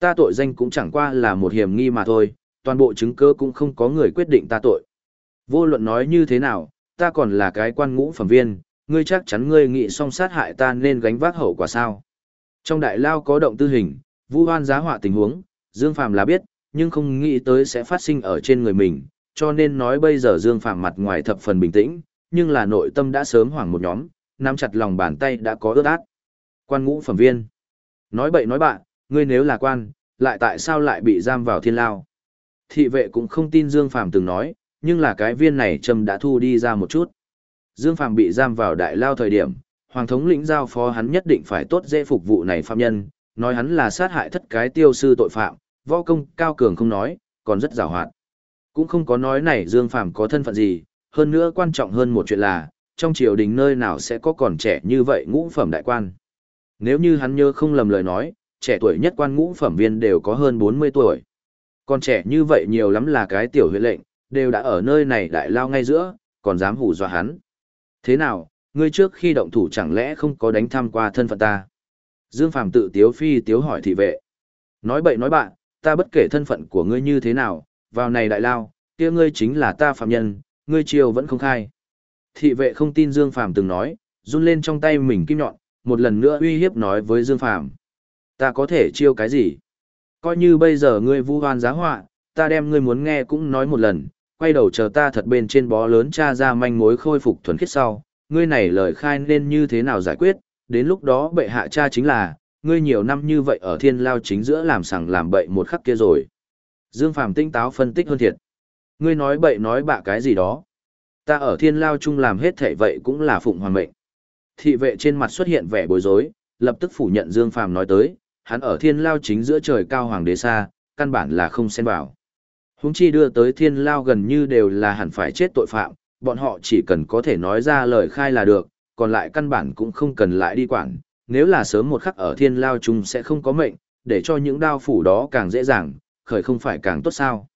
Ta tội danh cũng chẳng qua là một hiểm nghi mà thôi, toàn bộ chứng cứ cũng không có người quyết định ta tội. Vô luận nói như thế nào, ta còn là cái quan ngũ phẩm viên, ngươi chắc chắn ngươi nghĩ song sát hại ta nên gánh vác hậu quả sao. Trong đại lao có động tư hình, vu hoan giá họa tình huống, Dương Phàm là biết, nhưng không nghĩ tới sẽ phát sinh ở trên người mình, cho nên nói bây giờ Dương Phàm mặt ngoài thập phần bình tĩnh, nhưng là nội tâm đã sớm hoảng một nhóm, nắm chặt lòng bàn tay đã có ướt át. Quan ngũ phẩm viên. Nói bậy nói bạn, ngươi nếu là quan, lại tại sao lại bị giam vào thiên lao? Thị vệ cũng không tin Dương Phàm từng nói, nhưng là cái viên này trầm đã thu đi ra một chút. Dương Phàm bị giam vào đại lao thời điểm, Hoàng thống lĩnh giao phó hắn nhất định phải tốt dễ phục vụ này phạm nhân, nói hắn là sát hại thất cái tiêu sư tội phạm, võ công cao cường không nói, còn rất giàu hoạt. Cũng không có nói này Dương Phàm có thân phận gì, hơn nữa quan trọng hơn một chuyện là, trong triều đình nơi nào sẽ có còn trẻ như vậy ngũ phẩm đại quan. Nếu như hắn nhớ không lầm lời nói, trẻ tuổi nhất quan ngũ phẩm viên đều có hơn 40 tuổi. Còn trẻ như vậy nhiều lắm là cái tiểu huyện lệnh, đều đã ở nơi này đại lao ngay giữa, còn dám hù dọa hắn. Thế nào, ngươi trước khi động thủ chẳng lẽ không có đánh thăm qua thân phận ta? Dương Phàm tự tiếu phi tiếu hỏi thị vệ. Nói bậy nói bạn, ta bất kể thân phận của ngươi như thế nào, vào này đại lao, kia ngươi chính là ta phạm nhân, ngươi chiều vẫn không khai. Thị vệ không tin Dương Phàm từng nói, run lên trong tay mình kim nhọn, một lần nữa uy hiếp nói với Dương Phàm Ta có thể chiêu cái gì? Coi như bây giờ ngươi vu hoan giá họa, ta đem ngươi muốn nghe cũng nói một lần, quay đầu chờ ta thật bên trên bó lớn cha ra manh mối khôi phục thuần khiết sau, ngươi này lời khai nên như thế nào giải quyết, đến lúc đó bệ hạ cha chính là, ngươi nhiều năm như vậy ở thiên lao chính giữa làm sằng làm bậy một khắc kia rồi. Dương Phàm tinh táo phân tích hơn thiệt. Ngươi nói bậy nói bạ cái gì đó. Ta ở thiên lao chung làm hết thảy vậy cũng là phụng hoàn mệnh. Thị vệ trên mặt xuất hiện vẻ bối rối, lập tức phủ nhận Dương Phàm nói tới, hắn ở thiên lao chính giữa trời cao hoàng đế xa, căn bản là không xen vào. Húng chi đưa tới thiên lao gần như đều là hẳn phải chết tội phạm, bọn họ chỉ cần có thể nói ra lời khai là được, còn lại căn bản cũng không cần lại đi quản, nếu là sớm một khắc ở thiên lao chúng sẽ không có mệnh, để cho những đao phủ đó càng dễ dàng, khởi không phải càng tốt sao.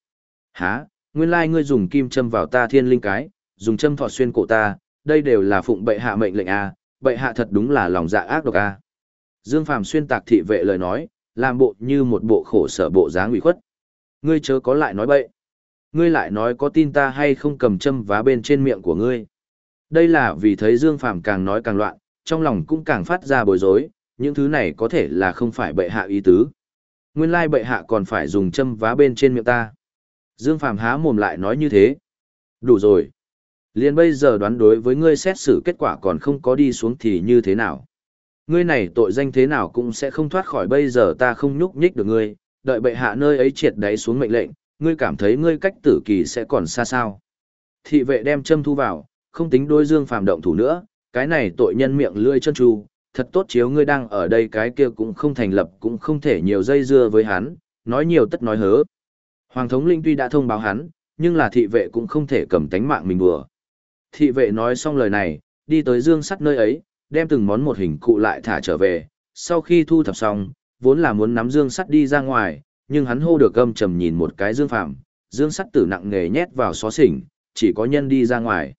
Hả, nguyên lai ngươi dùng kim châm vào ta thiên linh cái, dùng châm thọ xuyên cổ ta, đây đều là phụng bệ hạ mệnh lệnh a, bệ hạ thật đúng là lòng dạ ác độc a. Dương Phàm xuyên tạc thị vệ lời nói, làm bộ như một bộ khổ sở bộ dáng ủy khuất. Ngươi chớ có lại nói bậy. Ngươi lại nói có tin ta hay không cầm châm vá bên trên miệng của ngươi. Đây là vì thấy Dương Phàm càng nói càng loạn, trong lòng cũng càng phát ra bối rối, những thứ này có thể là không phải bệ hạ ý tứ. Nguyên lai bệ hạ còn phải dùng châm vá bên trên miệng ta. Dương Phàm há mồm lại nói như thế. Đủ rồi. Liên bây giờ đoán đối với ngươi xét xử kết quả còn không có đi xuống thì như thế nào. Ngươi này tội danh thế nào cũng sẽ không thoát khỏi bây giờ ta không nhúc nhích được ngươi, đợi bệ hạ nơi ấy triệt đáy xuống mệnh lệnh, ngươi cảm thấy ngươi cách tử kỳ sẽ còn xa sao. Thị vệ đem châm thu vào, không tính đối dương phàm động thủ nữa, cái này tội nhân miệng lươi chân tru, thật tốt chiếu ngươi đang ở đây cái kia cũng không thành lập cũng không thể nhiều dây dưa với hắn, nói nhiều tất nói hớ. Hoàng thống linh tuy đã thông báo hắn, nhưng là thị vệ cũng không thể cầm tánh mạng mình đùa. Thị vệ nói xong lời này, đi tới dương sắt nơi ấy, đem từng món một hình cụ lại thả trở về, sau khi thu thập xong, vốn là muốn nắm dương sắt đi ra ngoài, nhưng hắn hô được gầm trầm nhìn một cái dương phạm, dương sắt tử nặng nghề nhét vào xó xỉnh, chỉ có nhân đi ra ngoài.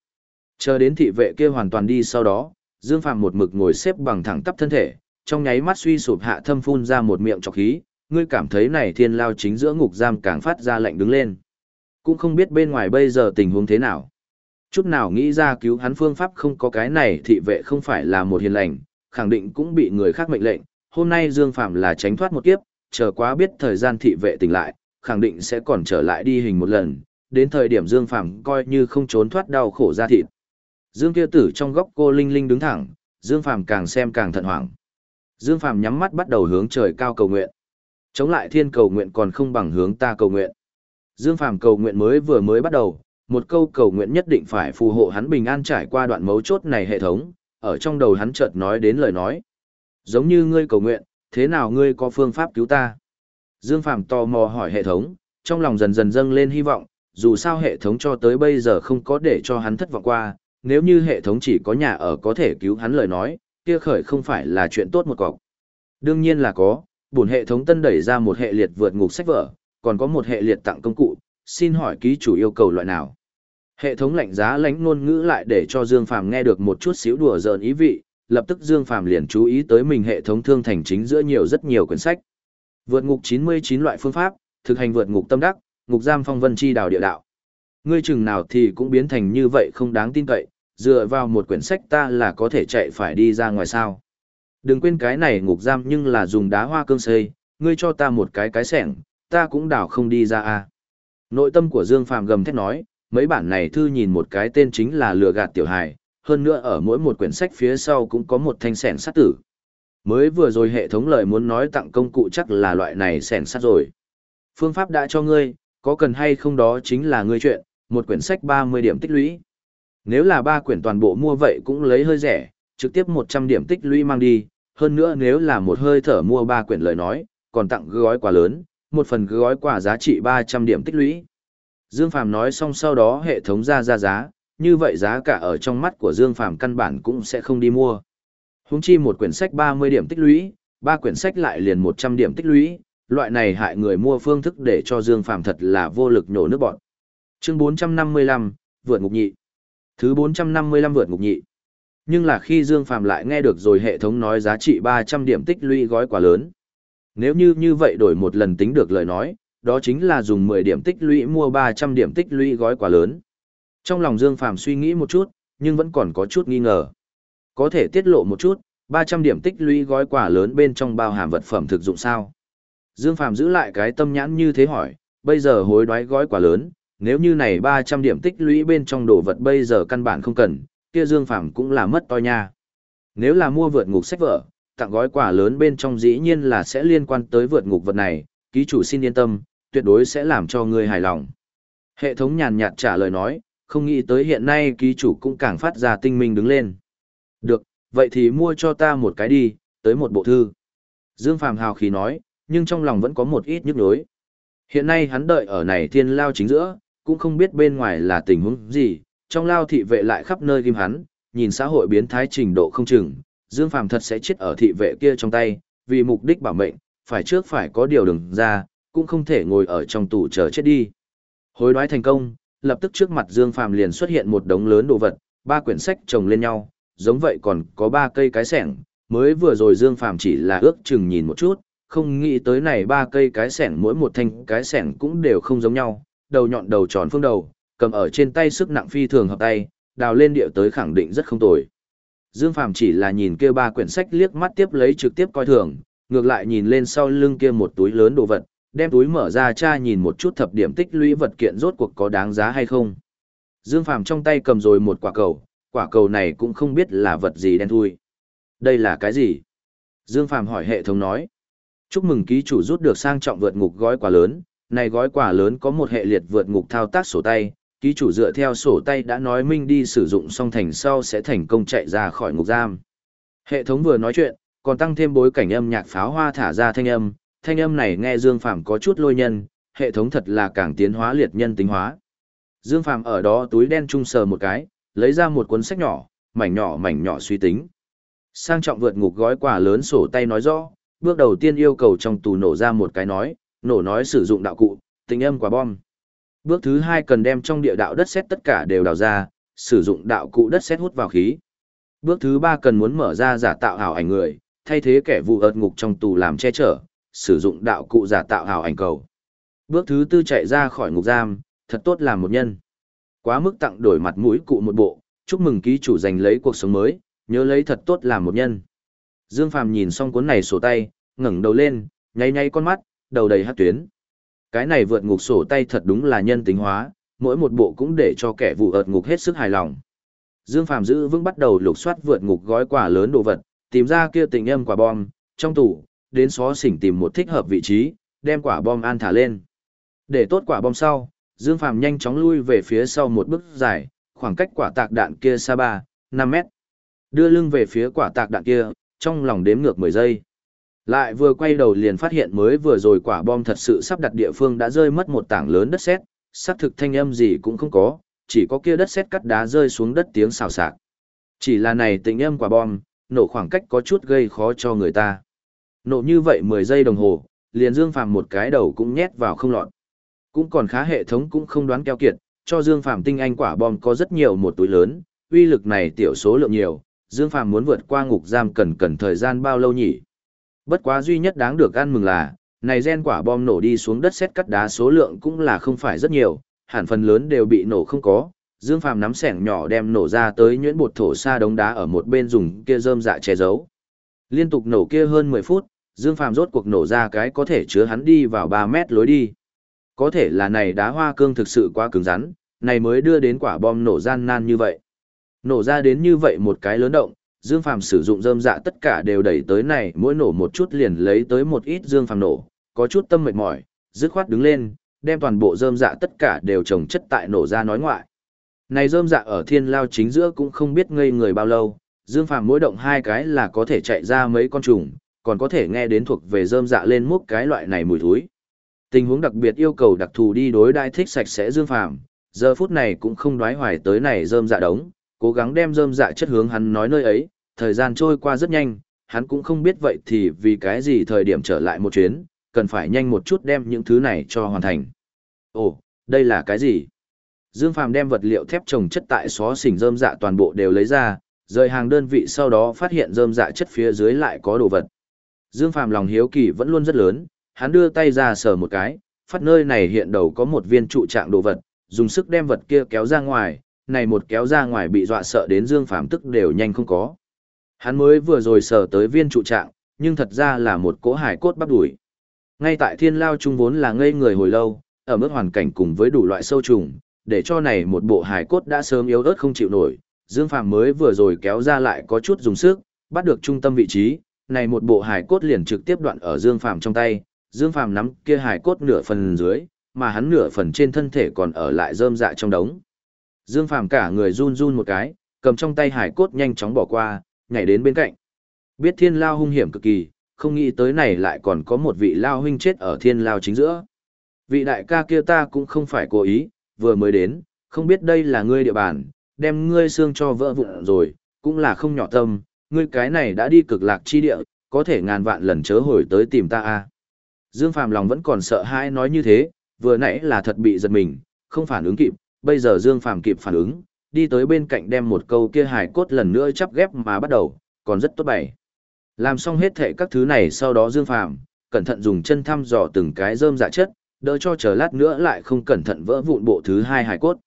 Chờ đến thị vệ kia hoàn toàn đi sau đó, dương phạm một mực ngồi xếp bằng thẳng tắp thân thể, trong nháy mắt suy sụp hạ thâm phun ra một miệng trọc khí, ngươi cảm thấy này thiên lao chính giữa ngục giam càng phát ra lạnh đứng lên. Cũng không biết bên ngoài bây giờ tình huống thế nào. Chút nào nghĩ ra cứu hắn phương pháp không có cái này thị vệ không phải là một hiền lành, khẳng định cũng bị người khác mệnh lệnh. Hôm nay Dương Phạm là tránh thoát một kiếp, chờ quá biết thời gian thị vệ tỉnh lại, khẳng định sẽ còn trở lại đi hình một lần, đến thời điểm Dương phạm coi như không trốn thoát đau khổ ra thịt. Dương kia tử trong góc cô Linh Linh đứng thẳng, Dương phạm càng xem càng thận hoảng. Dương phạm nhắm mắt bắt đầu hướng trời cao cầu nguyện. Chống lại thiên cầu nguyện còn không bằng hướng ta cầu nguyện. Dương phạm cầu nguyện mới vừa mới bắt đầu, một câu cầu nguyện nhất định phải phù hộ hắn bình an trải qua đoạn mấu chốt này hệ thống, ở trong đầu hắn chợt nói đến lời nói. Giống như ngươi cầu nguyện, thế nào ngươi có phương pháp cứu ta? Dương Phạm tò mò hỏi hệ thống, trong lòng dần dần dâng lên hy vọng, dù sao hệ thống cho tới bây giờ không có để cho hắn thất vọng qua, nếu như hệ thống chỉ có nhà ở có thể cứu hắn lời nói, kia khởi không phải là chuyện tốt một cọc. Đương nhiên là có, bổn hệ thống tân đẩy ra một hệ liệt vượt ngục sách vở, còn có một hệ liệt tặng công cụ, xin hỏi ký chủ yêu cầu loại nào. Hệ thống lạnh giá lánh ngôn ngữ lại để cho Dương Phàm nghe được một chút xíu đùa giỡn ý vị, lập tức Dương Phàm liền chú ý tới mình hệ thống thương thành chính giữa nhiều rất nhiều quyển sách. Vượt ngục 99 loại phương pháp, thực hành vượt ngục tâm đắc, ngục giam phong vân chi đào địa đạo. Ngươi chừng nào thì cũng biến thành như vậy không đáng tin cậy, dựa vào một quyển sách ta là có thể chạy phải đi ra ngoài sao. Đừng quên cái này ngục giam nhưng là dùng đá hoa cương xây, ngươi cho ta một cái cái sẻng, ta cũng đảo không đi ra a. Nội tâm của Dương Phàm gầm thét nói, mấy bản này thư nhìn một cái tên chính là lừa gạt tiểu hài, hơn nữa ở mỗi một quyển sách phía sau cũng có một thanh sẻn sát tử. Mới vừa rồi hệ thống lời muốn nói tặng công cụ chắc là loại này sẻn sát rồi. Phương pháp đã cho ngươi, có cần hay không đó chính là ngươi chuyện, một quyển sách 30 điểm tích lũy. Nếu là ba quyển toàn bộ mua vậy cũng lấy hơi rẻ, trực tiếp 100 điểm tích lũy mang đi, hơn nữa nếu là một hơi thở mua ba quyển lời nói, còn tặng gói quà lớn, một phần gói quà giá trị 300 điểm tích lũy. Dương Phàm nói xong sau đó hệ thống ra ra giá, như vậy giá cả ở trong mắt của Dương Phàm căn bản cũng sẽ không đi mua. Húng chi một quyển sách 30 điểm tích lũy, ba quyển sách lại liền 100 điểm tích lũy, loại này hại người mua phương thức để cho Dương Phàm thật là vô lực nhổ nước bọn. Chương 455, vượt ngục nhị. Thứ 455 vượt ngục nhị. Nhưng là khi Dương Phàm lại nghe được rồi hệ thống nói giá trị 300 điểm tích lũy gói quá lớn. Nếu như như vậy đổi một lần tính được lời nói, đó chính là dùng 10 điểm tích lũy mua 300 điểm tích lũy gói quà lớn. Trong lòng Dương Phàm suy nghĩ một chút, nhưng vẫn còn có chút nghi ngờ. Có thể tiết lộ một chút, 300 điểm tích lũy gói quà lớn bên trong bao hàm vật phẩm thực dụng sao? Dương Phàm giữ lại cái tâm nhãn như thế hỏi, bây giờ hối đoái gói quà lớn, nếu như này 300 điểm tích lũy bên trong đồ vật bây giờ căn bản không cần, kia Dương Phàm cũng là mất to nha. Nếu là mua vượt ngục sách vở, tặng gói quà lớn bên trong dĩ nhiên là sẽ liên quan tới vượt ngục vật này, ký chủ xin yên tâm, tuyệt đối sẽ làm cho người hài lòng. Hệ thống nhàn nhạt trả lời nói, không nghĩ tới hiện nay ký chủ cũng càng phát ra tinh minh đứng lên. Được, vậy thì mua cho ta một cái đi, tới một bộ thư. Dương Phàm hào khí nói, nhưng trong lòng vẫn có một ít nhức nhối. Hiện nay hắn đợi ở này thiên lao chính giữa, cũng không biết bên ngoài là tình huống gì, trong lao thị vệ lại khắp nơi ghim hắn, nhìn xã hội biến thái trình độ không chừng, Dương Phàm thật sẽ chết ở thị vệ kia trong tay, vì mục đích bảo mệnh, phải trước phải có điều đừng ra, cũng không thể ngồi ở trong tủ chờ chết đi. Hối đoái thành công, lập tức trước mặt Dương Phàm liền xuất hiện một đống lớn đồ vật, ba quyển sách chồng lên nhau, giống vậy còn có ba cây cái sẻng, mới vừa rồi Dương Phàm chỉ là ước chừng nhìn một chút, không nghĩ tới này ba cây cái sẻng mỗi một thanh cái sẻng cũng đều không giống nhau, đầu nhọn đầu tròn phương đầu, cầm ở trên tay sức nặng phi thường hợp tay, đào lên địa tới khẳng định rất không tồi. Dương Phàm chỉ là nhìn kia ba quyển sách liếc mắt tiếp lấy trực tiếp coi thường, ngược lại nhìn lên sau lưng kia một túi lớn đồ vật, đem túi mở ra tra nhìn một chút thập điểm tích lũy vật kiện rốt cuộc có đáng giá hay không. Dương Phàm trong tay cầm rồi một quả cầu, quả cầu này cũng không biết là vật gì đen thui. Đây là cái gì? Dương Phàm hỏi hệ thống nói. Chúc mừng ký chủ rút được sang trọng vượt ngục gói quà lớn, này gói quà lớn có một hệ liệt vượt ngục thao tác sổ tay, ký chủ dựa theo sổ tay đã nói minh đi sử dụng xong thành sau sẽ thành công chạy ra khỏi ngục giam. Hệ thống vừa nói chuyện, còn tăng thêm bối cảnh âm nhạc pháo hoa thả ra thanh âm, thanh âm này nghe Dương Phàm có chút lôi nhân, hệ thống thật là càng tiến hóa liệt nhân tính hóa. Dương Phàm ở đó túi đen trung sờ một cái, lấy ra một cuốn sách nhỏ, mảnh nhỏ mảnh nhỏ suy tính. Sang trọng vượt ngục gói quà lớn sổ tay nói rõ, bước đầu tiên yêu cầu trong tù nổ ra một cái nói, nổ nói sử dụng đạo cụ, tình âm quả bom. Bước thứ hai cần đem trong địa đạo đất sét tất cả đều đào ra, sử dụng đạo cụ đất sét hút vào khí. Bước thứ ba cần muốn mở ra giả tạo ảo ảnh người, thay thế kẻ vụ ợt ngục trong tù làm che chở, sử dụng đạo cụ giả tạo ảo ảnh cầu. Bước thứ tư chạy ra khỏi ngục giam, thật tốt làm một nhân. Quá mức tặng đổi mặt mũi cụ một bộ, chúc mừng ký chủ giành lấy cuộc sống mới, nhớ lấy thật tốt làm một nhân. Dương Phàm nhìn xong cuốn này sổ tay, ngẩng đầu lên, nháy nháy con mắt, đầu đầy hát tuyến. Cái này vượt ngục sổ tay thật đúng là nhân tính hóa, mỗi một bộ cũng để cho kẻ vụ ợt ngục hết sức hài lòng. Dương Phàm giữ vững bắt đầu lục soát vượt ngục gói quả lớn đồ vật, tìm ra kia tình âm quả bom, trong tủ, đến xó xỉnh tìm một thích hợp vị trí, đem quả bom an thả lên. Để tốt quả bom sau, Dương Phàm nhanh chóng lui về phía sau một bước dài, khoảng cách quả tạc đạn kia xa 3, 5 mét. Đưa lưng về phía quả tạc đạn kia, trong lòng đếm ngược 10 giây. Lại vừa quay đầu liền phát hiện mới vừa rồi quả bom thật sự sắp đặt địa phương đã rơi mất một tảng lớn đất sét, xác thực thanh âm gì cũng không có, chỉ có kia đất sét cắt đá rơi xuống đất tiếng xào xạc. Chỉ là này tình âm quả bom, nổ khoảng cách có chút gây khó cho người ta. Nổ như vậy 10 giây đồng hồ, liền Dương Phàm một cái đầu cũng nhét vào không lọt. Cũng còn khá hệ thống cũng không đoán keo kiệt, cho Dương Phàm tinh anh quả bom có rất nhiều một túi lớn, uy lực này tiểu số lượng nhiều, Dương Phàm muốn vượt qua ngục giam cần cần thời gian bao lâu nhỉ? Bất quá duy nhất đáng được ăn mừng là, Này gen quả bom nổ đi xuống đất xét cắt đá số lượng cũng là không phải rất nhiều, hẳn phần lớn đều bị nổ không có. Dương Phàm nắm sẻng nhỏ đem nổ ra tới nhuyễn bột thổ xa đống đá ở một bên dùng kia rơm dạ che giấu. Liên tục nổ kia hơn 10 phút, Dương Phàm rốt cuộc nổ ra cái có thể chứa hắn đi vào 3 mét lối đi. Có thể là này đá hoa cương thực sự quá cứng rắn, này mới đưa đến quả bom nổ gian nan như vậy. Nổ ra đến như vậy một cái lớn động, Dương Phàm sử dụng rơm dạ tất cả đều đẩy tới này, mỗi nổ một chút liền lấy tới một ít Dương Phàm nổ, có chút tâm mệt mỏi, dứt khoát đứng lên, đem toàn bộ rơm dạ tất cả đều trồng chất tại nổ ra nói ngoại. Này rơm dạ ở thiên lao chính giữa cũng không biết ngây người bao lâu, Dương Phàm mỗi động hai cái là có thể chạy ra mấy con trùng, còn có thể nghe đến thuộc về rơm dạ lên múc cái loại này mùi thúi. Tình huống đặc biệt yêu cầu đặc thù đi đối đại thích sạch sẽ Dương Phàm, giờ phút này cũng không đoái hoài tới này rơm dạ đống, cố gắng đem rơm dạ chất hướng hắn nói nơi ấy, thời gian trôi qua rất nhanh, hắn cũng không biết vậy thì vì cái gì thời điểm trở lại một chuyến, cần phải nhanh một chút đem những thứ này cho hoàn thành. Ồ, đây là cái gì? Dương Phàm đem vật liệu thép trồng chất tại xó xỉnh rơm dạ toàn bộ đều lấy ra, rời hàng đơn vị sau đó phát hiện rơm dạ chất phía dưới lại có đồ vật. Dương Phàm lòng hiếu kỳ vẫn luôn rất lớn, hắn đưa tay ra sờ một cái, phát nơi này hiện đầu có một viên trụ trạng đồ vật, dùng sức đem vật kia kéo ra ngoài, này một kéo ra ngoài bị dọa sợ đến Dương Phàm tức đều nhanh không có. Hắn mới vừa rồi sờ tới viên trụ trạng, nhưng thật ra là một cỗ hải cốt bắp đuổi. Ngay tại thiên lao trung vốn là ngây người hồi lâu, ở mức hoàn cảnh cùng với đủ loại sâu trùng, để cho này một bộ hải cốt đã sớm yếu ớt không chịu nổi, Dương Phàm mới vừa rồi kéo ra lại có chút dùng sức, bắt được trung tâm vị trí, này một bộ hải cốt liền trực tiếp đoạn ở Dương Phàm trong tay, Dương Phàm nắm kia hải cốt nửa phần dưới, mà hắn nửa phần trên thân thể còn ở lại rơm dạ trong đống. Dương Phàm cả người run run một cái, cầm trong tay hải cốt nhanh chóng bỏ qua, nhảy đến bên cạnh. Biết thiên lao hung hiểm cực kỳ, không nghĩ tới này lại còn có một vị lao huynh chết ở thiên lao chính giữa. Vị đại ca kia ta cũng không phải cố ý, vừa mới đến, không biết đây là ngươi địa bàn, đem ngươi xương cho vỡ vụn rồi, cũng là không nhỏ tâm, ngươi cái này đã đi cực lạc chi địa, có thể ngàn vạn lần chớ hồi tới tìm ta a. Dương Phàm lòng vẫn còn sợ hãi nói như thế, vừa nãy là thật bị giật mình, không phản ứng kịp, bây giờ Dương Phàm kịp phản ứng, đi tới bên cạnh đem một câu kia hài cốt lần nữa chắp ghép mà bắt đầu, còn rất tốt bày. Làm xong hết thệ các thứ này sau đó Dương Phàm cẩn thận dùng chân thăm dò từng cái rơm dạ chất, đỡ cho chờ lát nữa lại không cẩn thận vỡ vụn bộ thứ hai hài cốt.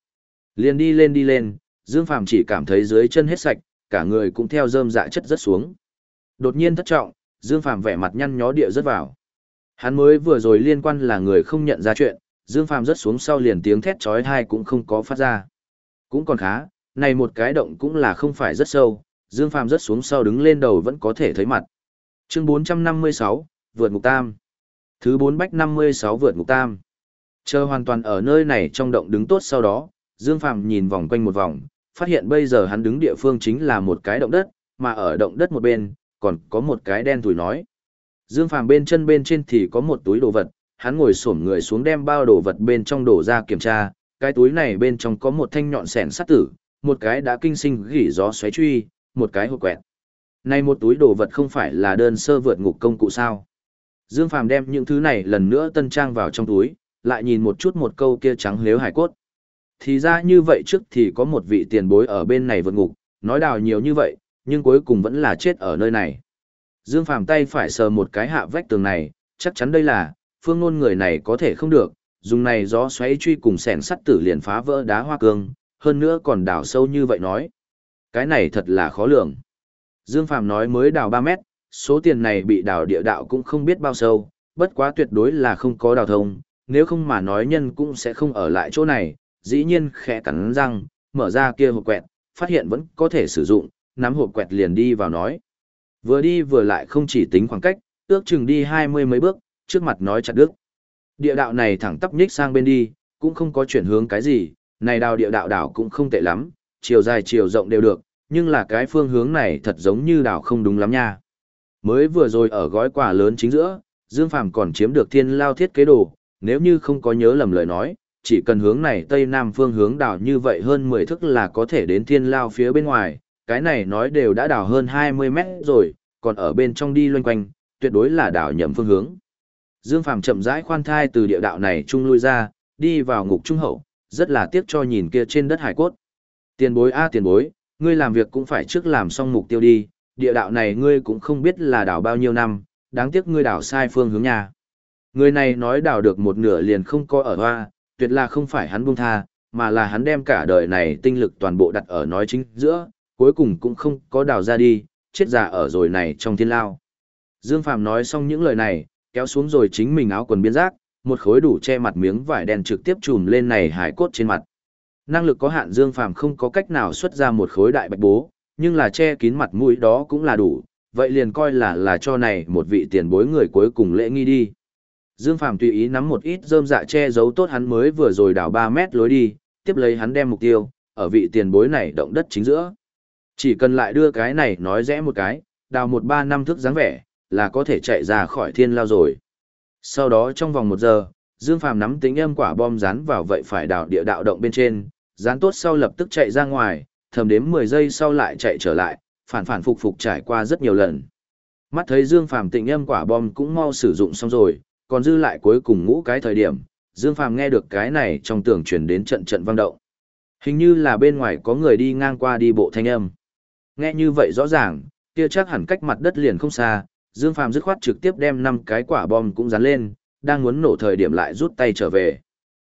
Liền đi lên đi lên, Dương Phàm chỉ cảm thấy dưới chân hết sạch, cả người cũng theo rơm dạ chất rất xuống. Đột nhiên thất trọng, Dương Phàm vẻ mặt nhăn nhó địa rất vào. Hắn mới vừa rồi liên quan là người không nhận ra chuyện, Dương Phàm rớt xuống sau liền tiếng thét chói tai cũng không có phát ra. Cũng còn khá, này một cái động cũng là không phải rất sâu, Dương Phàm rớt xuống sau đứng lên đầu vẫn có thể thấy mặt. Chương 456, vượt ngục tam. Thứ 4 bách 56 vượt ngục tam. Chờ hoàn toàn ở nơi này trong động đứng tốt sau đó, Dương Phàm nhìn vòng quanh một vòng, phát hiện bây giờ hắn đứng địa phương chính là một cái động đất, mà ở động đất một bên, còn có một cái đen thủi nói. Dương Phàm bên chân bên trên thì có một túi đồ vật, hắn ngồi xổm người xuống đem bao đồ vật bên trong đổ ra kiểm tra, cái túi này bên trong có một thanh nhọn sẻn sắt tử, một cái đã kinh sinh gỉ gió xoáy truy, một cái hộp quẹt. Này một túi đồ vật không phải là đơn sơ vượt ngục công cụ sao? Dương Phàm đem những thứ này lần nữa tân trang vào trong túi, lại nhìn một chút một câu kia trắng lếu hải cốt. Thì ra như vậy trước thì có một vị tiền bối ở bên này vượt ngục, nói đào nhiều như vậy, nhưng cuối cùng vẫn là chết ở nơi này. Dương Phàm tay phải sờ một cái hạ vách tường này, chắc chắn đây là, phương ngôn người này có thể không được, dùng này gió xoáy truy cùng sẻn sắt tử liền phá vỡ đá hoa cương, hơn nữa còn đào sâu như vậy nói. Cái này thật là khó lường. Dương Phàm nói mới đào 3 mét, số tiền này bị đào địa đạo cũng không biết bao sâu, bất quá tuyệt đối là không có đào thông, nếu không mà nói nhân cũng sẽ không ở lại chỗ này, dĩ nhiên khẽ cắn răng, mở ra kia hộp quẹt, phát hiện vẫn có thể sử dụng, nắm hộp quẹt liền đi vào nói. Vừa đi vừa lại không chỉ tính khoảng cách, ước chừng đi hai mươi mấy bước, trước mặt nói chặt đứt. Địa đạo này thẳng tắp nhích sang bên đi, cũng không có chuyển hướng cái gì, này đào địa đạo đảo cũng không tệ lắm, chiều dài chiều rộng đều được, nhưng là cái phương hướng này thật giống như đảo không đúng lắm nha. Mới vừa rồi ở gói quà lớn chính giữa, Dương Phàm còn chiếm được thiên lao thiết kế đồ, nếu như không có nhớ lầm lời nói, chỉ cần hướng này tây nam phương hướng đảo như vậy hơn 10 thức là có thể đến thiên lao phía bên ngoài, cái này nói đều đã đảo hơn 20 mét rồi, còn ở bên trong đi loanh quanh, tuyệt đối là đảo nhầm phương hướng. Dương Phàm chậm rãi khoan thai từ địa đạo này trung lui ra, đi vào ngục trung hậu, rất là tiếc cho nhìn kia trên đất hải cốt. Tiền bối a tiền bối, ngươi làm việc cũng phải trước làm xong mục tiêu đi, địa đạo này ngươi cũng không biết là đảo bao nhiêu năm, đáng tiếc ngươi đảo sai phương hướng nhà. Người này nói đào được một nửa liền không có ở hoa, tuyệt là không phải hắn buông tha, mà là hắn đem cả đời này tinh lực toàn bộ đặt ở nói chính giữa, cuối cùng cũng không có đào ra đi, chết già ở rồi này trong thiên lao. Dương Phàm nói xong những lời này, kéo xuống rồi chính mình áo quần biên giác, một khối đủ che mặt miếng vải đen trực tiếp trùm lên này hải cốt trên mặt. Năng lực có hạn Dương Phàm không có cách nào xuất ra một khối đại bạch bố, nhưng là che kín mặt mũi đó cũng là đủ, vậy liền coi là là cho này một vị tiền bối người cuối cùng lễ nghi đi. Dương Phàm tùy ý nắm một ít rơm dạ che giấu tốt hắn mới vừa rồi đào 3 mét lối đi, tiếp lấy hắn đem mục tiêu, ở vị tiền bối này động đất chính giữa. Chỉ cần lại đưa cái này nói rẽ một cái, đào một ba năm thước dáng vẻ, là có thể chạy ra khỏi thiên lao rồi. Sau đó trong vòng một giờ, Dương Phàm nắm tính âm quả bom dán vào vậy phải đào địa đạo động bên trên, dán tốt sau lập tức chạy ra ngoài, thầm đếm 10 giây sau lại chạy trở lại, phản phản phục phục trải qua rất nhiều lần. Mắt thấy Dương Phàm tịnh âm quả bom cũng mau sử dụng xong rồi, còn dư lại cuối cùng ngũ cái thời điểm, Dương Phàm nghe được cái này trong tưởng chuyển đến trận trận vang động. Hình như là bên ngoài có người đi ngang qua đi bộ thanh âm. Nghe như vậy rõ ràng, kia chắc hẳn cách mặt đất liền không xa, Dương Phàm dứt khoát trực tiếp đem năm cái quả bom cũng dán lên, đang muốn nổ thời điểm lại rút tay trở về.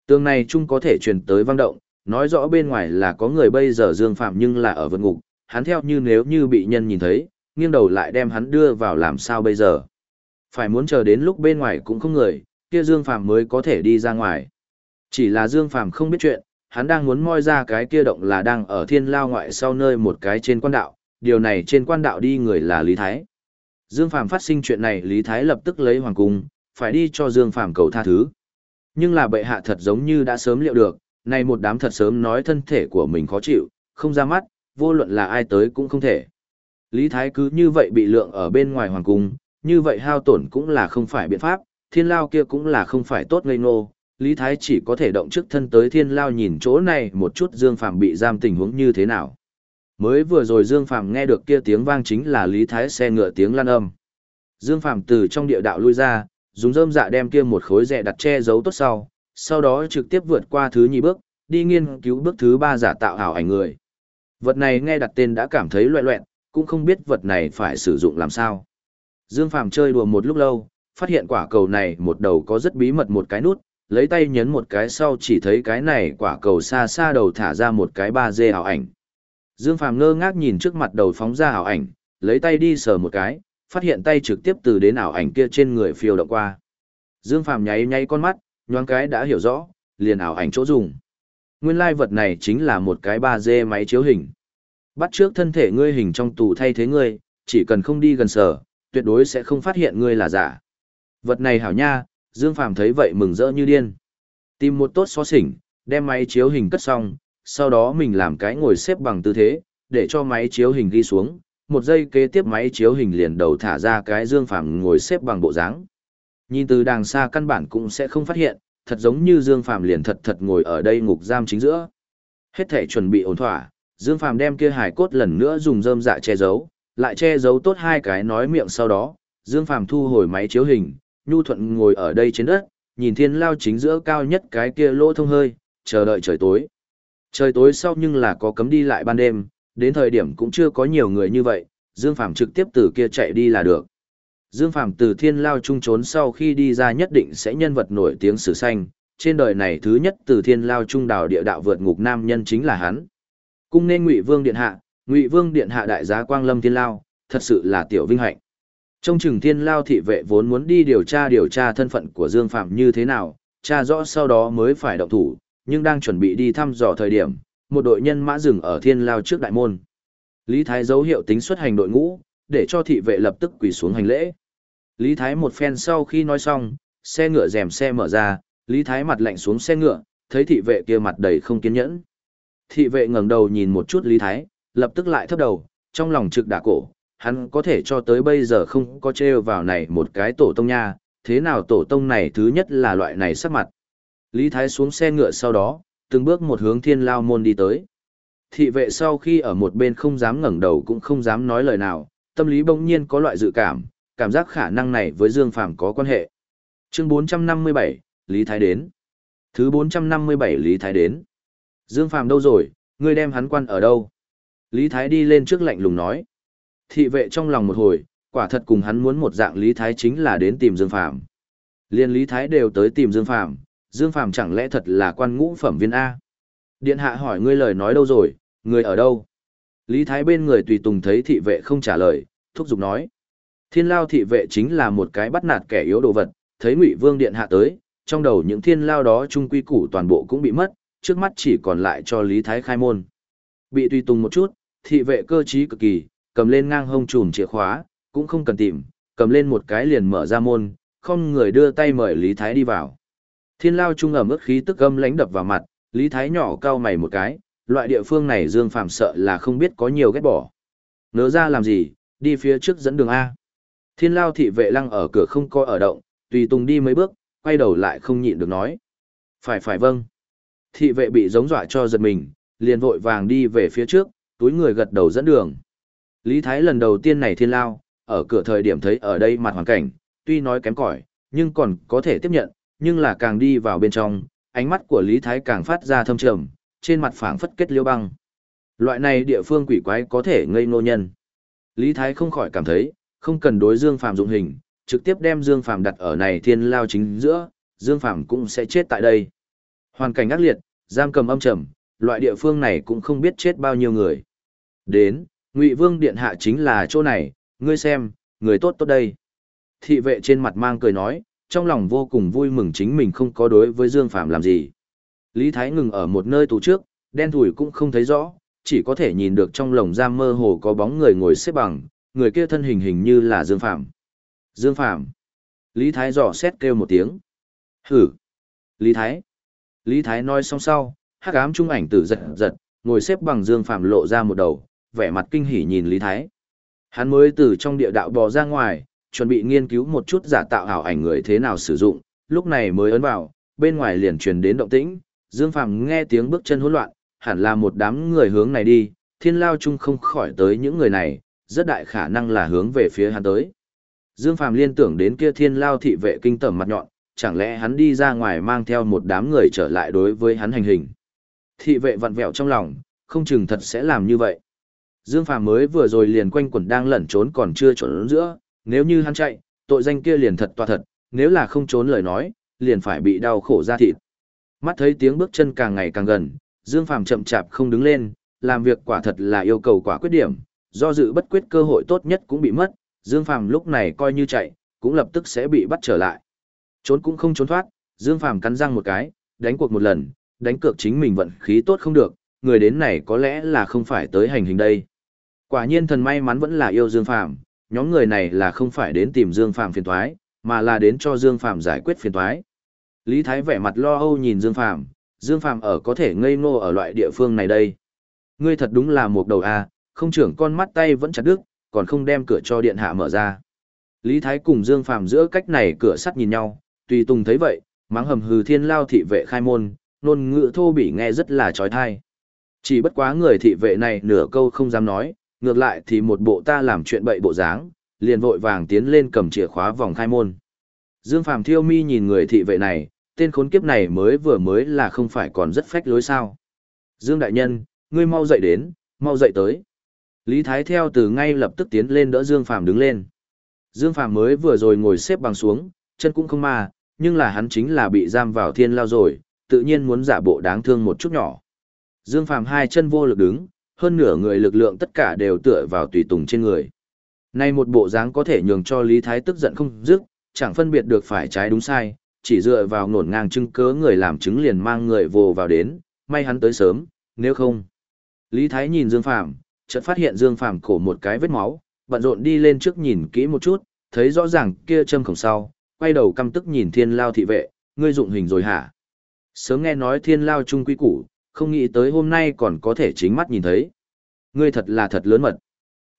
Tường này chung có thể truyền tới vang động, nói rõ bên ngoài là có người bây giờ Dương Phàm nhưng là ở vượt ngục, hắn theo như nếu như bị nhân nhìn thấy, nghiêng đầu lại đem hắn đưa vào làm sao bây giờ. Phải muốn chờ đến lúc bên ngoài cũng không người, kia Dương Phàm mới có thể đi ra ngoài. Chỉ là Dương Phàm không biết chuyện, hắn đang muốn moi ra cái kia động là đang ở thiên lao ngoại sau nơi một cái trên quan đạo, điều này trên quan đạo đi người là Lý Thái. Dương Phàm phát sinh chuyện này Lý Thái lập tức lấy hoàng cung, phải đi cho Dương Phàm cầu tha thứ. Nhưng là bệ hạ thật giống như đã sớm liệu được, này một đám thật sớm nói thân thể của mình khó chịu, không ra mắt, vô luận là ai tới cũng không thể. Lý Thái cứ như vậy bị lượng ở bên ngoài hoàng cung, như vậy hao tổn cũng là không phải biện pháp, thiên lao kia cũng là không phải tốt ngây ngô. Lý Thái chỉ có thể động trước thân tới thiên lao nhìn chỗ này một chút Dương Phàm bị giam tình huống như thế nào. Mới vừa rồi Dương Phàm nghe được kia tiếng vang chính là Lý Thái xe ngựa tiếng lan âm. Dương Phàm từ trong địa đạo lui ra, dùng rơm dạ đem kia một khối rẻ đặt che giấu tốt sau, sau đó trực tiếp vượt qua thứ nhì bước, đi nghiên cứu bước thứ ba giả tạo ảo ảnh người. Vật này nghe đặt tên đã cảm thấy loẹ loẹn, cũng không biết vật này phải sử dụng làm sao. Dương Phàm chơi đùa một lúc lâu, phát hiện quả cầu này một đầu có rất bí mật một cái nút, lấy tay nhấn một cái sau chỉ thấy cái này quả cầu xa xa đầu thả ra một cái 3D ảo ảnh. Dương Phàm ngơ ngác nhìn trước mặt đầu phóng ra ảo ảnh, lấy tay đi sờ một cái, phát hiện tay trực tiếp từ đến ảo ảnh kia trên người phiêu động qua. Dương Phàm nháy nháy con mắt, nhoáng cái đã hiểu rõ, liền ảo ảnh chỗ dùng. Nguyên lai vật này chính là một cái 3D máy chiếu hình. Bắt trước thân thể ngươi hình trong tù thay thế ngươi, chỉ cần không đi gần sở, tuyệt đối sẽ không phát hiện ngươi là giả. Vật này hảo nha, Dương Phàm thấy vậy mừng rỡ như điên. Tìm một tốt xó xỉnh, đem máy chiếu hình cất xong, sau đó mình làm cái ngồi xếp bằng tư thế, để cho máy chiếu hình ghi xuống, một giây kế tiếp máy chiếu hình liền đầu thả ra cái Dương Phàm ngồi xếp bằng bộ dáng. Nhìn từ đàng xa căn bản cũng sẽ không phát hiện, thật giống như Dương Phàm liền thật thật ngồi ở đây ngục giam chính giữa. Hết thể chuẩn bị ổn thỏa, Dương Phàm đem kia hài cốt lần nữa dùng rơm dạ che giấu, lại che giấu tốt hai cái nói miệng sau đó, Dương Phàm thu hồi máy chiếu hình, nhu thuận ngồi ở đây trên đất, nhìn thiên lao chính giữa cao nhất cái kia lỗ thông hơi, chờ đợi trời tối. Trời tối sau nhưng là có cấm đi lại ban đêm, đến thời điểm cũng chưa có nhiều người như vậy, Dương Phàm trực tiếp từ kia chạy đi là được. Dương Phàm từ thiên lao trung trốn sau khi đi ra nhất định sẽ nhân vật nổi tiếng sử xanh, trên đời này thứ nhất từ thiên lao trung đào địa đạo vượt ngục nam nhân chính là hắn. Cung nên Ngụy Vương điện hạ, Ngụy Vương điện hạ đại giá Quang Lâm Thiên Lao, thật sự là tiểu vinh hạnh. Trong chừng Thiên Lao thị vệ vốn muốn đi điều tra điều tra thân phận của Dương Phạm như thế nào, tra rõ sau đó mới phải động thủ, nhưng đang chuẩn bị đi thăm dò thời điểm, một đội nhân mã dừng ở Thiên Lao trước đại môn. Lý Thái dấu hiệu tính xuất hành đội ngũ, để cho thị vệ lập tức quỳ xuống hành lễ. Lý Thái một phen sau khi nói xong, xe ngựa rèm xe mở ra, Lý Thái mặt lạnh xuống xe ngựa, thấy thị vệ kia mặt đầy không kiên nhẫn. Thị vệ ngẩng đầu nhìn một chút Lý Thái, lập tức lại thấp đầu, trong lòng trực đả cổ, hắn có thể cho tới bây giờ không có trêu vào này một cái tổ tông nha, thế nào tổ tông này thứ nhất là loại này sắc mặt. Lý Thái xuống xe ngựa sau đó, từng bước một hướng thiên lao môn đi tới. Thị vệ sau khi ở một bên không dám ngẩng đầu cũng không dám nói lời nào, tâm lý bỗng nhiên có loại dự cảm, cảm giác khả năng này với Dương Phàm có quan hệ. Chương 457, Lý Thái đến. Thứ 457 Lý Thái đến. Dương Phàm đâu rồi, ngươi đem hắn quan ở đâu? Lý Thái đi lên trước lạnh lùng nói. Thị vệ trong lòng một hồi, quả thật cùng hắn muốn một dạng Lý Thái chính là đến tìm Dương Phàm Liên Lý Thái đều tới tìm Dương Phàm, Dương Phàm chẳng lẽ thật là quan ngũ phẩm viên A? Điện hạ hỏi ngươi lời nói đâu rồi, người ở đâu? Lý Thái bên người tùy tùng thấy thị vệ không trả lời, thúc giục nói. Thiên lao thị vệ chính là một cái bắt nạt kẻ yếu đồ vật, thấy Ngụy Vương điện hạ tới, trong đầu những thiên lao đó trung quy củ toàn bộ cũng bị mất, trước mắt chỉ còn lại cho Lý Thái khai môn. Bị tùy tùng một chút, thị vệ cơ trí cực kỳ, cầm lên ngang hông chùm chìa khóa, cũng không cần tìm, cầm lên một cái liền mở ra môn, không người đưa tay mời Lý Thái đi vào. Thiên lao trung ẩm ướt khí tức gâm lánh đập vào mặt, Lý Thái nhỏ cao mày một cái, loại địa phương này Dương Phạm sợ là không biết có nhiều ghét bỏ. Nỡ ra làm gì, đi phía trước dẫn đường A. Thiên lao thị vệ lăng ở cửa không coi ở động, tùy tùng đi mấy bước, quay đầu lại không nhịn được nói. Phải phải vâng. Thị vệ bị giống dọa cho giật mình, liền vội vàng đi về phía trước, túi người gật đầu dẫn đường. Lý Thái lần đầu tiên này thiên lao, ở cửa thời điểm thấy ở đây mặt hoàn cảnh, tuy nói kém cỏi, nhưng còn có thể tiếp nhận, nhưng là càng đi vào bên trong, ánh mắt của Lý Thái càng phát ra thâm trầm, trên mặt phảng phất kết liêu băng. Loại này địa phương quỷ quái có thể ngây nô nhân. Lý Thái không khỏi cảm thấy, không cần đối Dương Phàm dụng hình, trực tiếp đem Dương Phàm đặt ở này thiên lao chính giữa, Dương Phàm cũng sẽ chết tại đây. Hoàn cảnh ác liệt, giam cầm âm trầm, loại địa phương này cũng không biết chết bao nhiêu người. Đến, Ngụy Vương điện hạ chính là chỗ này, ngươi xem, người tốt tốt đây. Thị vệ trên mặt mang cười nói, trong lòng vô cùng vui mừng chính mình không có đối với Dương Phàm làm gì. Lý Thái ngừng ở một nơi tù trước, đen thủi cũng không thấy rõ, chỉ có thể nhìn được trong lồng giam mơ hồ có bóng người ngồi xếp bằng, người kia thân hình hình như là Dương Phàm. Dương Phàm. Lý Thái dò xét kêu một tiếng. Hử. Lý Thái. Lý Thái nói xong sau, hắc ám trung ảnh tử giật giật, ngồi xếp bằng Dương Phàm lộ ra một đầu, vẻ mặt kinh hỉ nhìn Lý Thái. Hắn mới từ trong địa đạo bò ra ngoài, chuẩn bị nghiên cứu một chút giả tạo ảo ảnh người thế nào sử dụng, lúc này mới ấn vào, bên ngoài liền truyền đến động tĩnh, Dương Phàm nghe tiếng bước chân hỗn loạn, hẳn là một đám người hướng này đi, thiên lao chung không khỏi tới những người này, rất đại khả năng là hướng về phía hắn tới. Dương Phàm liên tưởng đến kia thiên lao thị vệ kinh tởm mặt nhọn, chẳng lẽ hắn đi ra ngoài mang theo một đám người trở lại đối với hắn hành hình. Thị vệ vặn vẹo trong lòng, không chừng thật sẽ làm như vậy. Dương Phàm mới vừa rồi liền quanh quẩn đang lẩn trốn còn chưa trốn giữa, nếu như hắn chạy, tội danh kia liền thật toa thật, nếu là không trốn lời nói, liền phải bị đau khổ ra thịt. Mắt thấy tiếng bước chân càng ngày càng gần, Dương Phàm chậm chạp không đứng lên, làm việc quả thật là yêu cầu quả quyết điểm, do dự bất quyết cơ hội tốt nhất cũng bị mất, Dương Phàm lúc này coi như chạy, cũng lập tức sẽ bị bắt trở lại. Trốn cũng không trốn thoát, Dương Phàm cắn răng một cái, đánh cuộc một lần, đánh cược chính mình vận khí tốt không được, người đến này có lẽ là không phải tới hành hình đây. Quả nhiên thần may mắn vẫn là yêu Dương Phàm, nhóm người này là không phải đến tìm Dương Phàm phiền toái, mà là đến cho Dương Phàm giải quyết phiền toái. Lý Thái vẻ mặt lo âu nhìn Dương Phàm, Dương Phàm ở có thể ngây ngô ở loại địa phương này đây. Ngươi thật đúng là một đầu a, không trưởng con mắt tay vẫn chặt đứt, còn không đem cửa cho điện hạ mở ra. Lý Thái cùng Dương Phàm giữa cách này cửa sắt nhìn nhau, tùy tùng thấy vậy, mắng hầm hừ thiên lao thị vệ khai môn, nôn ngữ thô bỉ nghe rất là trói thai. Chỉ bất quá người thị vệ này nửa câu không dám nói, ngược lại thì một bộ ta làm chuyện bậy bộ dáng, liền vội vàng tiến lên cầm chìa khóa vòng khai môn. Dương Phàm thiêu mi nhìn người thị vệ này, tên khốn kiếp này mới vừa mới là không phải còn rất phách lối sao. Dương Đại Nhân, ngươi mau dậy đến, mau dậy tới. Lý Thái theo từ ngay lập tức tiến lên đỡ Dương Phàm đứng lên. Dương Phàm mới vừa rồi ngồi xếp bằng xuống, chân cũng không mà, nhưng là hắn chính là bị giam vào thiên lao rồi, tự nhiên muốn giả bộ đáng thương một chút nhỏ. Dương Phàm hai chân vô lực đứng, hơn nửa người lực lượng tất cả đều tựa vào tùy tùng trên người. Nay một bộ dáng có thể nhường cho Lý Thái tức giận không dứt, chẳng phân biệt được phải trái đúng sai, chỉ dựa vào nổn ngang chứng cớ người làm chứng liền mang người vồ vào đến, may hắn tới sớm, nếu không. Lý Thái nhìn Dương Phàm, chợt phát hiện Dương Phàm cổ một cái vết máu, bận rộn đi lên trước nhìn kỹ một chút, thấy rõ ràng kia châm khổng sau, quay đầu căm tức nhìn Thiên Lao thị vệ, ngươi dụng hình rồi hả? Sớm nghe nói Thiên Lao trung quy củ, không nghĩ tới hôm nay còn có thể chính mắt nhìn thấy. Ngươi thật là thật lớn mật.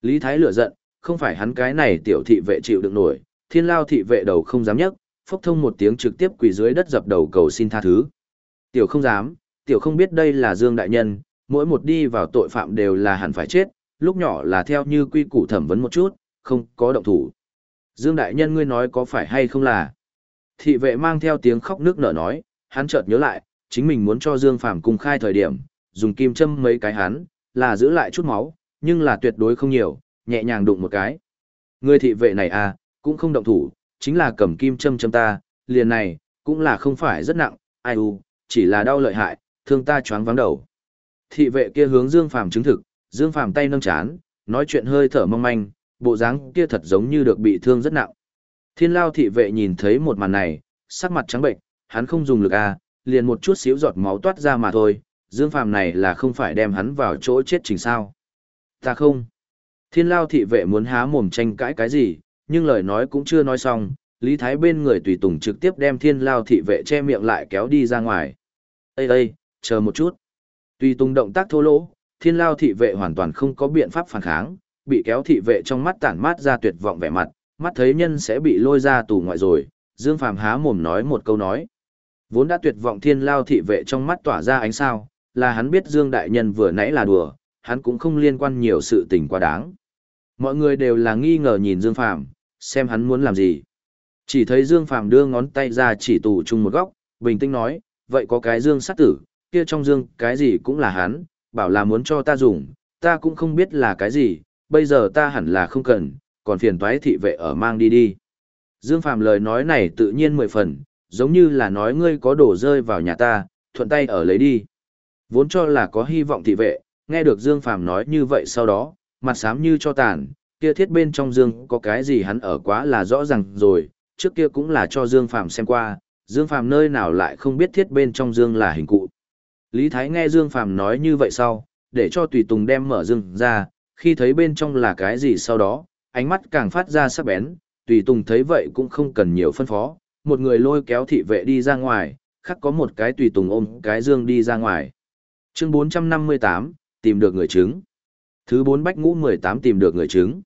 Lý Thái lửa giận, không phải hắn cái này tiểu thị vệ chịu đựng nổi, Thiên Lao thị vệ đầu không dám nhấc, phốc thông một tiếng trực tiếp quỳ dưới đất dập đầu cầu xin tha thứ. Tiểu không dám, tiểu không biết đây là Dương Đại Nhân, mỗi một đi vào tội phạm đều là hẳn phải chết, lúc nhỏ là theo như quy củ thẩm vấn một chút, không có động thủ. Dương Đại Nhân ngươi nói có phải hay không là? Thị vệ mang theo tiếng khóc nước nở nói, hắn chợt nhớ lại, chính mình muốn cho Dương Phàm cung khai thời điểm, dùng kim châm mấy cái hắn, là giữ lại chút máu, nhưng là tuyệt đối không nhiều, nhẹ nhàng đụng một cái. Người thị vệ này à, cũng không động thủ, chính là cầm kim châm châm ta, liền này, cũng là không phải rất nặng, ai u, chỉ là đau lợi hại, thương ta choáng vắng đầu. Thị vệ kia hướng Dương Phàm chứng thực, Dương Phàm tay nâng chán, nói chuyện hơi thở mong manh, bộ dáng kia thật giống như được bị thương rất nặng. Thiên lao thị vệ nhìn thấy một màn này, sắc mặt trắng bệnh, hắn không dùng lực à, liền một chút xíu giọt máu toát ra mà thôi, Dương Phàm này là không phải đem hắn vào chỗ chết trình sao. Ta không. Thiên lao thị vệ muốn há mồm tranh cãi cái gì, nhưng lời nói cũng chưa nói xong, Lý Thái bên người tùy tùng trực tiếp đem thiên lao thị vệ che miệng lại kéo đi ra ngoài. Ê ê, chờ một chút. Tùy tùng động tác thô lỗ, thiên lao thị vệ hoàn toàn không có biện pháp phản kháng, bị kéo thị vệ trong mắt tản mát ra tuyệt vọng vẻ mặt, mắt thấy nhân sẽ bị lôi ra tù ngoại rồi, Dương Phàm há mồm nói một câu nói. Vốn đã tuyệt vọng thiên lao thị vệ trong mắt tỏa ra ánh sao, là hắn biết Dương Đại Nhân vừa nãy là đùa, hắn cũng không liên quan nhiều sự tình quá đáng. Mọi người đều là nghi ngờ nhìn Dương Phàm xem hắn muốn làm gì. Chỉ thấy Dương Phàm đưa ngón tay ra chỉ tù chung một góc, bình tĩnh nói, vậy có cái Dương sát tử, kia trong Dương cái gì cũng là hắn, bảo là muốn cho ta dùng, ta cũng không biết là cái gì, bây giờ ta hẳn là không cần, còn phiền toái thị vệ ở mang đi đi. Dương Phàm lời nói này tự nhiên mười phần, giống như là nói ngươi có đổ rơi vào nhà ta, thuận tay ở lấy đi. Vốn cho là có hy vọng thị vệ, nghe được Dương Phàm nói như vậy sau đó, mặt xám như cho tàn, kia thiết bên trong Dương có cái gì hắn ở quá là rõ ràng rồi, trước kia cũng là cho Dương Phàm xem qua, Dương Phàm nơi nào lại không biết thiết bên trong Dương là hình cụ. Lý Thái nghe Dương Phàm nói như vậy sau, để cho tùy tùng đem mở Dương ra, khi thấy bên trong là cái gì sau đó, ánh mắt càng phát ra sắc bén, tùy tùng thấy vậy cũng không cần nhiều phân phó, một người lôi kéo thị vệ đi ra ngoài, khắc có một cái tùy tùng ôm cái Dương đi ra ngoài. Chương 458, tìm được người chứng. Thứ 4 Bách Ngũ 18 tìm được người chứng.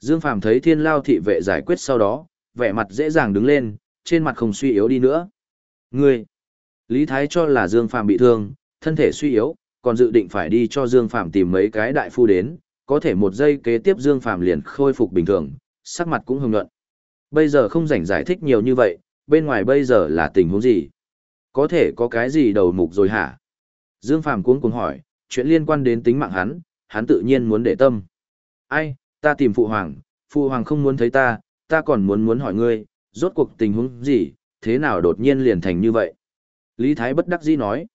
Dương Phàm thấy Thiên Lao thị vệ giải quyết sau đó, vẻ mặt dễ dàng đứng lên, trên mặt không suy yếu đi nữa. Ngươi! Lý Thái cho là Dương Phàm bị thương, thân thể suy yếu, còn dự định phải đi cho Dương Phàm tìm mấy cái đại phu đến, có thể một giây kế tiếp Dương Phàm liền khôi phục bình thường, sắc mặt cũng hồng nhuận. Bây giờ không rảnh giải thích nhiều như vậy, bên ngoài bây giờ là tình huống gì? Có thể có cái gì đầu mục rồi hả? Dương Phàm cuống cuồng hỏi, chuyện liên quan đến tính mạng hắn, hắn tự nhiên muốn để tâm. Ai, ta tìm phụ hoàng, phụ hoàng không muốn thấy ta, ta còn muốn muốn hỏi ngươi, rốt cuộc tình huống gì, thế nào đột nhiên liền thành như vậy? Lý Thái bất đắc dĩ nói,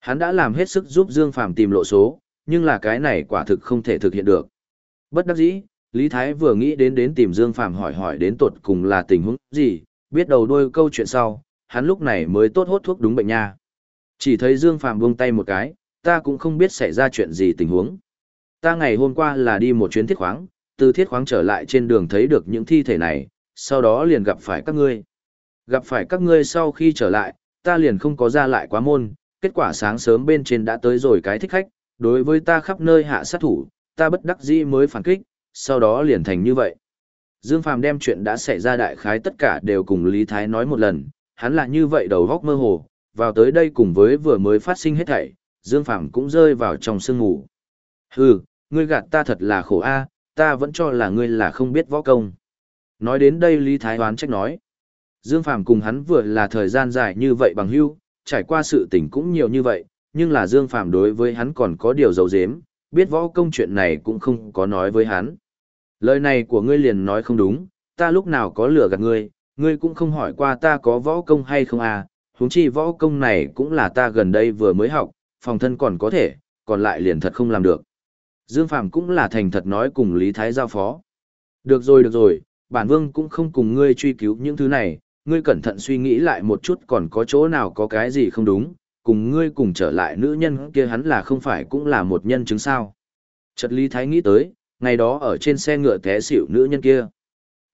hắn đã làm hết sức giúp Dương Phàm tìm lộ số, nhưng là cái này quả thực không thể thực hiện được. Bất đắc dĩ, Lý Thái vừa nghĩ đến đến tìm Dương Phàm hỏi hỏi đến tuột cùng là tình huống gì, biết đầu đuôi câu chuyện sau, hắn lúc này mới tốt hốt thuốc đúng bệnh nha. Chỉ thấy Dương Phàm buông tay một cái, ta cũng không biết xảy ra chuyện gì tình huống. Ta ngày hôm qua là đi một chuyến thiết khoáng, từ thiết khoáng trở lại trên đường thấy được những thi thể này, sau đó liền gặp phải các ngươi. Gặp phải các ngươi sau khi trở lại, ta liền không có ra lại quá môn, kết quả sáng sớm bên trên đã tới rồi cái thích khách, đối với ta khắp nơi hạ sát thủ, ta bất đắc dĩ mới phản kích, sau đó liền thành như vậy. Dương Phàm đem chuyện đã xảy ra đại khái tất cả đều cùng Lý Thái nói một lần, hắn là như vậy đầu góc mơ hồ, vào tới đây cùng với vừa mới phát sinh hết thảy, Dương Phàm cũng rơi vào trong sương ngủ. Hừ, ngươi gạt ta thật là khổ a, ta vẫn cho là ngươi là không biết võ công. Nói đến đây Lý Thái đoán trách nói. Dương Phàm cùng hắn vừa là thời gian dài như vậy bằng hữu, trải qua sự tình cũng nhiều như vậy, nhưng là Dương Phàm đối với hắn còn có điều dấu dếm, biết võ công chuyện này cũng không có nói với hắn. Lời này của ngươi liền nói không đúng, ta lúc nào có lừa gạt ngươi, ngươi cũng không hỏi qua ta có võ công hay không à, huống chi võ công này cũng là ta gần đây vừa mới học, phòng thân còn có thể, còn lại liền thật không làm được. Dương Phàm cũng là thành thật nói cùng Lý Thái giao phó. Được rồi được rồi, bản vương cũng không cùng ngươi truy cứu những thứ này, ngươi cẩn thận suy nghĩ lại một chút còn có chỗ nào có cái gì không đúng, cùng ngươi cùng trở lại nữ nhân kia hắn là không phải cũng là một nhân chứng sao. Chợt Lý Thái nghĩ tới, ngày đó ở trên xe ngựa té xỉu nữ nhân kia.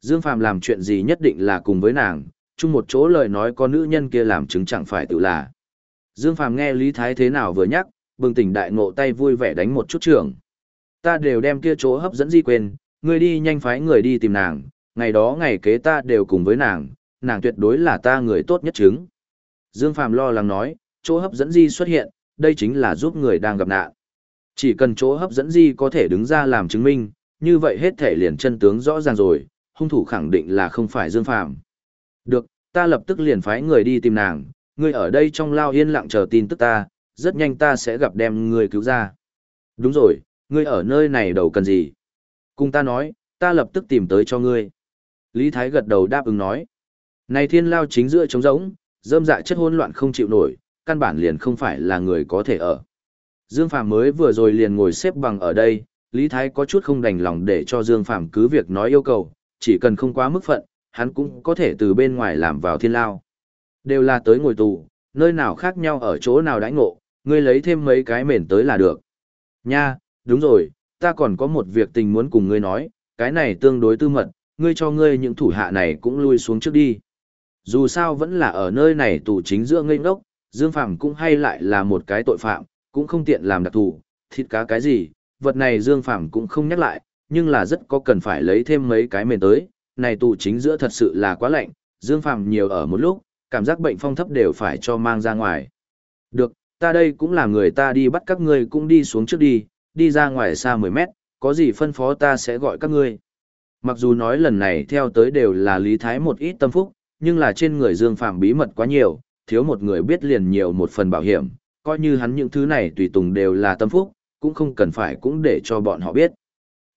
Dương Phàm làm chuyện gì nhất định là cùng với nàng, chung một chỗ lời nói có nữ nhân kia làm chứng chẳng phải tự là. Dương Phàm nghe Lý Thái thế nào vừa nhắc, bừng tỉnh đại ngộ tay vui vẻ đánh một chút trưởng. Ta đều đem kia chỗ hấp dẫn di quên, ngươi đi nhanh phái người đi tìm nàng, ngày đó ngày kế ta đều cùng với nàng, nàng tuyệt đối là ta người tốt nhất chứng. Dương Phàm lo lắng nói, chỗ hấp dẫn di xuất hiện, đây chính là giúp người đang gặp nạn. Chỉ cần chỗ hấp dẫn gì có thể đứng ra làm chứng minh, như vậy hết thể liền chân tướng rõ ràng rồi, hung thủ khẳng định là không phải Dương Phàm. Được, ta lập tức liền phái người đi tìm nàng, ngươi ở đây trong lao yên lặng chờ tin tức ta, rất nhanh ta sẽ gặp đem ngươi cứu ra. Đúng rồi, ngươi ở nơi này đầu cần gì? Cùng ta nói, ta lập tức tìm tới cho ngươi. Lý Thái gật đầu đáp ứng nói. Này thiên lao chính giữa trống rỗng, dơm dạ chất hỗn loạn không chịu nổi, căn bản liền không phải là người có thể ở. Dương Phàm mới vừa rồi liền ngồi xếp bằng ở đây, Lý Thái có chút không đành lòng để cho Dương Phàm cứ việc nói yêu cầu, chỉ cần không quá mức phận, hắn cũng có thể từ bên ngoài làm vào thiên lao. Đều là tới ngồi tù, nơi nào khác nhau ở chỗ nào đãi ngộ, ngươi lấy thêm mấy cái mền tới là được. Nha, đúng rồi, ta còn có một việc tình muốn cùng ngươi nói, cái này tương đối tư mật, ngươi cho ngươi những thủ hạ này cũng lui xuống trước đi. Dù sao vẫn là ở nơi này tù chính giữa ngây ngốc, Dương Phàm cũng hay lại là một cái tội phạm, cũng không tiện làm đặc thù, thịt cá cái gì, vật này Dương Phàm cũng không nhắc lại, nhưng là rất có cần phải lấy thêm mấy cái mền tới, này tù chính giữa thật sự là quá lạnh, Dương Phàm nhiều ở một lúc, cảm giác bệnh phong thấp đều phải cho mang ra ngoài. Được, ta đây cũng là người ta đi bắt các ngươi cũng đi xuống trước đi, đi ra ngoài xa 10 mét, có gì phân phó ta sẽ gọi các ngươi. Mặc dù nói lần này theo tới đều là lý thái một ít tâm phúc, nhưng là trên người Dương Phàm bí mật quá nhiều, thiếu một người biết liền nhiều một phần bảo hiểm, coi như hắn những thứ này tùy tùng đều là tâm phúc, cũng không cần phải cũng để cho bọn họ biết.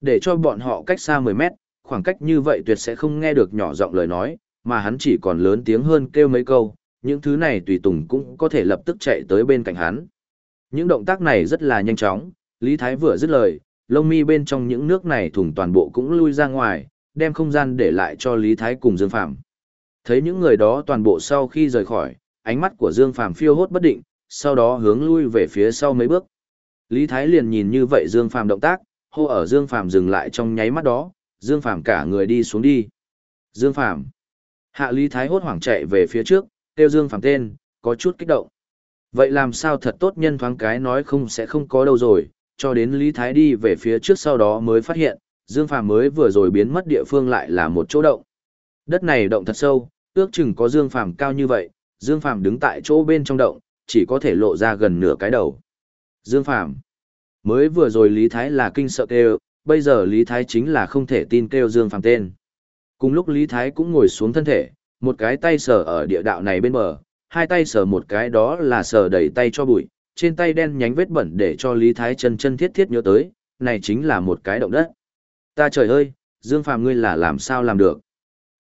Để cho bọn họ cách xa 10 mét, khoảng cách như vậy tuyệt sẽ không nghe được nhỏ giọng lời nói, mà hắn chỉ còn lớn tiếng hơn kêu mấy câu, những thứ này tùy tùng cũng có thể lập tức chạy tới bên cạnh hắn. Những động tác này rất là nhanh chóng, Lý Thái vừa dứt lời, lông mi bên trong những nước này thủng toàn bộ cũng lui ra ngoài, đem không gian để lại cho Lý Thái cùng Dương Phạm. Thấy những người đó toàn bộ sau khi rời khỏi, ánh mắt của Dương Phạm phiêu hốt bất định, sau đó hướng lui về phía sau mấy bước. Lý Thái liền nhìn như vậy Dương Phàm động tác, hô ở Dương Phàm dừng lại trong nháy mắt đó, Dương Phàm cả người đi xuống đi. Dương Phàm, Hạ Lý Thái hốt hoảng chạy về phía trước, kêu Dương Phạm tên, có chút kích động. Vậy làm sao thật tốt nhân thoáng cái nói không sẽ không có đâu rồi, cho đến Lý Thái đi về phía trước sau đó mới phát hiện, Dương Phạm mới vừa rồi biến mất địa phương lại là một chỗ động. Đất này động thật sâu, ước chừng có Dương Phạm cao như vậy, Dương Phạm đứng tại chỗ bên trong động, chỉ có thể lộ ra gần nửa cái đầu. Dương Phạm Mới vừa rồi Lý Thái là kinh sợ kêu, bây giờ Lý Thái chính là không thể tin kêu Dương Phạm tên. Cùng lúc Lý Thái cũng ngồi xuống thân thể, một cái tay sờ ở địa đạo này bên bờ, hai tay sờ một cái đó là sờ đẩy tay cho bụi, trên tay đen nhánh vết bẩn để cho Lý Thái chân chân thiết thiết nhớ tới, này chính là một cái động đất. Ta trời ơi, Dương Phàm ngươi là làm sao làm được?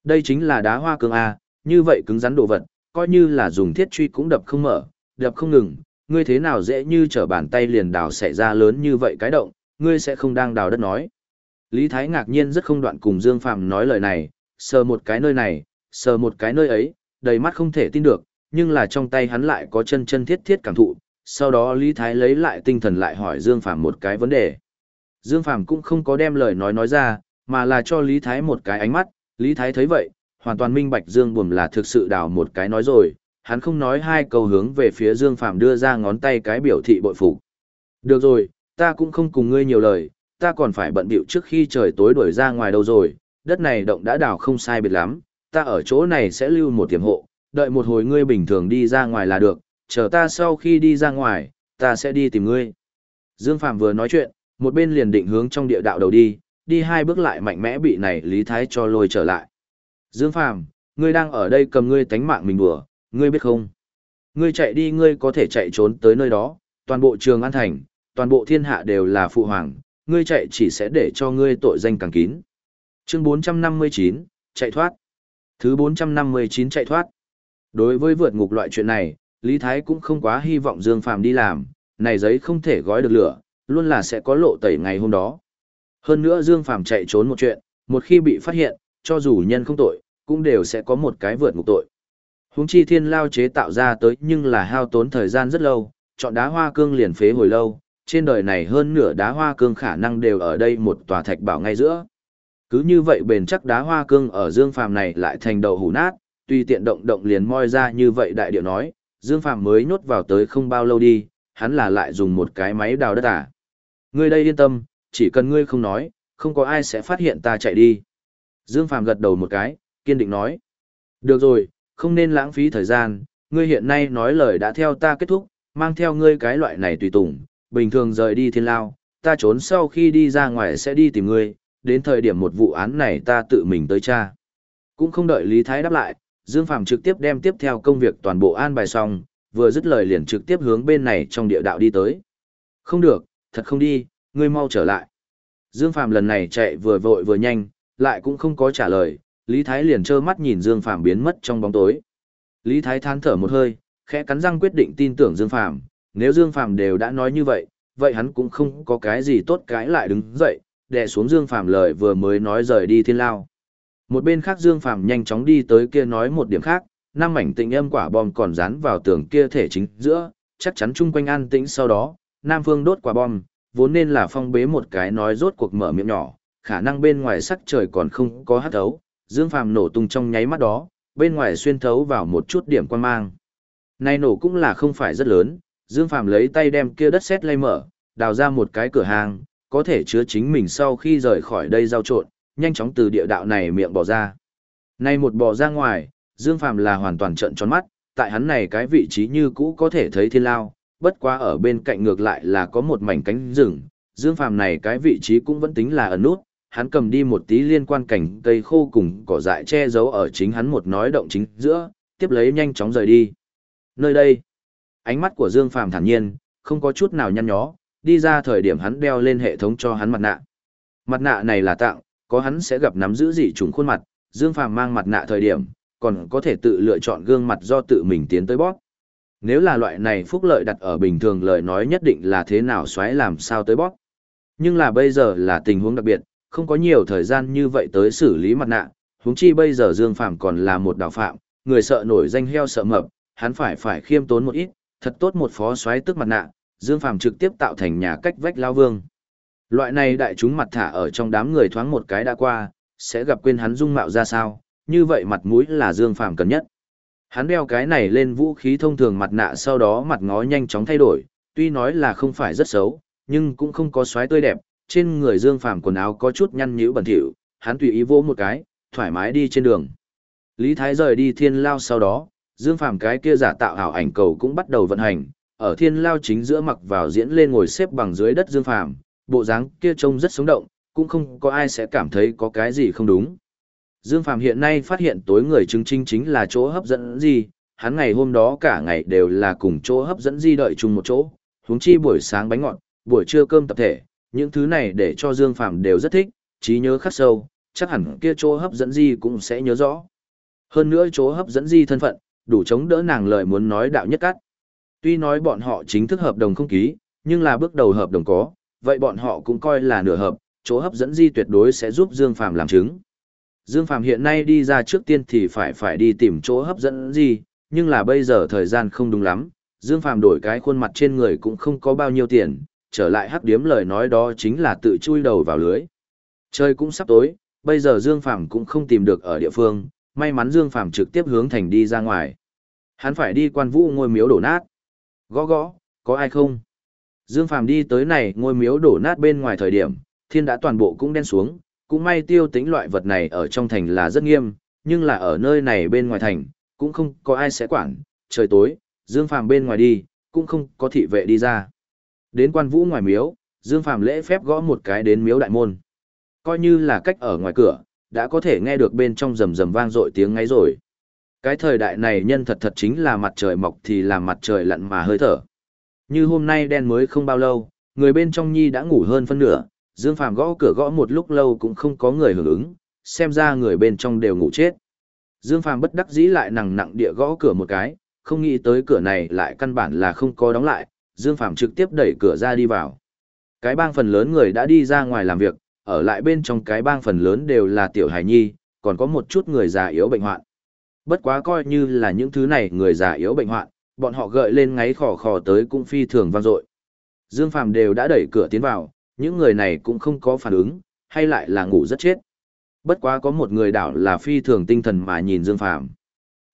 Đây chính là đá hoa cương A, như vậy cứng rắn đồ vật, coi như là dùng thiết truy cũng đập không mở, đập không ngừng, ngươi thế nào dễ như trở bàn tay liền đào xảy ra lớn như vậy cái động, ngươi sẽ không đang đào đất nói. Lý Thái ngạc nhiên rất không đoạn cùng Dương Phàm nói lời này, sờ một cái nơi này, sờ một cái nơi ấy, đầy mắt không thể tin được, nhưng là trong tay hắn lại có chân chân thiết thiết cảm thụ. Sau đó Lý Thái lấy lại tinh thần lại hỏi Dương Phàm một cái vấn đề. Dương Phàm cũng không có đem lời nói nói ra, mà là cho Lý Thái một cái ánh mắt, Lý Thái thấy vậy, hoàn toàn minh bạch Dương Buồm là thực sự đào một cái nói rồi, hắn không nói hai câu hướng về phía Dương Phàm đưa ra ngón tay cái biểu thị bội phục. Được rồi, ta cũng không cùng ngươi nhiều lời, ta còn phải bận bịu trước khi trời tối đuổi ra ngoài đâu rồi, đất này động đã đào không sai biệt lắm, ta ở chỗ này sẽ lưu một tiềm hộ, đợi một hồi ngươi bình thường đi ra ngoài là được, chờ ta sau khi đi ra ngoài, ta sẽ đi tìm ngươi. Dương Phạm vừa nói chuyện, một bên liền định hướng trong địa đạo đầu đi, đi hai bước lại mạnh mẽ bị này Lý Thái cho lôi trở lại. Dương Phạm, ngươi đang ở đây cầm ngươi tánh mạng mình đùa, ngươi biết không? Ngươi chạy đi ngươi có thể chạy trốn tới nơi đó, toàn bộ trường An Thành, toàn bộ thiên hạ đều là phụ hoàng, ngươi chạy chỉ sẽ để cho ngươi tội danh càng kín. Chương 459, chạy thoát. Thứ 459 chạy thoát. Đối với vượt ngục loại chuyện này, Lý Thái cũng không quá hy vọng Dương Phàm đi làm, này giấy không thể gói được lửa, luôn là sẽ có lộ tẩy ngày hôm đó. Hơn nữa Dương Phàm chạy trốn một chuyện, một khi bị phát hiện, cho dù nhân không tội, cũng đều sẽ có một cái vượt ngục tội. Húng chi thiên lao chế tạo ra tới nhưng là hao tốn thời gian rất lâu, chọn đá hoa cương liền phế hồi lâu, trên đời này hơn nửa đá hoa cương khả năng đều ở đây một tòa thạch bảo ngay giữa. Cứ như vậy bền chắc đá hoa cương ở Dương Phàm này lại thành đầu hủ nát, tùy tiện động động liền moi ra như vậy đại điệu nói, Dương Phàm mới nhốt vào tới không bao lâu đi, hắn là lại dùng một cái máy đào đất à. Ngươi đây yên tâm, chỉ cần ngươi không nói, không có ai sẽ phát hiện ta chạy đi. Dương Phàm gật đầu một cái, kiên định nói. Được rồi, không nên lãng phí thời gian, ngươi hiện nay nói lời đã theo ta kết thúc, mang theo ngươi cái loại này tùy tùng, bình thường rời đi thiên lao, ta trốn sau khi đi ra ngoài sẽ đi tìm ngươi, đến thời điểm một vụ án này ta tự mình tới tra. Cũng không đợi Lý Thái đáp lại, Dương Phàm trực tiếp đem tiếp theo công việc toàn bộ an bài xong, vừa dứt lời liền trực tiếp hướng bên này trong địa đạo đi tới. Không được, thật không đi, ngươi mau trở lại. Dương Phàm lần này chạy vừa vội vừa nhanh, lại cũng không có trả lời, Lý Thái liền trơ mắt nhìn Dương Phàm biến mất trong bóng tối. Lý Thái than thở một hơi, khẽ cắn răng quyết định tin tưởng Dương Phàm, nếu Dương Phàm đều đã nói như vậy, vậy hắn cũng không có cái gì tốt cái lại đứng dậy, đè xuống Dương Phàm lời vừa mới nói rời đi thiên lao. Một bên khác Dương Phàm nhanh chóng đi tới kia nói một điểm khác, năm mảnh tịnh âm quả bom còn dán vào tường kia thể chính giữa, chắc chắn chung quanh an tĩnh sau đó, Nam Phương đốt quả bom, vốn nên là phong bế một cái nói rốt cuộc mở miệng nhỏ, khả năng bên ngoài sắc trời còn không có hát ấu, Dương Phàm nổ tung trong nháy mắt đó, bên ngoài xuyên thấu vào một chút điểm quan mang. Này nổ cũng là không phải rất lớn, Dương Phàm lấy tay đem kia đất sét lay mở, đào ra một cái cửa hàng, có thể chứa chính mình sau khi rời khỏi đây giao trộn, nhanh chóng từ địa đạo này miệng bỏ ra. Này một bỏ ra ngoài, Dương Phàm là hoàn toàn trận tròn mắt, tại hắn này cái vị trí như cũ có thể thấy thiên lao, bất quá ở bên cạnh ngược lại là có một mảnh cánh rừng, Dương Phàm này cái vị trí cũng vẫn tính là ẩn nút, hắn cầm đi một tí liên quan cảnh cây khô cùng cỏ dại che giấu ở chính hắn một nói động chính giữa, tiếp lấy nhanh chóng rời đi. Nơi đây, ánh mắt của Dương Phàm thản nhiên, không có chút nào nhăn nhó, đi ra thời điểm hắn đeo lên hệ thống cho hắn mặt nạ. Mặt nạ này là tặng, có hắn sẽ gặp nắm giữ dị trùng khuôn mặt, Dương Phàm mang mặt nạ thời điểm, còn có thể tự lựa chọn gương mặt do tự mình tiến tới bóp. Nếu là loại này phúc lợi đặt ở bình thường lời nói nhất định là thế nào xoáy làm sao tới bóp. Nhưng là bây giờ là tình huống đặc biệt, không có nhiều thời gian như vậy tới xử lý mặt nạ, huống chi bây giờ Dương Phàm còn là một đạo phạm, người sợ nổi danh heo sợ mập, hắn phải phải khiêm tốn một ít, thật tốt một phó xoáy tức mặt nạ, Dương Phàm trực tiếp tạo thành nhà cách vách lao vương. Loại này đại chúng mặt thả ở trong đám người thoáng một cái đã qua, sẽ gặp quên hắn dung mạo ra sao, như vậy mặt mũi là Dương Phàm cần nhất. Hắn đeo cái này lên vũ khí thông thường mặt nạ sau đó mặt ngó nhanh chóng thay đổi, tuy nói là không phải rất xấu, nhưng cũng không có xoáy tươi đẹp, trên người Dương Phàm quần áo có chút nhăn nhữ bẩn thỉu, hắn tùy ý vỗ một cái, thoải mái đi trên đường. Lý Thái rời đi thiên lao sau đó, Dương Phàm cái kia giả tạo ảo ảnh cầu cũng bắt đầu vận hành, ở thiên lao chính giữa mặc vào diễn lên ngồi xếp bằng dưới đất Dương Phàm, bộ dáng kia trông rất sống động, cũng không có ai sẽ cảm thấy có cái gì không đúng. Dương Phàm hiện nay phát hiện tối người chứng chính chính là chỗ hấp dẫn gì, hắn ngày hôm đó cả ngày đều là cùng chỗ hấp dẫn di đợi chung một chỗ, huống chi buổi sáng bánh ngọt, buổi trưa cơm tập thể, những thứ này để cho Dương Phàm đều rất thích, trí nhớ khắc sâu, chắc hẳn kia chỗ hấp dẫn di cũng sẽ nhớ rõ. Hơn nữa chỗ hấp dẫn di thân phận, đủ chống đỡ nàng lời muốn nói đạo nhất cắt. Tuy nói bọn họ chính thức hợp đồng không ký, nhưng là bước đầu hợp đồng có, vậy bọn họ cũng coi là nửa hợp, chỗ hấp dẫn di tuyệt đối sẽ giúp Dương Phàm làm chứng. Dương Phàm hiện nay đi ra trước tiên thì phải phải đi tìm chỗ hấp dẫn gì, nhưng là bây giờ thời gian không đúng lắm, Dương Phàm đổi cái khuôn mặt trên người cũng không có bao nhiêu tiền, trở lại hắc điếm lời nói đó chính là tự chui đầu vào lưới. Trời cũng sắp tối, bây giờ Dương Phàm cũng không tìm được ở địa phương, may mắn Dương Phàm trực tiếp hướng thành đi ra ngoài. Hắn phải đi quan vũ ngôi miếu đổ nát. Gõ gõ, có ai không? Dương Phàm đi tới này ngôi miếu đổ nát bên ngoài thời điểm, thiên đã toàn bộ cũng đen xuống, cũng may tiêu tính loại vật này ở trong thành là rất nghiêm, nhưng là ở nơi này bên ngoài thành, cũng không có ai sẽ quản, trời tối, Dương Phàm bên ngoài đi, cũng không có thị vệ đi ra. Đến quan vũ ngoài miếu, Dương Phàm lễ phép gõ một cái đến miếu đại môn. Coi như là cách ở ngoài cửa, đã có thể nghe được bên trong rầm rầm vang dội tiếng ngáy rồi. Cái thời đại này nhân thật thật chính là mặt trời mọc thì là mặt trời lặn mà hơi thở. Như hôm nay đen mới không bao lâu, người bên trong nhi đã ngủ hơn phân nửa, Dương Phàm gõ cửa gõ một lúc lâu cũng không có người hưởng ứng, xem ra người bên trong đều ngủ chết. Dương Phàm bất đắc dĩ lại nặng nặng địa gõ cửa một cái, không nghĩ tới cửa này lại căn bản là không có đóng lại, Dương Phạm trực tiếp đẩy cửa ra đi vào. Cái bang phần lớn người đã đi ra ngoài làm việc, ở lại bên trong cái bang phần lớn đều là tiểu hài nhi, còn có một chút người già yếu bệnh hoạn. Bất quá coi như là những thứ này người già yếu bệnh hoạn, bọn họ gợi lên ngáy khò khò tới cũng phi thường vang dội. Dương Phạm đều đã đẩy cửa tiến vào, những người này cũng không có phản ứng, hay lại là ngủ rất chết. Bất quá có một người đảo là phi thường tinh thần mà nhìn Dương Phạm,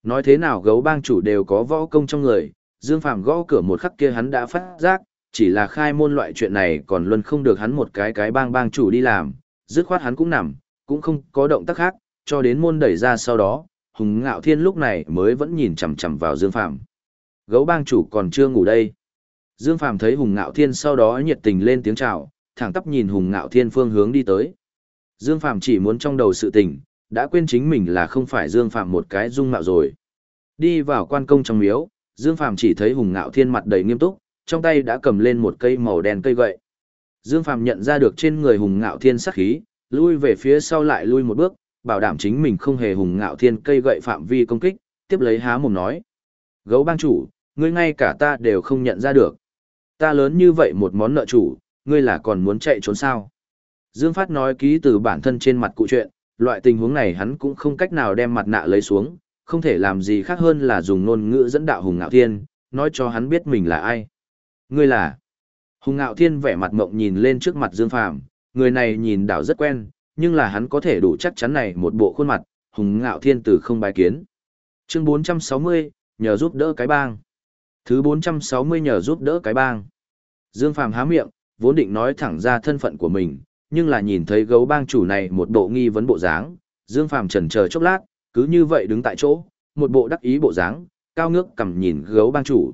Nói thế nào gấu bang chủ đều có võ công trong người, Dương Phàm gõ cửa một khắc kia hắn đã phát giác, chỉ là khai môn loại chuyện này còn luôn không được hắn một cái cái bang bang chủ đi làm, dứt khoát hắn cũng nằm, cũng không có động tác khác, cho đến môn đẩy ra sau đó, Hùng Ngạo Thiên lúc này mới vẫn nhìn chằm chằm vào Dương Phàm. Gấu bang chủ còn chưa ngủ đây. Dương Phàm thấy Hùng Ngạo Thiên sau đó nhiệt tình lên tiếng chào, thẳng tắp nhìn Hùng Ngạo Thiên phương hướng đi tới. Dương Phàm chỉ muốn trong đầu sự tình, đã quên chính mình là không phải Dương Phàm một cái dung mạo rồi. Đi vào quan công trong miếu, Dương Phàm chỉ thấy Hùng Ngạo Thiên mặt đầy nghiêm túc, trong tay đã cầm lên một cây màu đen cây gậy. Dương Phàm nhận ra được trên người Hùng Ngạo Thiên sát khí, lui về phía sau lại lui một bước, bảo đảm chính mình không hề hùng ngạo thiên cây gậy phạm vi công kích, tiếp lấy há mồm nói. Gấu bang chủ, ngươi ngay cả ta đều không nhận ra được. Ta lớn như vậy một món nợ chủ, ngươi là còn muốn chạy trốn sao? Dương Phát nói ký từ bản thân trên mặt cụ chuyện, loại tình huống này hắn cũng không cách nào đem mặt nạ lấy xuống, không thể làm gì khác hơn là dùng ngôn ngữ dẫn đạo Hùng Ngạo Thiên, nói cho hắn biết mình là ai. Ngươi là? Hùng Ngạo Thiên vẻ mặt mộng nhìn lên trước mặt Dương Phàm, người này nhìn đảo rất quen, nhưng là hắn có thể đủ chắc chắn này một bộ khuôn mặt, Hùng Ngạo Thiên từ không bài kiến. Chương 460, nhờ giúp đỡ cái bang. Thứ 460 nhờ giúp đỡ cái bang. Dương Phàm há miệng, vốn định nói thẳng ra thân phận của mình, nhưng là nhìn thấy gấu bang chủ này một bộ nghi vấn bộ dáng, Dương Phàm chần chờ chốc lát, cứ như vậy đứng tại chỗ, một bộ đắc ý bộ dáng, cao ngước cầm nhìn gấu bang chủ.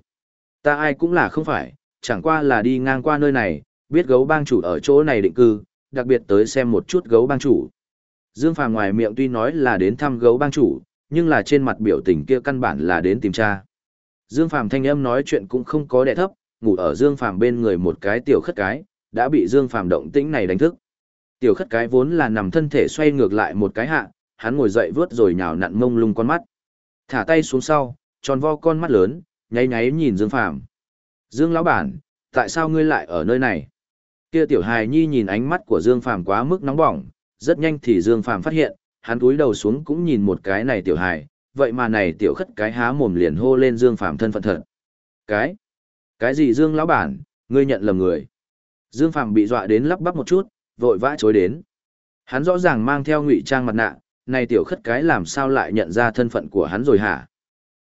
Ta ai cũng là không phải, chẳng qua là đi ngang qua nơi này, biết gấu bang chủ ở chỗ này định cư, đặc biệt tới xem một chút gấu bang chủ. Dương Phàm ngoài miệng tuy nói là đến thăm gấu bang chủ, nhưng là trên mặt biểu tình kia căn bản là đến tìm cha. Dương Phàm thanh âm nói chuyện cũng không có đè thấp, ngủ ở Dương Phàm bên người một cái tiểu khất cái, đã bị Dương Phàm động tĩnh này đánh thức. Tiểu khất cái vốn là nằm thân thể xoay ngược lại một cái hạ, hắn ngồi dậy vướt rồi nhào nặn mông lung con mắt. Thả tay xuống sau, tròn vo con mắt lớn, nháy nháy nhìn Dương Phàm. Dương lão bản, tại sao ngươi lại ở nơi này? Kia tiểu hài nhi nhìn ánh mắt của Dương Phàm quá mức nóng bỏng, rất nhanh thì Dương Phàm phát hiện, hắn cúi đầu xuống cũng nhìn một cái này tiểu hài, vậy mà này tiểu khất cái há mồm liền hô lên Dương Phàm thân phận thật. Cái? Cái gì Dương lão bản, ngươi nhận lầm người. Dương Phàm bị dọa đến lắp bắp một chút, vội vã chối đến. Hắn rõ ràng mang theo ngụy trang mặt nạ, này tiểu khất cái làm sao lại nhận ra thân phận của hắn rồi hả?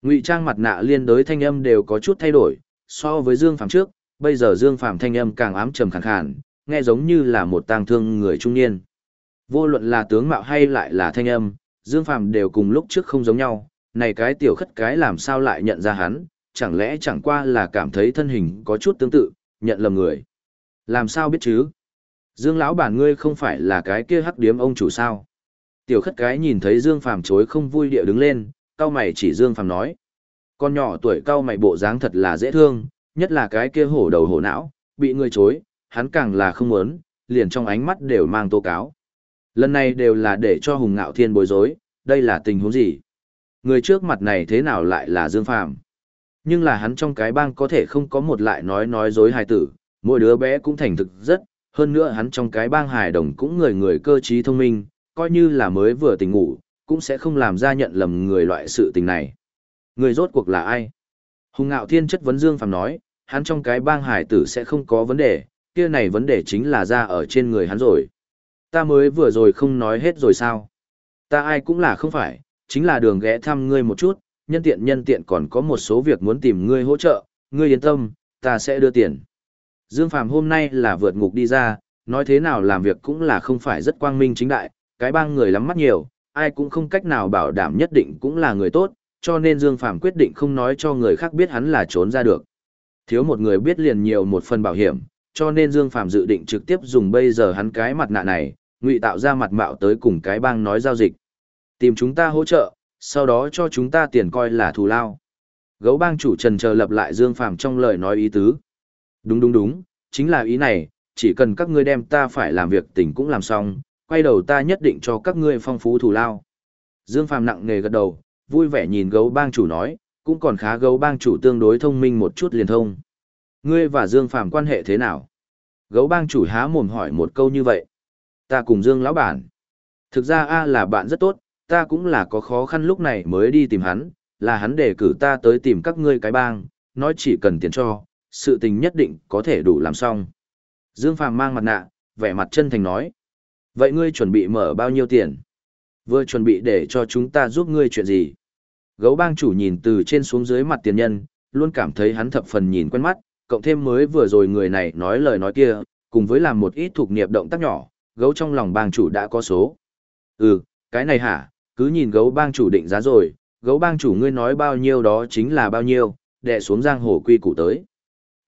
Ngụy trang mặt nạ liên đối thanh âm đều có chút thay đổi, so với Dương Phàm trước, bây giờ Dương Phàm thanh âm càng ám trầm khàn khàn, nghe giống như là một tang thương người trung niên. Vô luận là tướng mạo hay lại là thanh âm, Dương Phàm đều cùng lúc trước không giống nhau, này cái tiểu khất cái làm sao lại nhận ra hắn, chẳng lẽ chẳng qua là cảm thấy thân hình có chút tương tự, nhận lầm người. Làm sao biết chứ? Dương lão bản ngươi không phải là cái kia hắc điếm ông chủ sao? Tiểu khất cái nhìn thấy Dương Phàm chối không vui địa đứng lên, cao mày chỉ Dương Phàm nói. Con nhỏ tuổi cao mày bộ dáng thật là dễ thương, nhất là cái kia hổ đầu hổ não, bị người chối, hắn càng là không muốn, liền trong ánh mắt đều mang tố cáo. Lần này đều là để cho Hùng Ngạo Thiên bối rối, đây là tình huống gì? Người trước mặt này thế nào lại là Dương Phàm? Nhưng là hắn trong cái bang có thể không có một lại nói nói dối hài tử, mỗi đứa bé cũng thành thực rất, hơn nữa hắn trong cái bang hài đồng cũng người người cơ trí thông minh, coi như là mới vừa tỉnh ngủ, cũng sẽ không làm ra nhận lầm người loại sự tình này. Người rốt cuộc là ai? Hùng Ngạo Thiên chất vấn Dương Phàm nói, hắn trong cái bang hải tử sẽ không có vấn đề, kia này vấn đề chính là ra ở trên người hắn rồi. Ta mới vừa rồi không nói hết rồi sao? Ta ai cũng là không phải, chính là đường ghé thăm ngươi một chút, nhân tiện nhân tiện còn có một số việc muốn tìm ngươi hỗ trợ, ngươi yên tâm, ta sẽ đưa tiền. Dương Phàm hôm nay là vượt ngục đi ra, nói thế nào làm việc cũng là không phải rất quang minh chính đại, cái bang người lắm mắt nhiều, ai cũng không cách nào bảo đảm nhất định cũng là người tốt, cho nên Dương Phàm quyết định không nói cho người khác biết hắn là trốn ra được. Thiếu một người biết liền nhiều một phần bảo hiểm, cho nên Dương Phàm dự định trực tiếp dùng bây giờ hắn cái mặt nạ này, ngụy tạo ra mặt mạo tới cùng cái bang nói giao dịch. Tìm chúng ta hỗ trợ, sau đó cho chúng ta tiền coi là thù lao. Gấu bang chủ trần chờ lập lại Dương Phàm trong lời nói ý tứ. Đúng đúng đúng, chính là ý này, chỉ cần các ngươi đem ta phải làm việc tình cũng làm xong, quay đầu ta nhất định cho các ngươi phong phú thù lao. Dương Phàm nặng nề gật đầu, vui vẻ nhìn gấu bang chủ nói, cũng còn khá gấu bang chủ tương đối thông minh một chút liền thông. Ngươi và Dương Phàm quan hệ thế nào? Gấu bang chủ há mồm hỏi một câu như vậy. Ta cùng Dương lão bản. Thực ra A là bạn rất tốt, ta cũng là có khó khăn lúc này mới đi tìm hắn, là hắn để cử ta tới tìm các ngươi cái bang, nói chỉ cần tiền cho, sự tình nhất định có thể đủ làm xong. Dương Phàm mang mặt nạ, vẻ mặt chân thành nói. Vậy ngươi chuẩn bị mở bao nhiêu tiền? Vừa chuẩn bị để cho chúng ta giúp ngươi chuyện gì? Gấu bang chủ nhìn từ trên xuống dưới mặt tiền nhân, luôn cảm thấy hắn thập phần nhìn quen mắt, cộng thêm mới vừa rồi người này nói lời nói kia, cùng với làm một ít thuộc nghiệp động tác nhỏ, gấu trong lòng bang chủ đã có số. Ừ, cái này hả, cứ nhìn gấu bang chủ định giá rồi, gấu bang chủ ngươi nói bao nhiêu đó chính là bao nhiêu, Đệ xuống giang hồ quy củ tới.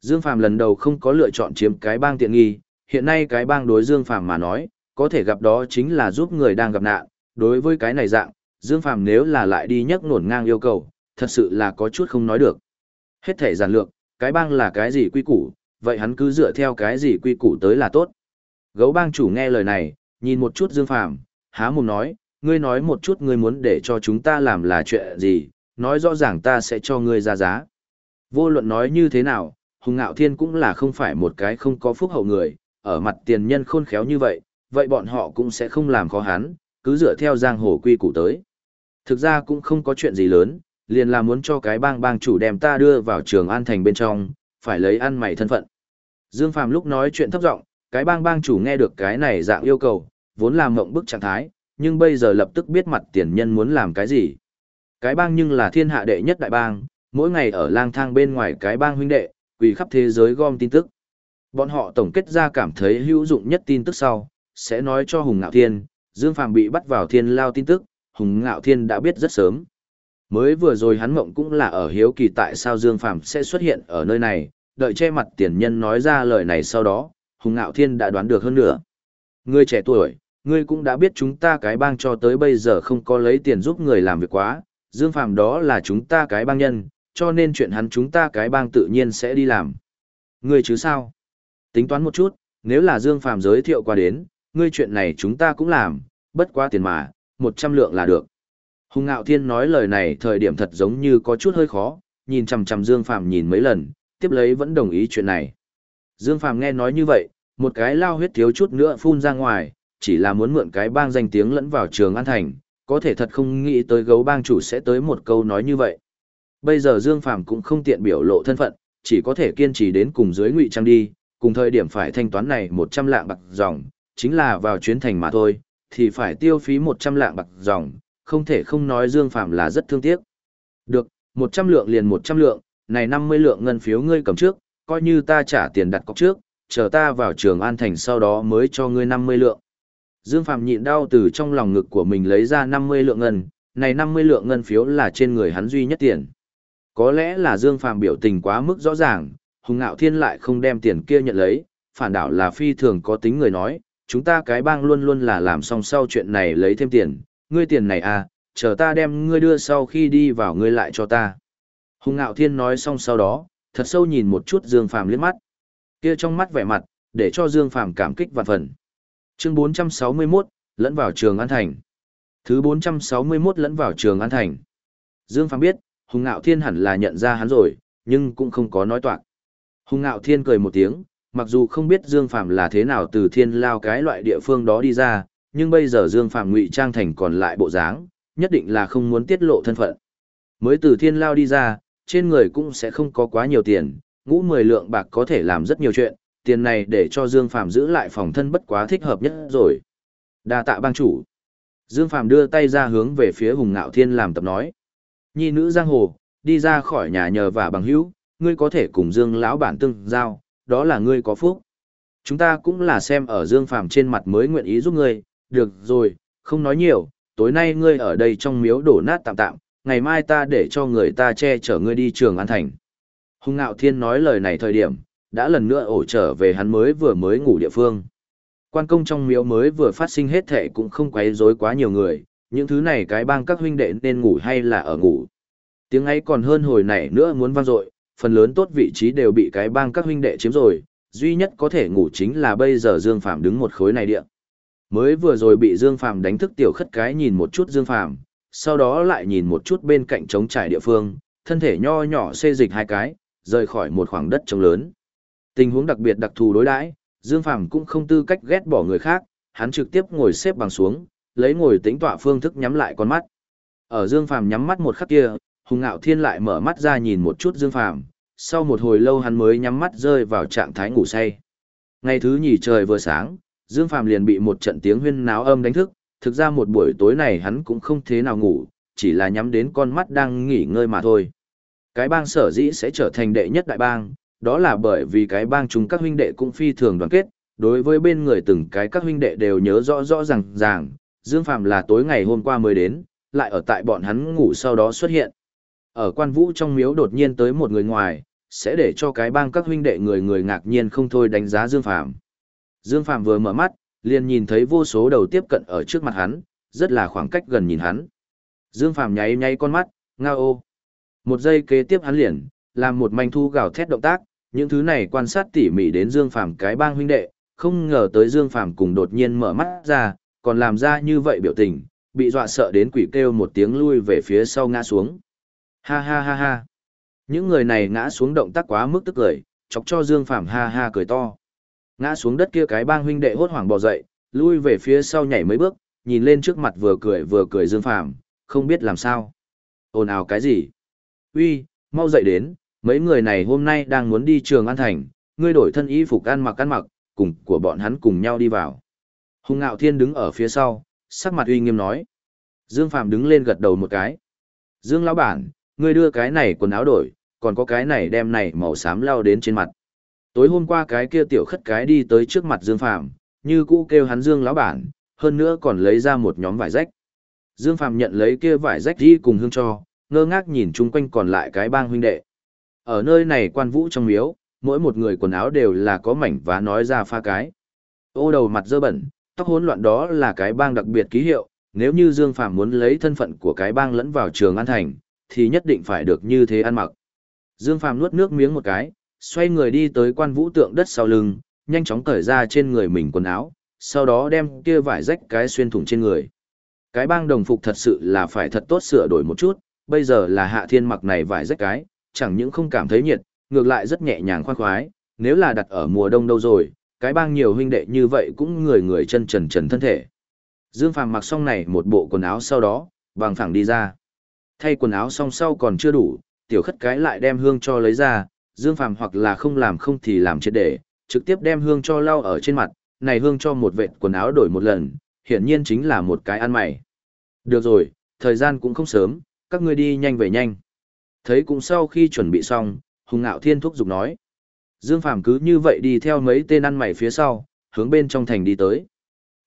Dương Phàm lần đầu không có lựa chọn chiếm cái bang tiện nghi, hiện nay cái bang đối Dương Phàm mà nói, có thể gặp đó chính là giúp người đang gặp nạn, đối với cái này dạng, Dương Phàm nếu là lại đi nhấc nổn ngang yêu cầu, thật sự là có chút không nói được. Hết thể giản lược, cái bang là cái gì quy củ, vậy hắn cứ dựa theo cái gì quy củ tới là tốt. Gấu bang chủ nghe lời này, nhìn một chút Dương Phàm, há mồm nói, ngươi nói một chút ngươi muốn để cho chúng ta làm là chuyện gì, nói rõ ràng ta sẽ cho ngươi ra giá. Vô luận nói như thế nào, Hùng Ngạo Thiên cũng là không phải một cái không có phúc hậu người, ở mặt tiền nhân khôn khéo như vậy, vậy bọn họ cũng sẽ không làm khó hắn, cứ dựa theo giang hồ quy củ tới. Thực ra cũng không có chuyện gì lớn, liền là muốn cho cái bang bang chủ đem ta đưa vào trường an thành bên trong, phải lấy ăn mày thân phận. Dương Phàm lúc nói chuyện thấp giọng, cái bang bang chủ nghe được cái này dạng yêu cầu, vốn là mộng bức trạng thái, nhưng bây giờ lập tức biết mặt tiền nhân muốn làm cái gì. Cái bang nhưng là thiên hạ đệ nhất đại bang, mỗi ngày ở lang thang bên ngoài cái bang huynh đệ, quỳ khắp thế giới gom tin tức. Bọn họ tổng kết ra cảm thấy hữu dụng nhất tin tức sau, sẽ nói cho Hùng Ngạo Thiên, Dương Phàm bị bắt vào thiên lao tin tức, Hùng Ngạo Thiên đã biết rất sớm. Mới vừa rồi hắn mộng cũng là ở hiếu kỳ tại sao Dương Phàm sẽ xuất hiện ở nơi này, đợi che mặt tiền nhân nói ra lời này sau đó, Hùng Ngạo Thiên đã đoán được hơn nữa. Ngươi trẻ tuổi, ngươi cũng đã biết chúng ta cái bang cho tới bây giờ không có lấy tiền giúp người làm việc quá, Dương Phàm đó là chúng ta cái bang nhân, cho nên chuyện hắn chúng ta cái bang tự nhiên sẽ đi làm. Ngươi chứ sao? Tính toán một chút, nếu là Dương Phàm giới thiệu qua đến, ngươi chuyện này chúng ta cũng làm, bất quá tiền mà, một trăm lượng là được. Hùng Ngạo Thiên nói lời này thời điểm thật giống như có chút hơi khó, nhìn chằm chằm Dương Phàm nhìn mấy lần, tiếp lấy vẫn đồng ý chuyện này. Dương Phàm nghe nói như vậy, một cái lao huyết thiếu chút nữa phun ra ngoài, chỉ là muốn mượn cái bang danh tiếng lẫn vào trường An Thành, có thể thật không nghĩ tới gấu bang chủ sẽ tới một câu nói như vậy. Bây giờ Dương Phàm cũng không tiện biểu lộ thân phận, chỉ có thể kiên trì đến cùng dưới ngụy trang đi, cùng thời điểm phải thanh toán này 100 lạng bạc dòng, chính là vào chuyến thành mà thôi, thì phải tiêu phí 100 lạng bạc dòng, không thể không nói Dương Phạm là rất thương tiếc. Được, 100 lượng liền 100 lượng, này 50 lượng ngân phiếu ngươi cầm trước, coi như ta trả tiền đặt cọc trước, chờ ta vào trường An Thành sau đó mới cho ngươi 50 lượng. Dương Phạm nhịn đau từ trong lòng ngực của mình lấy ra 50 lượng ngân, này 50 lượng ngân phiếu là trên người hắn duy nhất tiền. Có lẽ là Dương Phạm biểu tình quá mức rõ ràng, Hùng Ngạo Thiên lại không đem tiền kia nhận lấy, phản đảo là phi thường có tính người nói, chúng ta cái bang luôn luôn là làm xong sau chuyện này lấy thêm tiền, ngươi tiền này à, chờ ta đem ngươi đưa sau khi đi vào ngươi lại cho ta. Hùng Ngạo Thiên nói xong sau đó, thật sâu nhìn một chút Dương Phàm liếc mắt. Kia trong mắt vẻ mặt, để cho Dương Phàm cảm kích vạn phần. Chương 461, lẫn vào trường An Thành. Thứ 461 lẫn vào trường An Thành. Dương Phàm biết, Hùng Ngạo Thiên hẳn là nhận ra hắn rồi, nhưng cũng không có nói toạc. Hùng Ngạo Thiên cười một tiếng, mặc dù không biết Dương Phàm là thế nào từ thiên lao cái loại địa phương đó đi ra, nhưng bây giờ Dương Phàm ngụy trang thành còn lại bộ dáng, nhất định là không muốn tiết lộ thân phận. Mới từ thiên lao đi ra, trên người cũng sẽ không có quá nhiều tiền, ngũ 10 lượng bạc có thể làm rất nhiều chuyện, tiền này để cho Dương Phàm giữ lại phòng thân bất quá thích hợp nhất rồi. Đa tạ bang chủ. Dương Phàm đưa tay ra hướng về phía Hùng Ngạo Thiên làm tập nói. Nhi nữ giang hồ, đi ra khỏi nhà nhờ và bằng hữu, ngươi có thể cùng Dương lão bản tương giao, đó là ngươi có phúc. Chúng ta cũng là xem ở Dương Phàm trên mặt mới nguyện ý giúp ngươi, được rồi, không nói nhiều, tối nay ngươi ở đây trong miếu đổ nát tạm tạm, ngày mai ta để cho người ta che chở ngươi đi trường An Thành. Hùng Ngạo Thiên nói lời này thời điểm, đã lần nữa ổ trở về hắn mới vừa mới ngủ địa phương. Quan công trong miếu mới vừa phát sinh hết thệ cũng không quấy rối quá nhiều người, những thứ này cái bang các huynh đệ nên ngủ hay là ở ngủ. Tiếng ấy còn hơn hồi này nữa muốn vang dội, phần lớn tốt vị trí đều bị cái bang các huynh đệ chiếm rồi, duy nhất có thể ngủ chính là bây giờ Dương Phạm đứng một khối này địa. Mới vừa rồi bị Dương Phạm đánh thức tiểu khất cái nhìn một chút Dương Phạm, sau đó lại nhìn một chút bên cạnh trống trải địa phương, thân thể nho nhỏ xê dịch hai cái, rời khỏi một khoảng đất trống lớn. Tình huống đặc biệt đặc thù đối đãi, Dương Phàm cũng không tư cách ghét bỏ người khác, hắn trực tiếp ngồi xếp bằng xuống, lấy ngồi tĩnh tọa phương thức nhắm lại con mắt. Ở Dương Phàm nhắm mắt một khắc kia, Hùng Ngạo Thiên lại mở mắt ra nhìn một chút Dương Phàm, sau một hồi lâu hắn mới nhắm mắt rơi vào trạng thái ngủ say. Ngày thứ nhì trời vừa sáng, Dương Phàm liền bị một trận tiếng huyên náo âm đánh thức, thực ra một buổi tối này hắn cũng không thế nào ngủ, chỉ là nhắm đến con mắt đang nghỉ ngơi mà thôi. Cái bang sở dĩ sẽ trở thành đệ nhất đại bang, đó là bởi vì cái bang chúng các huynh đệ cũng phi thường đoàn kết, đối với bên người từng cái các huynh đệ đều nhớ rõ rõ ràng ràng, Dương Phạm là tối ngày hôm qua mới đến, lại ở tại bọn hắn ngủ sau đó xuất hiện. Ở quan vũ trong miếu đột nhiên tới một người ngoài, sẽ để cho cái bang các huynh đệ người người ngạc nhiên không thôi đánh giá Dương Phạm. Dương Phạm vừa mở mắt, liền nhìn thấy vô số đầu tiếp cận ở trước mặt hắn, rất là khoảng cách gần nhìn hắn. Dương Phạm nháy nháy con mắt, ngao ô. Một giây kế tiếp hắn liền, làm một manh thu gào thét động tác, những thứ này quan sát tỉ mỉ đến Dương Phàm cái bang huynh đệ, không ngờ tới Dương Phàm cùng đột nhiên mở mắt ra, còn làm ra như vậy biểu tình, bị dọa sợ đến quỷ kêu một tiếng lui về phía sau ngã xuống. Ha ha ha ha. Những người này ngã xuống động tác quá mức tức cười, chọc cho Dương Phàm ha ha cười to. Ngã xuống đất kia cái bang huynh đệ hốt hoảng bò dậy, lui về phía sau nhảy mấy bước, nhìn lên trước mặt vừa cười vừa cười Dương Phàm, không biết làm sao. Ồn ào cái gì? Uy, mau dậy đến, mấy người này hôm nay đang muốn đi trường An Thành, ngươi đổi thân y phục ăn mặc ăn mặc, cùng của bọn hắn cùng nhau đi vào. Hùng Ngạo Thiên đứng ở phía sau, sắc mặt uy nghiêm nói. Dương Phạm đứng lên gật đầu một cái. Dương lão bản, ngươi đưa cái này quần áo đổi, còn có cái này đem này màu xám lao đến trên mặt. Tối hôm qua cái kia tiểu khất cái đi tới trước mặt Dương Phạm, như cũ kêu hắn Dương lão bản, hơn nữa còn lấy ra một nhóm vải rách. Dương Phạm nhận lấy kia vải rách đi cùng hương cho, ngơ ngác nhìn chung quanh còn lại cái bang huynh đệ. Ở nơi này quan vũ trong miếu, mỗi một người quần áo đều là có mảnh và nói ra pha cái. Ô đầu mặt dơ bẩn, tóc hỗn loạn đó là cái bang đặc biệt ký hiệu, nếu như Dương Phạm muốn lấy thân phận của cái bang lẫn vào trường An Thành, thì nhất định phải được như thế ăn mặc. Dương Phàm nuốt nước miếng một cái, xoay người đi tới quan vũ tượng đất sau lưng, nhanh chóng cởi ra trên người mình quần áo, sau đó đem kia vải rách cái xuyên thủng trên người. Cái bang đồng phục thật sự là phải thật tốt sửa đổi một chút, bây giờ là hạ thiên mặc này vải rách cái, chẳng những không cảm thấy nhiệt, ngược lại rất nhẹ nhàng khoan khoái, nếu là đặt ở mùa đông đâu rồi, cái bang nhiều huynh đệ như vậy cũng người người chân trần trần thân thể. Dương Phàm mặc xong này một bộ quần áo sau đó, bằng phẳng đi ra. Thay quần áo xong sau còn chưa đủ, tiểu khất cái lại đem hương cho lấy ra, Dương Phàm hoặc là không làm không thì làm chết để, trực tiếp đem hương cho lau ở trên mặt, này hương cho một vệt quần áo đổi một lần, hiển nhiên chính là một cái ăn mày. Được rồi, thời gian cũng không sớm, các ngươi đi nhanh về nhanh. Thấy cũng sau khi chuẩn bị xong, Hùng Ngạo Thiên thúc giục nói. Dương Phàm cứ như vậy đi theo mấy tên ăn mày phía sau, hướng bên trong thành đi tới.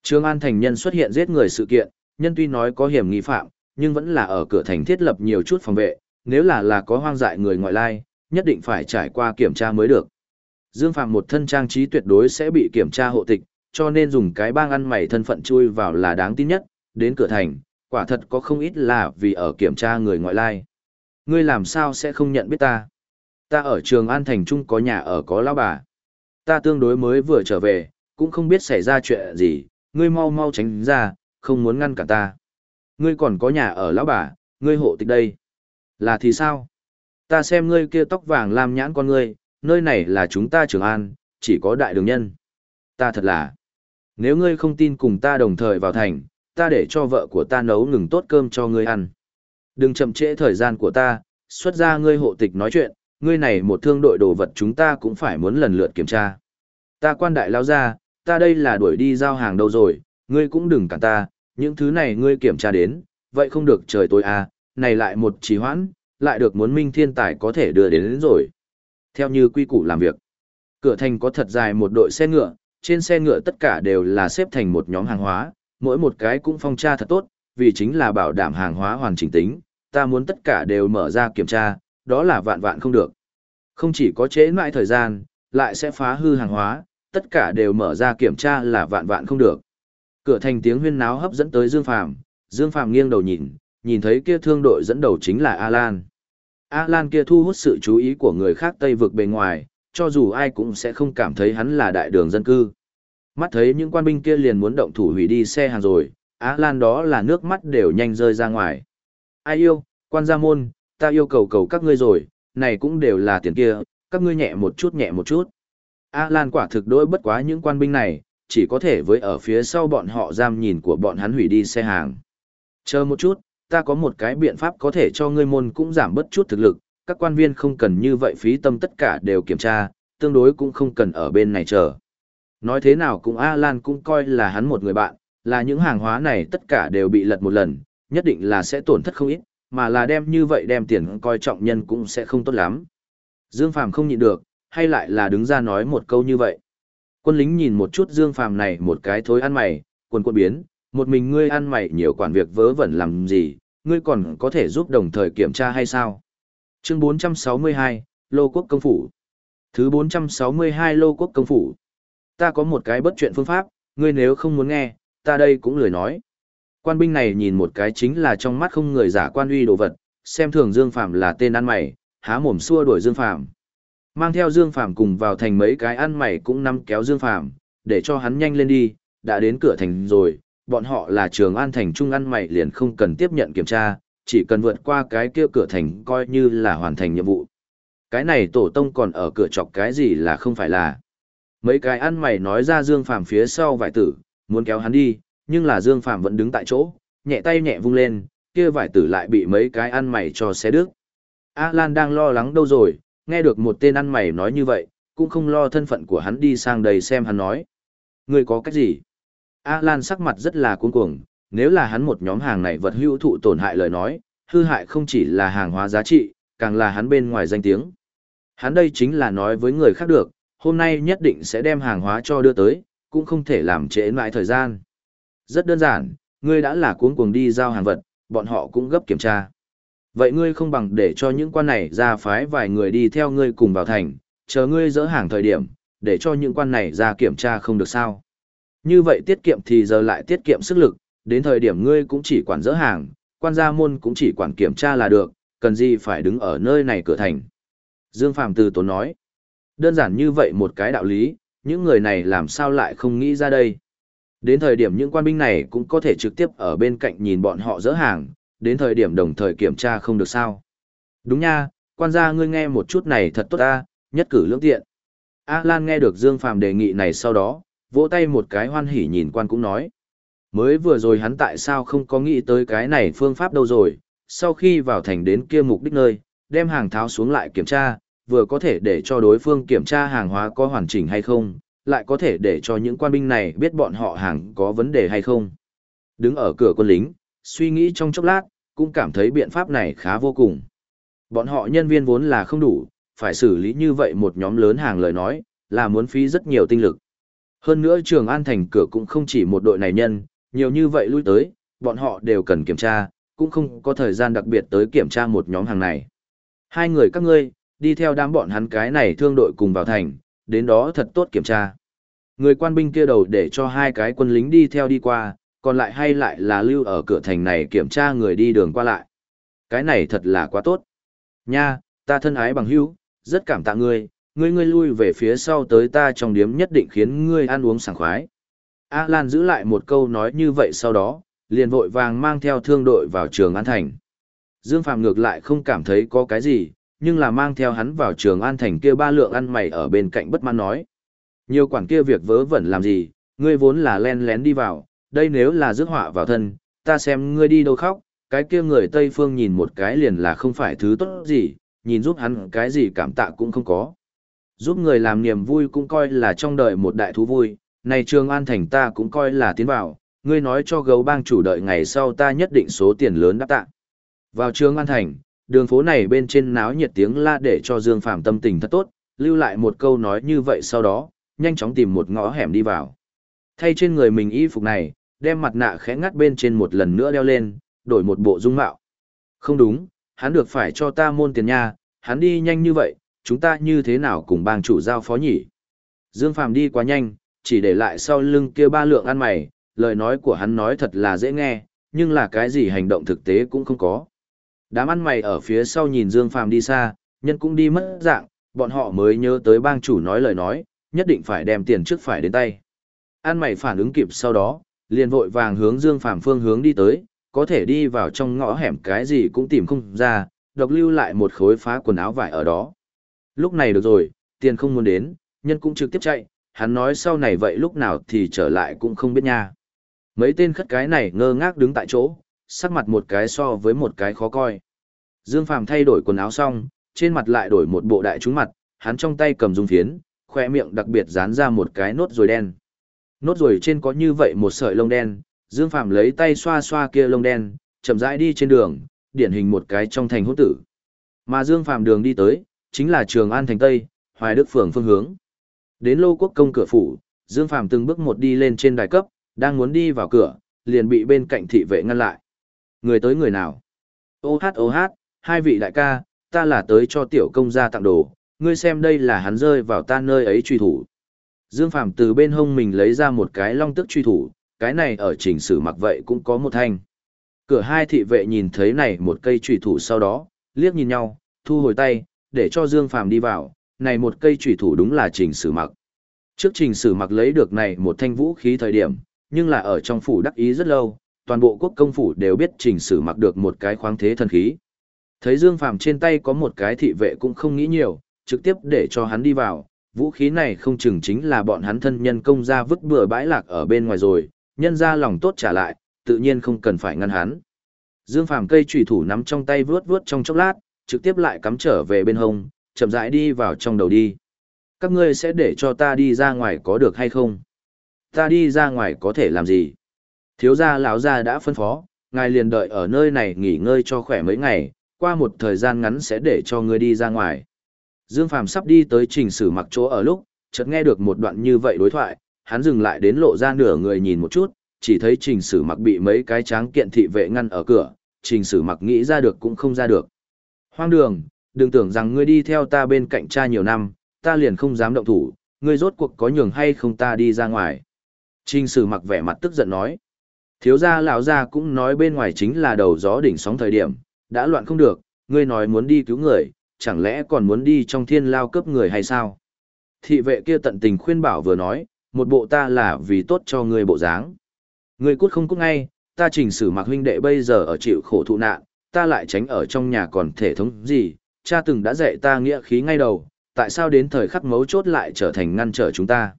Trương An thành nhân xuất hiện giết người sự kiện, nhân tuy nói có hiểm nghi phạm, nhưng vẫn là ở cửa thành thiết lập nhiều chút phòng vệ, nếu là là có hoang dại người ngoại lai, nhất định phải trải qua kiểm tra mới được. Dương Phạm một thân trang trí tuyệt đối sẽ bị kiểm tra hộ tịch, cho nên dùng cái bang ăn mày thân phận chui vào là đáng tin nhất, đến cửa thành, quả thật có không ít là vì ở kiểm tra người ngoại lai. Ngươi làm sao sẽ không nhận biết ta? Ta ở trường An Thành Trung có nhà ở có lão bà. Ta tương đối mới vừa trở về, cũng không biết xảy ra chuyện gì, ngươi mau mau tránh ra, không muốn ngăn cả ta. Ngươi còn có nhà ở lão bà, ngươi hộ tịch đây. Là thì sao? Ta xem ngươi kia tóc vàng làm nhãn con ngươi, nơi này là chúng ta Trường An, chỉ có đại đường nhân. Ta thật là, nếu ngươi không tin cùng ta đồng thời vào thành, ta để cho vợ của ta nấu ngừng tốt cơm cho ngươi ăn. Đừng chậm trễ thời gian của ta, xuất ra ngươi hộ tịch nói chuyện, ngươi này một thương đội đồ vật chúng ta cũng phải muốn lần lượt kiểm tra. Ta quan đại lao ra, ta đây là đuổi đi giao hàng đâu rồi, ngươi cũng đừng cản ta, những thứ này ngươi kiểm tra đến, vậy không được trời tối à, này lại một trì hoãn, lại được muốn minh thiên tài có thể đưa đến, đến rồi. Theo như quy củ làm việc, cửa thành có thật dài một đội xe ngựa, trên xe ngựa tất cả đều là xếp thành một nhóm hàng hóa, mỗi một cái cũng phong tra thật tốt, vì chính là bảo đảm hàng hóa hoàn chỉnh tính, ta muốn tất cả đều mở ra kiểm tra, đó là vạn vạn không được. Không chỉ có chế mãi thời gian, lại sẽ phá hư hàng hóa, tất cả đều mở ra kiểm tra là vạn vạn không được. Cửa thành tiếng huyên náo hấp dẫn tới Dương Phàm, Dương Phàm nghiêng đầu nhìn, nhìn thấy kia thương đội dẫn đầu chính là Alan. Alan kia thu hút sự chú ý của người khác Tây vực bề ngoài, cho dù ai cũng sẽ không cảm thấy hắn là đại đường dân cư. Mắt thấy những quan binh kia liền muốn động thủ hủy đi xe hàng rồi, Alan đó là nước mắt đều nhanh rơi ra ngoài. Ai yêu, quan gia môn, ta yêu cầu cầu các ngươi rồi, này cũng đều là tiền kia, các ngươi nhẹ một chút nhẹ một chút. A Lan quả thực đối bất quá những quan binh này, chỉ có thể với ở phía sau bọn họ giam nhìn của bọn hắn hủy đi xe hàng. Chờ một chút, ta có một cái biện pháp có thể cho ngươi môn cũng giảm bớt chút thực lực, các quan viên không cần như vậy phí tâm tất cả đều kiểm tra, tương đối cũng không cần ở bên này chờ. Nói thế nào cũng Alan cũng coi là hắn một người bạn, là những hàng hóa này tất cả đều bị lật một lần, nhất định là sẽ tổn thất không ít, mà là đem như vậy đem tiền coi trọng nhân cũng sẽ không tốt lắm. Dương Phàm không nhịn được, hay lại là đứng ra nói một câu như vậy. Quân lính nhìn một chút Dương Phàm này một cái thối ăn mày, quần quân biến, một mình ngươi ăn mày nhiều quản việc vớ vẩn làm gì, ngươi còn có thể giúp đồng thời kiểm tra hay sao? Chương 462, Lô Quốc Công Phủ Thứ 462 Lô Quốc Công Phủ Ta có một cái bất chuyện phương pháp, ngươi nếu không muốn nghe, ta đây cũng lười nói. Quan binh này nhìn một cái chính là trong mắt không người giả quan uy đồ vật, xem thường Dương Phàm là tên ăn mày, há mồm xua đuổi Dương Phàm. Mang theo Dương Phàm cùng vào thành mấy cái ăn mày cũng nắm kéo Dương Phàm, để cho hắn nhanh lên đi, đã đến cửa thành rồi, bọn họ là trường an thành trung ăn mày liền không cần tiếp nhận kiểm tra, chỉ cần vượt qua cái kia cửa thành coi như là hoàn thành nhiệm vụ. Cái này tổ tông còn ở cửa chọc cái gì là không phải là. Mấy cái ăn mày nói ra Dương Phàm phía sau vải tử, muốn kéo hắn đi, nhưng là Dương Phàm vẫn đứng tại chỗ, nhẹ tay nhẹ vung lên, kia vải tử lại bị mấy cái ăn mày cho xé đứt. A Lan đang lo lắng đâu rồi, nghe được một tên ăn mày nói như vậy, cũng không lo thân phận của hắn đi sang đây xem hắn nói. Người có cách gì? A Lan sắc mặt rất là cuống cuồng, nếu là hắn một nhóm hàng này vật hữu thụ tổn hại lời nói, hư hại không chỉ là hàng hóa giá trị, càng là hắn bên ngoài danh tiếng. Hắn đây chính là nói với người khác được, hôm nay nhất định sẽ đem hàng hóa cho đưa tới, cũng không thể làm trễ mãi thời gian. Rất đơn giản, ngươi đã là cuống cuồng đi giao hàng vật, bọn họ cũng gấp kiểm tra. Vậy ngươi không bằng để cho những quan này ra phái vài người đi theo ngươi cùng vào thành, chờ ngươi dỡ hàng thời điểm, để cho những quan này ra kiểm tra không được sao. Như vậy tiết kiệm thì giờ lại tiết kiệm sức lực, đến thời điểm ngươi cũng chỉ quản dỡ hàng, quan gia môn cũng chỉ quản kiểm tra là được, cần gì phải đứng ở nơi này cửa thành. Dương Phàm từ tốn nói, đơn giản như vậy một cái đạo lý, những người này làm sao lại không nghĩ ra đây. Đến thời điểm những quan binh này cũng có thể trực tiếp ở bên cạnh nhìn bọn họ dỡ hàng, đến thời điểm đồng thời kiểm tra không được sao. Đúng nha, quan gia ngươi nghe một chút này thật tốt ta, nhất cử lưỡng tiện. A Lan nghe được Dương Phàm đề nghị này sau đó, vỗ tay một cái hoan hỉ nhìn quan cũng nói. Mới vừa rồi hắn tại sao không có nghĩ tới cái này phương pháp đâu rồi, sau khi vào thành đến kia mục đích nơi, đem hàng tháo xuống lại kiểm tra, vừa có thể để cho đối phương kiểm tra hàng hóa có hoàn chỉnh hay không, lại có thể để cho những quan binh này biết bọn họ hàng có vấn đề hay không. Đứng ở cửa quân lính, suy nghĩ trong chốc lát, cũng cảm thấy biện pháp này khá vô cùng. Bọn họ nhân viên vốn là không đủ, phải xử lý như vậy một nhóm lớn hàng lời nói, là muốn phí rất nhiều tinh lực. Hơn nữa trường an thành cửa cũng không chỉ một đội này nhân, nhiều như vậy lui tới, bọn họ đều cần kiểm tra, cũng không có thời gian đặc biệt tới kiểm tra một nhóm hàng này. Hai người các ngươi, đi theo đám bọn hắn cái này thương đội cùng vào thành, đến đó thật tốt kiểm tra. Người quan binh kia đầu để cho hai cái quân lính đi theo đi qua, còn lại hay lại là lưu ở cửa thành này kiểm tra người đi đường qua lại. Cái này thật là quá tốt. Nha, ta thân ái bằng hữu, rất cảm tạ ngươi, ngươi ngươi lui về phía sau tới ta trong điếm nhất định khiến ngươi ăn uống sảng khoái. A Lan giữ lại một câu nói như vậy sau đó, liền vội vàng mang theo thương đội vào trường An Thành. Dương Phạm ngược lại không cảm thấy có cái gì, nhưng là mang theo hắn vào trường An Thành kia ba lượng ăn mày ở bên cạnh bất mãn nói. Nhiều quản kia việc vớ vẩn làm gì, ngươi vốn là len lén đi vào, đây nếu là rước họa vào thân, ta xem ngươi đi đâu khóc, cái kia người Tây Phương nhìn một cái liền là không phải thứ tốt gì, nhìn giúp hắn cái gì cảm tạ cũng không có. Giúp người làm niềm vui cũng coi là trong đời một đại thú vui, này trường an thành ta cũng coi là tiến vào, ngươi nói cho gấu bang chủ đợi ngày sau ta nhất định số tiền lớn đáp tạ. Vào trường an thành, đường phố này bên trên náo nhiệt tiếng la để cho Dương Phàm tâm tình thật tốt, lưu lại một câu nói như vậy sau đó, nhanh chóng tìm một ngõ hẻm đi vào. Thay trên người mình y phục này, đem mặt nạ khẽ ngắt bên trên một lần nữa đeo lên, đổi một bộ dung mạo. Không đúng, hắn được phải cho ta môn tiền nha, hắn đi nhanh như vậy, chúng ta như thế nào cùng bang chủ giao phó nhỉ? Dương Phàm đi quá nhanh, chỉ để lại sau lưng kia ba lượng ăn mày, lời nói của hắn nói thật là dễ nghe, nhưng là cái gì hành động thực tế cũng không có. Đám ăn mày ở phía sau nhìn Dương Phàm đi xa, nhân cũng đi mất dạng, bọn họ mới nhớ tới bang chủ nói lời nói, nhất định phải đem tiền trước phải đến tay. An mày phản ứng kịp sau đó, liền vội vàng hướng Dương Phàm phương hướng đi tới, có thể đi vào trong ngõ hẻm cái gì cũng tìm không ra, độc lưu lại một khối phá quần áo vải ở đó. Lúc này được rồi, tiền không muốn đến, nhân cũng trực tiếp chạy, hắn nói sau này vậy lúc nào thì trở lại cũng không biết nha. Mấy tên khất cái này ngơ ngác đứng tại chỗ, sắc mặt một cái so với một cái khó coi. Dương Phàm thay đổi quần áo xong, trên mặt lại đổi một bộ đại trúng mặt, hắn trong tay cầm dung phiến, khoe miệng đặc biệt dán ra một cái nốt ruồi đen. Nốt ruồi trên có như vậy một sợi lông đen, Dương Phạm lấy tay xoa xoa kia lông đen, chậm rãi đi trên đường, điển hình một cái trong thành hỗn tử. Mà Dương Phạm đường đi tới, chính là Trường An thành Tây, Hoài Đức phường phương hướng. Đến Lô Quốc công cửa phủ, Dương Phạm từng bước một đi lên trên đài cấp, đang muốn đi vào cửa, liền bị bên cạnh thị vệ ngăn lại. Người tới người nào? Ô hát ô hát, hai vị đại ca, ta là tới cho tiểu công gia tặng đồ, ngươi xem đây là hắn rơi vào ta nơi ấy truy thủ. Dương Phàm từ bên hông mình lấy ra một cái long tức truy thủ, cái này ở chỉnh sử mặc vậy cũng có một thanh. Cửa hai thị vệ nhìn thấy này một cây truy thủ sau đó, liếc nhìn nhau, thu hồi tay, để cho Dương Phàm đi vào, này một cây truy thủ đúng là trình sử mặc. Trước trình sử mặc lấy được này một thanh vũ khí thời điểm, nhưng là ở trong phủ đắc ý rất lâu, toàn bộ quốc công phủ đều biết trình sử mặc được một cái khoáng thế thần khí. Thấy Dương Phàm trên tay có một cái thị vệ cũng không nghĩ nhiều, trực tiếp để cho hắn đi vào, vũ khí này không chừng chính là bọn hắn thân nhân công ra vứt bừa bãi lạc ở bên ngoài rồi, nhân ra lòng tốt trả lại, tự nhiên không cần phải ngăn hắn. Dương Phàm cây chủy thủ nắm trong tay vướt vướt trong chốc lát, trực tiếp lại cắm trở về bên hông, chậm rãi đi vào trong đầu đi. Các ngươi sẽ để cho ta đi ra ngoài có được hay không? Ta đi ra ngoài có thể làm gì? Thiếu gia lão gia đã phân phó, ngài liền đợi ở nơi này nghỉ ngơi cho khỏe mấy ngày, qua một thời gian ngắn sẽ để cho ngươi đi ra ngoài. Dương Phàm sắp đi tới trình sử mặc chỗ ở lúc, chợt nghe được một đoạn như vậy đối thoại, hắn dừng lại đến lộ ra nửa người nhìn một chút, chỉ thấy trình sử mặc bị mấy cái tráng kiện thị vệ ngăn ở cửa, trình sử mặc nghĩ ra được cũng không ra được. Hoang đường, đừng tưởng rằng ngươi đi theo ta bên cạnh cha nhiều năm, ta liền không dám động thủ, ngươi rốt cuộc có nhường hay không ta đi ra ngoài. Trình sử mặc vẻ mặt tức giận nói. Thiếu gia lão gia cũng nói bên ngoài chính là đầu gió đỉnh sóng thời điểm, đã loạn không được, ngươi nói muốn đi cứu người, chẳng lẽ còn muốn đi trong thiên lao cấp người hay sao? Thị vệ kia tận tình khuyên bảo vừa nói, một bộ ta là vì tốt cho người bộ dáng. người cút không cút ngay, ta chỉnh sử mặc huynh đệ bây giờ ở chịu khổ thụ nạn, ta lại tránh ở trong nhà còn thể thống gì, cha từng đã dạy ta nghĩa khí ngay đầu, tại sao đến thời khắc mấu chốt lại trở thành ngăn trở chúng ta.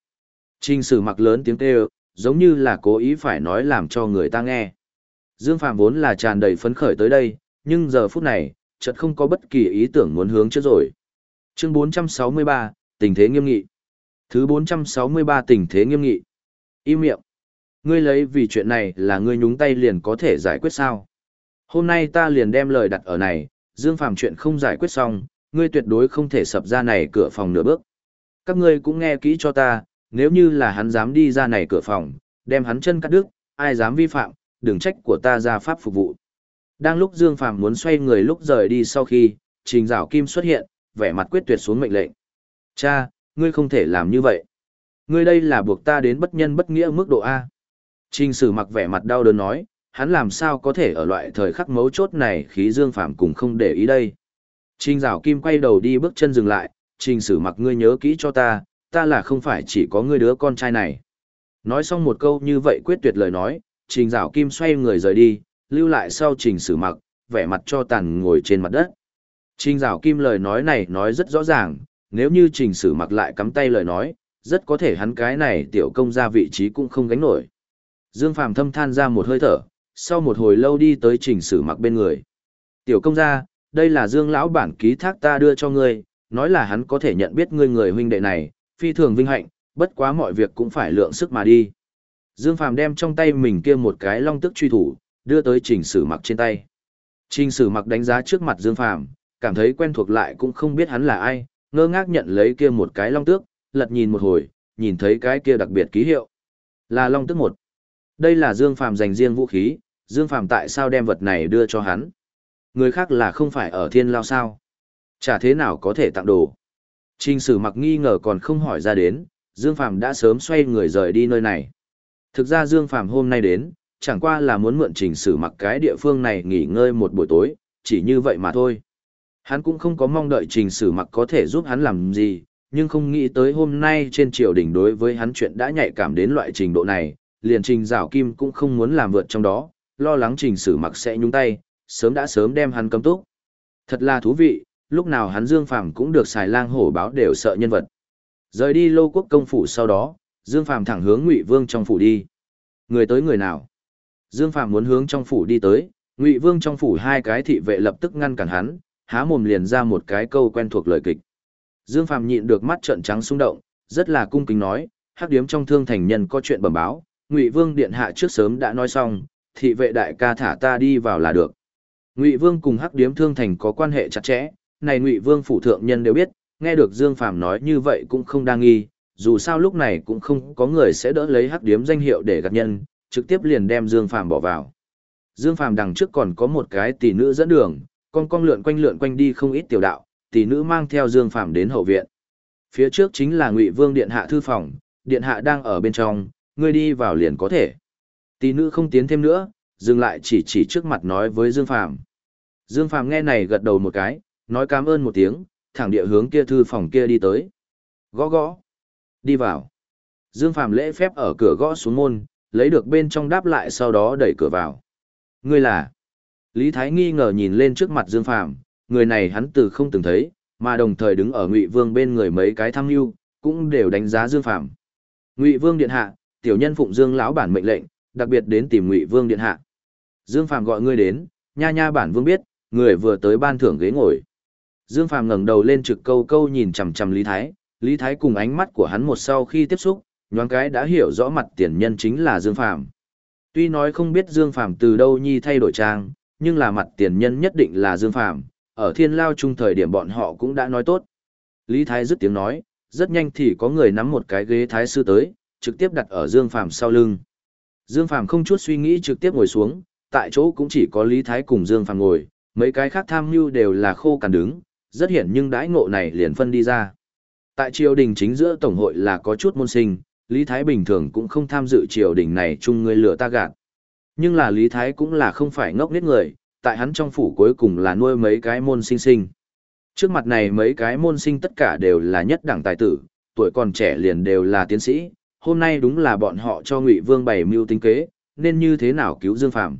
Trình sử mặc lớn tiếng kêu, giống như là cố ý phải nói làm cho người ta nghe. Dương Phạm vốn là tràn đầy phấn khởi tới đây, nhưng giờ phút này, chợt không có bất kỳ ý tưởng muốn hướng trước rồi. Chương 463, tình thế nghiêm nghị. Thứ 463 tình thế nghiêm nghị. Im miệng. Ngươi lấy vì chuyện này là ngươi nhúng tay liền có thể giải quyết sao? Hôm nay ta liền đem lời đặt ở này, Dương Phàm chuyện không giải quyết xong, ngươi tuyệt đối không thể sập ra này cửa phòng nửa bước. Các ngươi cũng nghe kỹ cho ta, nếu như là hắn dám đi ra này cửa phòng, đem hắn chân cắt đứt, ai dám vi phạm, đừng trách của ta ra pháp phục vụ. Đang lúc Dương Phàm muốn xoay người lúc rời đi sau khi, Trình Giảo Kim xuất hiện, vẻ mặt quyết tuyệt xuống mệnh lệnh. Cha, ngươi không thể làm như vậy. Ngươi đây là buộc ta đến bất nhân bất nghĩa mức độ A. Trình Sử mặc vẻ mặt đau đớn nói, hắn làm sao có thể ở loại thời khắc mấu chốt này khí Dương Phàm cùng không để ý đây. Trình Giảo Kim quay đầu đi bước chân dừng lại, Trình Sử mặc ngươi nhớ kỹ cho ta, ta là không phải chỉ có ngươi đứa con trai này. Nói xong một câu như vậy quyết tuyệt lời nói, Trình Giảo Kim xoay người rời đi, lưu lại sau trình sử mặc, vẻ mặt cho tàn ngồi trên mặt đất. Trình rào kim lời nói này nói rất rõ ràng, nếu như trình sử mặc lại cắm tay lời nói, rất có thể hắn cái này tiểu công ra vị trí cũng không gánh nổi. Dương Phàm thâm than ra một hơi thở, sau một hồi lâu đi tới trình sử mặc bên người. Tiểu công gia, đây là Dương lão bản ký thác ta đưa cho ngươi, nói là hắn có thể nhận biết ngươi người huynh đệ này, phi thường vinh hạnh, bất quá mọi việc cũng phải lượng sức mà đi. Dương Phàm đem trong tay mình kia một cái long tức truy thủ, đưa tới trình sử mặc trên tay. Trình sử mặc đánh giá trước mặt Dương Phàm cảm thấy quen thuộc lại cũng không biết hắn là ai, ngơ ngác nhận lấy kia một cái long tước, lật nhìn một hồi, nhìn thấy cái kia đặc biệt ký hiệu. Là long tước một. Đây là Dương Phàm dành riêng vũ khí, Dương Phàm tại sao đem vật này đưa cho hắn? Người khác là không phải ở thiên lao sao? Chả thế nào có thể tặng đồ. Trình sử mặc nghi ngờ còn không hỏi ra đến, Dương Phàm đã sớm xoay người rời đi nơi này. Thực ra Dương Phàm hôm nay đến, chẳng qua là muốn mượn trình sử mặc cái địa phương này nghỉ ngơi một buổi tối, chỉ như vậy mà thôi. Hắn cũng không có mong đợi trình sử mặc có thể giúp hắn làm gì, nhưng không nghĩ tới hôm nay trên triều đình đối với hắn chuyện đã nhạy cảm đến loại trình độ này, liền trình rào kim cũng không muốn làm vượt trong đó, lo lắng trình sử mặc sẽ nhúng tay, sớm đã sớm đem hắn cấm túc. Thật là thú vị, lúc nào hắn Dương Phàm cũng được xài lang hổ báo đều sợ nhân vật. Rời đi lô quốc công phủ sau đó, Dương Phàm thẳng hướng Ngụy Vương trong phủ đi. Người tới người nào? Dương Phạm muốn hướng trong phủ đi tới, Ngụy Vương trong phủ hai cái thị vệ lập tức ngăn cản hắn, há mồm liền ra một cái câu quen thuộc lời kịch. Dương Phạm nhịn được mắt trợn trắng xung động, rất là cung kính nói, hắc điếm trong thương thành nhân có chuyện bẩm báo, Ngụy Vương điện hạ trước sớm đã nói xong, thị vệ đại ca thả ta đi vào là được. Ngụy Vương cùng hắc điếm thương thành có quan hệ chặt chẽ, này Ngụy Vương phủ thượng nhân đều biết, nghe được Dương Phạm nói như vậy cũng không đa nghi, dù sao lúc này cũng không có người sẽ đỡ lấy hắc điếm danh hiệu để gạt nhân, trực tiếp liền đem Dương Phàm bỏ vào. Dương Phàm đằng trước còn có một cái tỷ nữ dẫn đường, con con lượn quanh lượn quanh đi không ít tiểu đạo, tỷ nữ mang theo Dương Phàm đến hậu viện. Phía trước chính là Ngụy Vương điện hạ thư phòng, điện hạ đang ở bên trong, ngươi đi vào liền có thể. Tỷ nữ không tiến thêm nữa, dừng lại chỉ chỉ trước mặt nói với Dương Phàm. Dương Phàm nghe này gật đầu một cái, nói cảm ơn một tiếng, thẳng địa hướng kia thư phòng kia đi tới. Gõ gõ. Đi vào. Dương Phàm lễ phép ở cửa gõ xuống môn, lấy được bên trong đáp lại sau đó đẩy cửa vào. Ngươi là? Lý Thái nghi ngờ nhìn lên trước mặt Dương Phàm, người này hắn từ không từng thấy, mà đồng thời đứng ở Ngụy Vương bên người mấy cái tham lưu cũng đều đánh giá Dương Phàm. Ngụy Vương điện hạ, tiểu nhân phụng Dương lão bản mệnh lệnh, đặc biệt đến tìm Ngụy Vương điện hạ. Dương Phàm gọi ngươi đến, nha nha bản vương biết, người vừa tới ban thưởng ghế ngồi. Dương Phàm ngẩng đầu lên trực câu câu nhìn chằm chằm Lý Thái, Lý Thái cùng ánh mắt của hắn một sau khi tiếp xúc, nhoáng cái đã hiểu rõ mặt tiền nhân chính là Dương Phàm. Tuy nói không biết Dương Phàm từ đâu nhi thay đổi trang, nhưng là mặt tiền nhân nhất định là Dương Phàm, ở thiên lao chung thời điểm bọn họ cũng đã nói tốt. Lý Thái dứt tiếng nói, rất nhanh thì có người nắm một cái ghế thái sư tới, trực tiếp đặt ở Dương Phàm sau lưng. Dương Phàm không chút suy nghĩ trực tiếp ngồi xuống, tại chỗ cũng chỉ có Lý Thái cùng Dương Phàm ngồi, mấy cái khác tham mưu đều là khô cằn đứng, rất hiển nhưng đãi ngộ này liền phân đi ra. Tại triều đình chính giữa tổng hội là có chút môn sinh, Lý Thái bình thường cũng không tham dự triều đình này chung người lừa ta gạt. Nhưng là Lý Thái cũng là không phải ngốc nít người, tại hắn trong phủ cuối cùng là nuôi mấy cái môn sinh sinh. Trước mặt này mấy cái môn sinh tất cả đều là nhất đẳng tài tử, tuổi còn trẻ liền đều là tiến sĩ, hôm nay đúng là bọn họ cho Ngụy Vương bày mưu tính kế, nên như thế nào cứu Dương Phàm.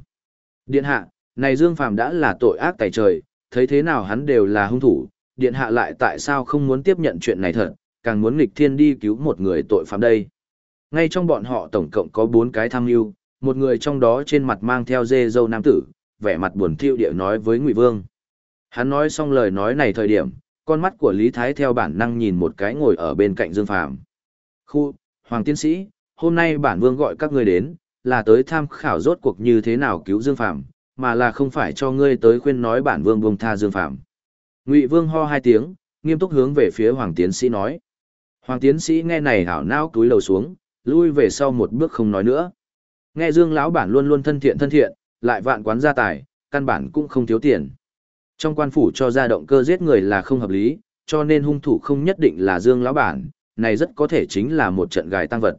Điện hạ, này Dương Phàm đã là tội ác tài trời, thấy thế nào hắn đều là hung thủ, điện hạ lại tại sao không muốn tiếp nhận chuyện này thật, càng muốn nghịch thiên đi cứu một người tội phạm đây. Ngay trong bọn họ tổng cộng có bốn cái tham mưu, một người trong đó trên mặt mang theo dê dâu nam tử, vẻ mặt buồn thiêu địa nói với Ngụy Vương. Hắn nói xong lời nói này thời điểm, con mắt của Lý Thái theo bản năng nhìn một cái ngồi ở bên cạnh Dương Phàm. Khu, Hoàng Tiến Sĩ, hôm nay bản vương gọi các ngươi đến, là tới tham khảo rốt cuộc như thế nào cứu Dương Phàm, mà là không phải cho ngươi tới khuyên nói bản vương buông tha Dương Phàm. Ngụy Vương ho hai tiếng, nghiêm túc hướng về phía Hoàng Tiến Sĩ nói. Hoàng Tiến Sĩ nghe này hảo não túi lầu xuống, lui về sau một bước không nói nữa. Nghe Dương lão bản luôn luôn thân thiện thân thiện, lại vạn quán gia tài, căn bản cũng không thiếu tiền. Trong quan phủ cho ra động cơ giết người là không hợp lý, cho nên hung thủ không nhất định là Dương lão bản, này rất có thể chính là một trận gài tăng vật.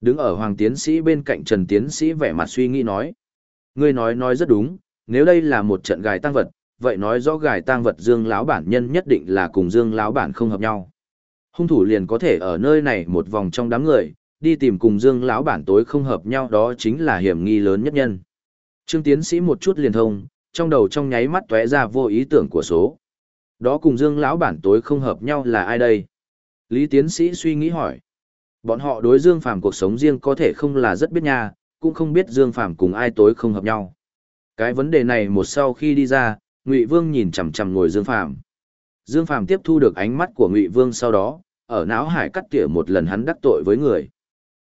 Đứng ở Hoàng Tiến Sĩ bên cạnh Trần Tiến Sĩ vẻ mặt suy nghĩ nói. Ngươi nói nói rất đúng, nếu đây là một trận gài tăng vật, vậy nói rõ gài tăng vật Dương lão bản nhân nhất định là cùng Dương lão bản không hợp nhau. Hung thủ liền có thể ở nơi này một vòng trong đám người, đi tìm cùng Dương lão bản tối không hợp nhau đó chính là hiểm nghi lớn nhất nhân. Trương tiến sĩ một chút liền thông, trong đầu trong nháy mắt tóe ra vô ý tưởng của số. Đó cùng Dương lão bản tối không hợp nhau là ai đây? Lý tiến sĩ suy nghĩ hỏi. Bọn họ đối Dương Phàm cuộc sống riêng có thể không là rất biết nha, cũng không biết Dương Phàm cùng ai tối không hợp nhau. Cái vấn đề này một sau khi đi ra, Ngụy Vương nhìn chằm chằm ngồi Dương Phàm. Dương Phàm tiếp thu được ánh mắt của Ngụy Vương sau đó, ở não hải cắt tỉa một lần hắn đắc tội với người.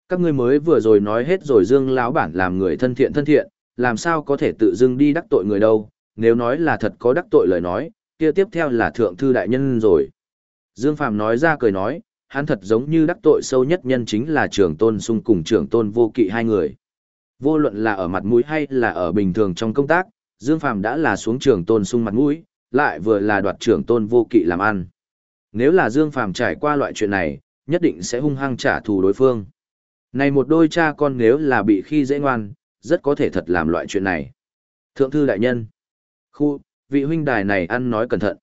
Các ngươi mới vừa rồi nói hết rồi Dương lão bản làm người thân thiện thân thiện, làm sao có thể tự dưng đi đắc tội người đâu, nếu nói là thật có đắc tội lời nói, kia tiếp theo là thượng thư đại nhân rồi. Dương Phàm nói ra cười nói, hắn thật giống như đắc tội sâu nhất nhân chính là trưởng tôn sung cùng trưởng tôn vô kỵ hai người. Vô luận là ở mặt mũi hay là ở bình thường trong công tác, Dương Phàm đã là xuống trưởng tôn sung mặt mũi, lại vừa là đoạt trưởng tôn vô kỵ làm ăn. Nếu là Dương Phàm trải qua loại chuyện này, nhất định sẽ hung hăng trả thù đối phương. Này một đôi cha con nếu là bị khi dễ ngoan, rất có thể thật làm loại chuyện này. Thượng thư đại nhân. Khu, vị huynh đài này ăn nói cẩn thận.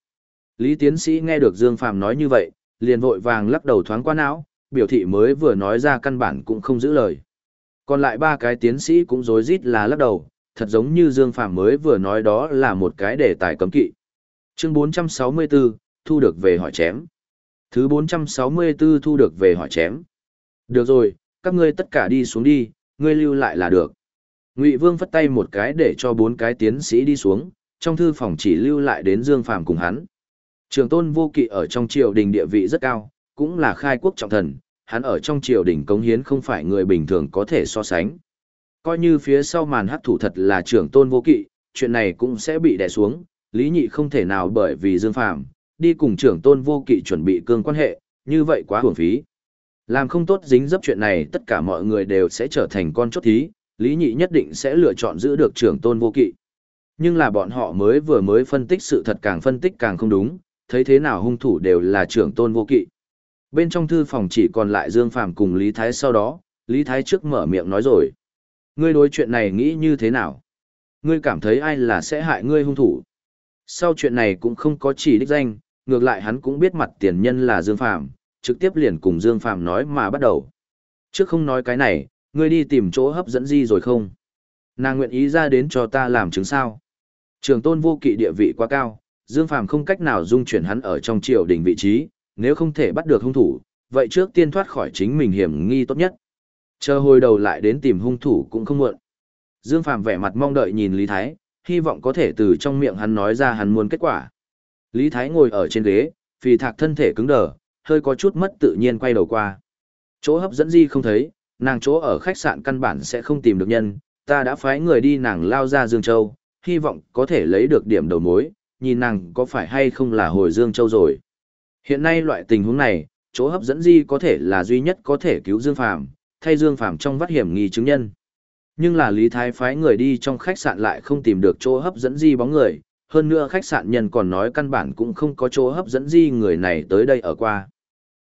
Lý tiến sĩ nghe được Dương Phàm nói như vậy, liền vội vàng lắc đầu thoáng qua não, biểu thị mới vừa nói ra căn bản cũng không giữ lời. Còn lại ba cái tiến sĩ cũng rối rít là lắc đầu, thật giống như Dương Phàm mới vừa nói đó là một cái đề tài cấm kỵ. Chương 464, thu được về hỏi chém. Thứ 464 thu được về hỏi chém. Được rồi, các ngươi tất cả đi xuống đi, ngươi lưu lại là được. Ngụy Vương phất tay một cái để cho bốn cái tiến sĩ đi xuống, trong thư phòng chỉ lưu lại đến Dương Phàm cùng hắn. Trường tôn vô kỵ ở trong triều đình địa vị rất cao, cũng là khai quốc trọng thần, hắn ở trong triều đình cống hiến không phải người bình thường có thể so sánh. Coi như phía sau màn hắc thủ thật là trưởng tôn vô kỵ, chuyện này cũng sẽ bị đè xuống, lý nhị không thể nào bởi vì Dương Phàm đi cùng trưởng tôn vô kỵ chuẩn bị cương quan hệ, như vậy quá hưởng phí. Làm không tốt dính dấp chuyện này tất cả mọi người đều sẽ trở thành con chốt thí, Lý Nhị nhất định sẽ lựa chọn giữ được trưởng tôn vô kỵ. Nhưng là bọn họ mới vừa mới phân tích sự thật càng phân tích càng không đúng, thấy thế nào hung thủ đều là trưởng tôn vô kỵ. Bên trong thư phòng chỉ còn lại Dương Phàm cùng Lý Thái sau đó, Lý Thái trước mở miệng nói rồi. Ngươi đối chuyện này nghĩ như thế nào? Ngươi cảm thấy ai là sẽ hại ngươi hung thủ? Sau chuyện này cũng không có chỉ đích danh, ngược lại hắn cũng biết mặt tiền nhân là Dương Phàm trực tiếp liền cùng Dương Phàm nói mà bắt đầu. Trước không nói cái này, Ngươi đi tìm chỗ hấp dẫn di rồi không? Nàng nguyện ý ra đến cho ta làm chứng sao? Trường tôn vô kỵ địa vị quá cao, Dương Phàm không cách nào dung chuyển hắn ở trong triều đình vị trí, nếu không thể bắt được hung thủ, vậy trước tiên thoát khỏi chính mình hiểm nghi tốt nhất. Chờ hồi đầu lại đến tìm hung thủ cũng không muộn. Dương Phàm vẻ mặt mong đợi nhìn Lý Thái, hy vọng có thể từ trong miệng hắn nói ra hắn muốn kết quả. Lý Thái ngồi ở trên ghế, phì thạc thân thể cứng đờ, hơi có chút mất tự nhiên quay đầu qua. Chỗ hấp dẫn di không thấy, nàng chỗ ở khách sạn căn bản sẽ không tìm được nhân, ta đã phái người đi nàng lao ra Dương Châu, hy vọng có thể lấy được điểm đầu mối, nhìn nàng có phải hay không là hồi Dương Châu rồi. Hiện nay loại tình huống này, chỗ hấp dẫn di có thể là duy nhất có thể cứu Dương Phàm, thay Dương Phàm trong vắt hiểm nghi chứng nhân. Nhưng là Lý Thái phái người đi trong khách sạn lại không tìm được chỗ hấp dẫn di bóng người, hơn nữa khách sạn nhân còn nói căn bản cũng không có chỗ hấp dẫn di người này tới đây ở qua.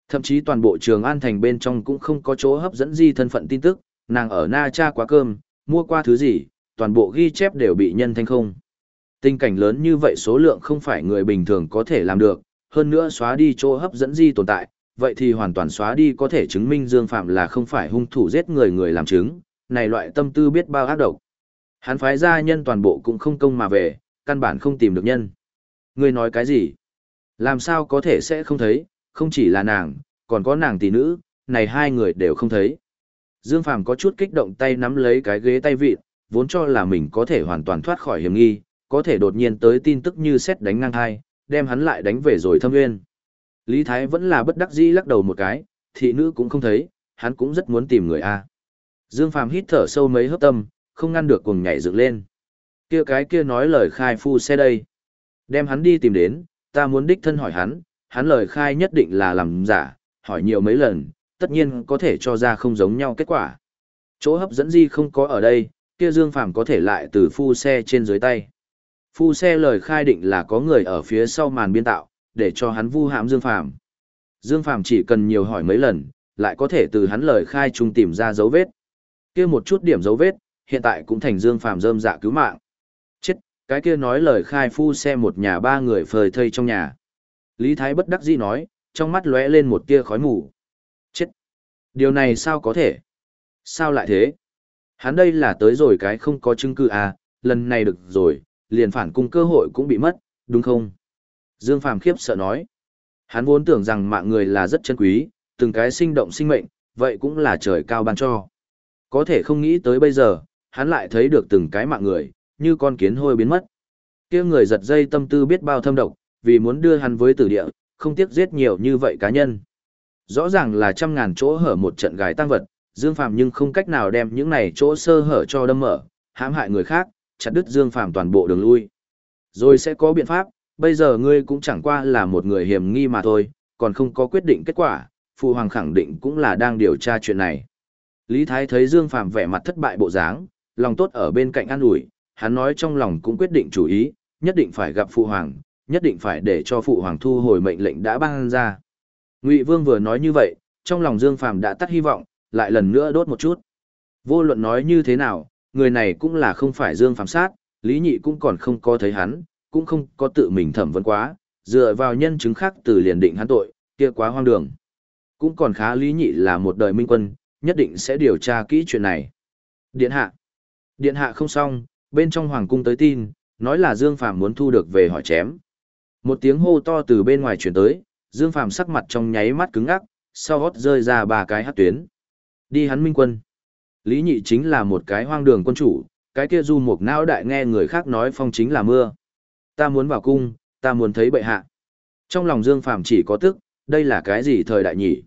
Thậm chí toàn bộ trường An Thành bên trong cũng không có chỗ hấp dẫn di thân phận tin tức, nàng ở Na Cha quá cơm, mua qua thứ gì, toàn bộ ghi chép đều bị nhân thanh không. Tình cảnh lớn như vậy số lượng không phải người bình thường có thể làm được, hơn nữa xóa đi chỗ hấp dẫn di tồn tại, vậy thì hoàn toàn xóa đi có thể chứng minh Dương Phạm là không phải hung thủ giết người người làm chứng, này loại tâm tư biết bao ác độc. Hắn phái gia nhân toàn bộ cũng không công mà về, căn bản không tìm được nhân. Người nói cái gì? Làm sao có thể sẽ không thấy, không chỉ là nàng, còn có nàng tỷ nữ, này hai người đều không thấy. Dương Phàm có chút kích động tay nắm lấy cái ghế tay vịt, vốn cho là mình có thể hoàn toàn thoát khỏi hiểm nghi, có thể đột nhiên tới tin tức như xét đánh ngang hai, đem hắn lại đánh về rồi thâm nguyên. Lý Thái vẫn là bất đắc dĩ lắc đầu một cái, thị nữ cũng không thấy, hắn cũng rất muốn tìm người A. Dương Phàm hít thở sâu mấy hớp tâm, không ngăn được cuồng nhảy dựng lên. Kia cái kia nói lời khai phu xe đây. Đem hắn đi tìm đến, ta muốn đích thân hỏi hắn, hắn lời khai nhất định là làm giả, hỏi nhiều mấy lần, tất nhiên có thể cho ra không giống nhau kết quả. Chỗ hấp dẫn gì không có ở đây, kia Dương Phàm có thể lại từ phu xe trên dưới tay. Phu xe lời khai định là có người ở phía sau màn biên tạo, để cho hắn vu hãm Dương Phàm. Dương Phàm chỉ cần nhiều hỏi mấy lần, lại có thể từ hắn lời khai chung tìm ra dấu vết. Kia một chút điểm dấu vết, hiện tại cũng thành Dương Phàm rơm dạ cứu mạng. Chết, cái kia nói lời khai phu xe một nhà ba người phơi thây trong nhà. Lý Thái bất đắc dĩ nói, trong mắt lóe lên một tia khói mù. Chết! Điều này sao có thể? Sao lại thế? Hắn đây là tới rồi cái không có chứng cứ à, lần này được rồi, liền phản cung cơ hội cũng bị mất, đúng không? Dương Phàm khiếp sợ nói. Hắn vốn tưởng rằng mạng người là rất chân quý, từng cái sinh động sinh mệnh, vậy cũng là trời cao ban cho. Có thể không nghĩ tới bây giờ, hắn lại thấy được từng cái mạng người, như con kiến hôi biến mất. kia người giật dây tâm tư biết bao thâm độc, vì muốn đưa hắn với tử địa, không tiếc giết nhiều như vậy cá nhân. Rõ ràng là trăm ngàn chỗ hở một trận gái tăng vật, Dương Phàm nhưng không cách nào đem những này chỗ sơ hở cho đâm mở, hãm hại người khác, chặt đứt Dương Phàm toàn bộ đường lui. Rồi sẽ có biện pháp, bây giờ ngươi cũng chẳng qua là một người hiểm nghi mà thôi, còn không có quyết định kết quả, Phụ Hoàng khẳng định cũng là đang điều tra chuyện này. Lý Thái thấy Dương Phàm vẻ mặt thất bại bộ dáng, lòng tốt ở bên cạnh an ủi, hắn nói trong lòng cũng quyết định chủ ý, nhất định phải gặp Phụ Hoàng, nhất định phải để cho Phụ Hoàng thu hồi mệnh lệnh đã ban ra. Ngụy Vương vừa nói như vậy, trong lòng Dương Phàm đã tắt hy vọng, lại lần nữa đốt một chút. Vô luận nói như thế nào, người này cũng là không phải Dương Phàm sát, Lý Nhị cũng còn không có thấy hắn, cũng không có tự mình thẩm vấn quá, dựa vào nhân chứng khác từ liền định hắn tội, kia quá hoang đường. Cũng còn khá Lý Nhị là một đời minh quân, nhất định sẽ điều tra kỹ chuyện này. Điện hạ. Điện hạ không xong, bên trong hoàng cung tới tin, nói là Dương Phàm muốn thu được về hỏi chém. Một tiếng hô to từ bên ngoài truyền tới, Dương Phàm sắc mặt trong nháy mắt cứng ngắc, sau gót rơi ra ba cái hát tuyến. Đi hắn minh quân. Lý nhị chính là một cái hoang đường quân chủ, cái kia du mục não đại nghe người khác nói phong chính là mưa. Ta muốn vào cung, ta muốn thấy bệ hạ. Trong lòng Dương Phàm chỉ có tức, đây là cái gì thời đại nhỉ?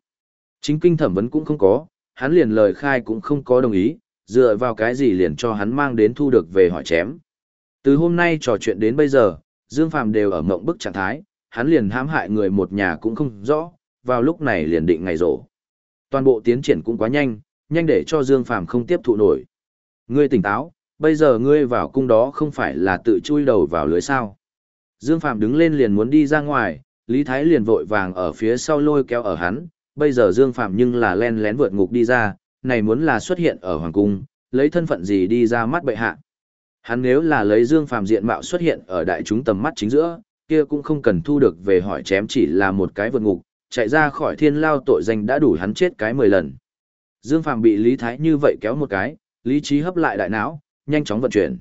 Chính kinh thẩm vấn cũng không có, hắn liền lời khai cũng không có đồng ý, dựa vào cái gì liền cho hắn mang đến thu được về hỏi chém. Từ hôm nay trò chuyện đến bây giờ, Dương Phàm đều ở mộng bức trạng thái, hắn liền hãm hại người một nhà cũng không rõ, vào lúc này liền định ngày rổ. Toàn bộ tiến triển cũng quá nhanh, nhanh để cho Dương Phàm không tiếp thụ nổi. Ngươi tỉnh táo, bây giờ ngươi vào cung đó không phải là tự chui đầu vào lưới sao. Dương Phàm đứng lên liền muốn đi ra ngoài, Lý Thái liền vội vàng ở phía sau lôi kéo ở hắn, bây giờ Dương Phàm nhưng là len lén vượt ngục đi ra, này muốn là xuất hiện ở hoàng cung, lấy thân phận gì đi ra mắt bệ hạ. Hắn nếu là lấy Dương Phàm diện mạo xuất hiện ở đại chúng tầm mắt chính giữa, kia cũng không cần thu được về hỏi chém chỉ là một cái vượt ngục, chạy ra khỏi thiên lao tội danh đã đủ hắn chết cái mười lần. Dương Phàm bị Lý Thái như vậy kéo một cái, lý trí hấp lại đại não, nhanh chóng vận chuyển.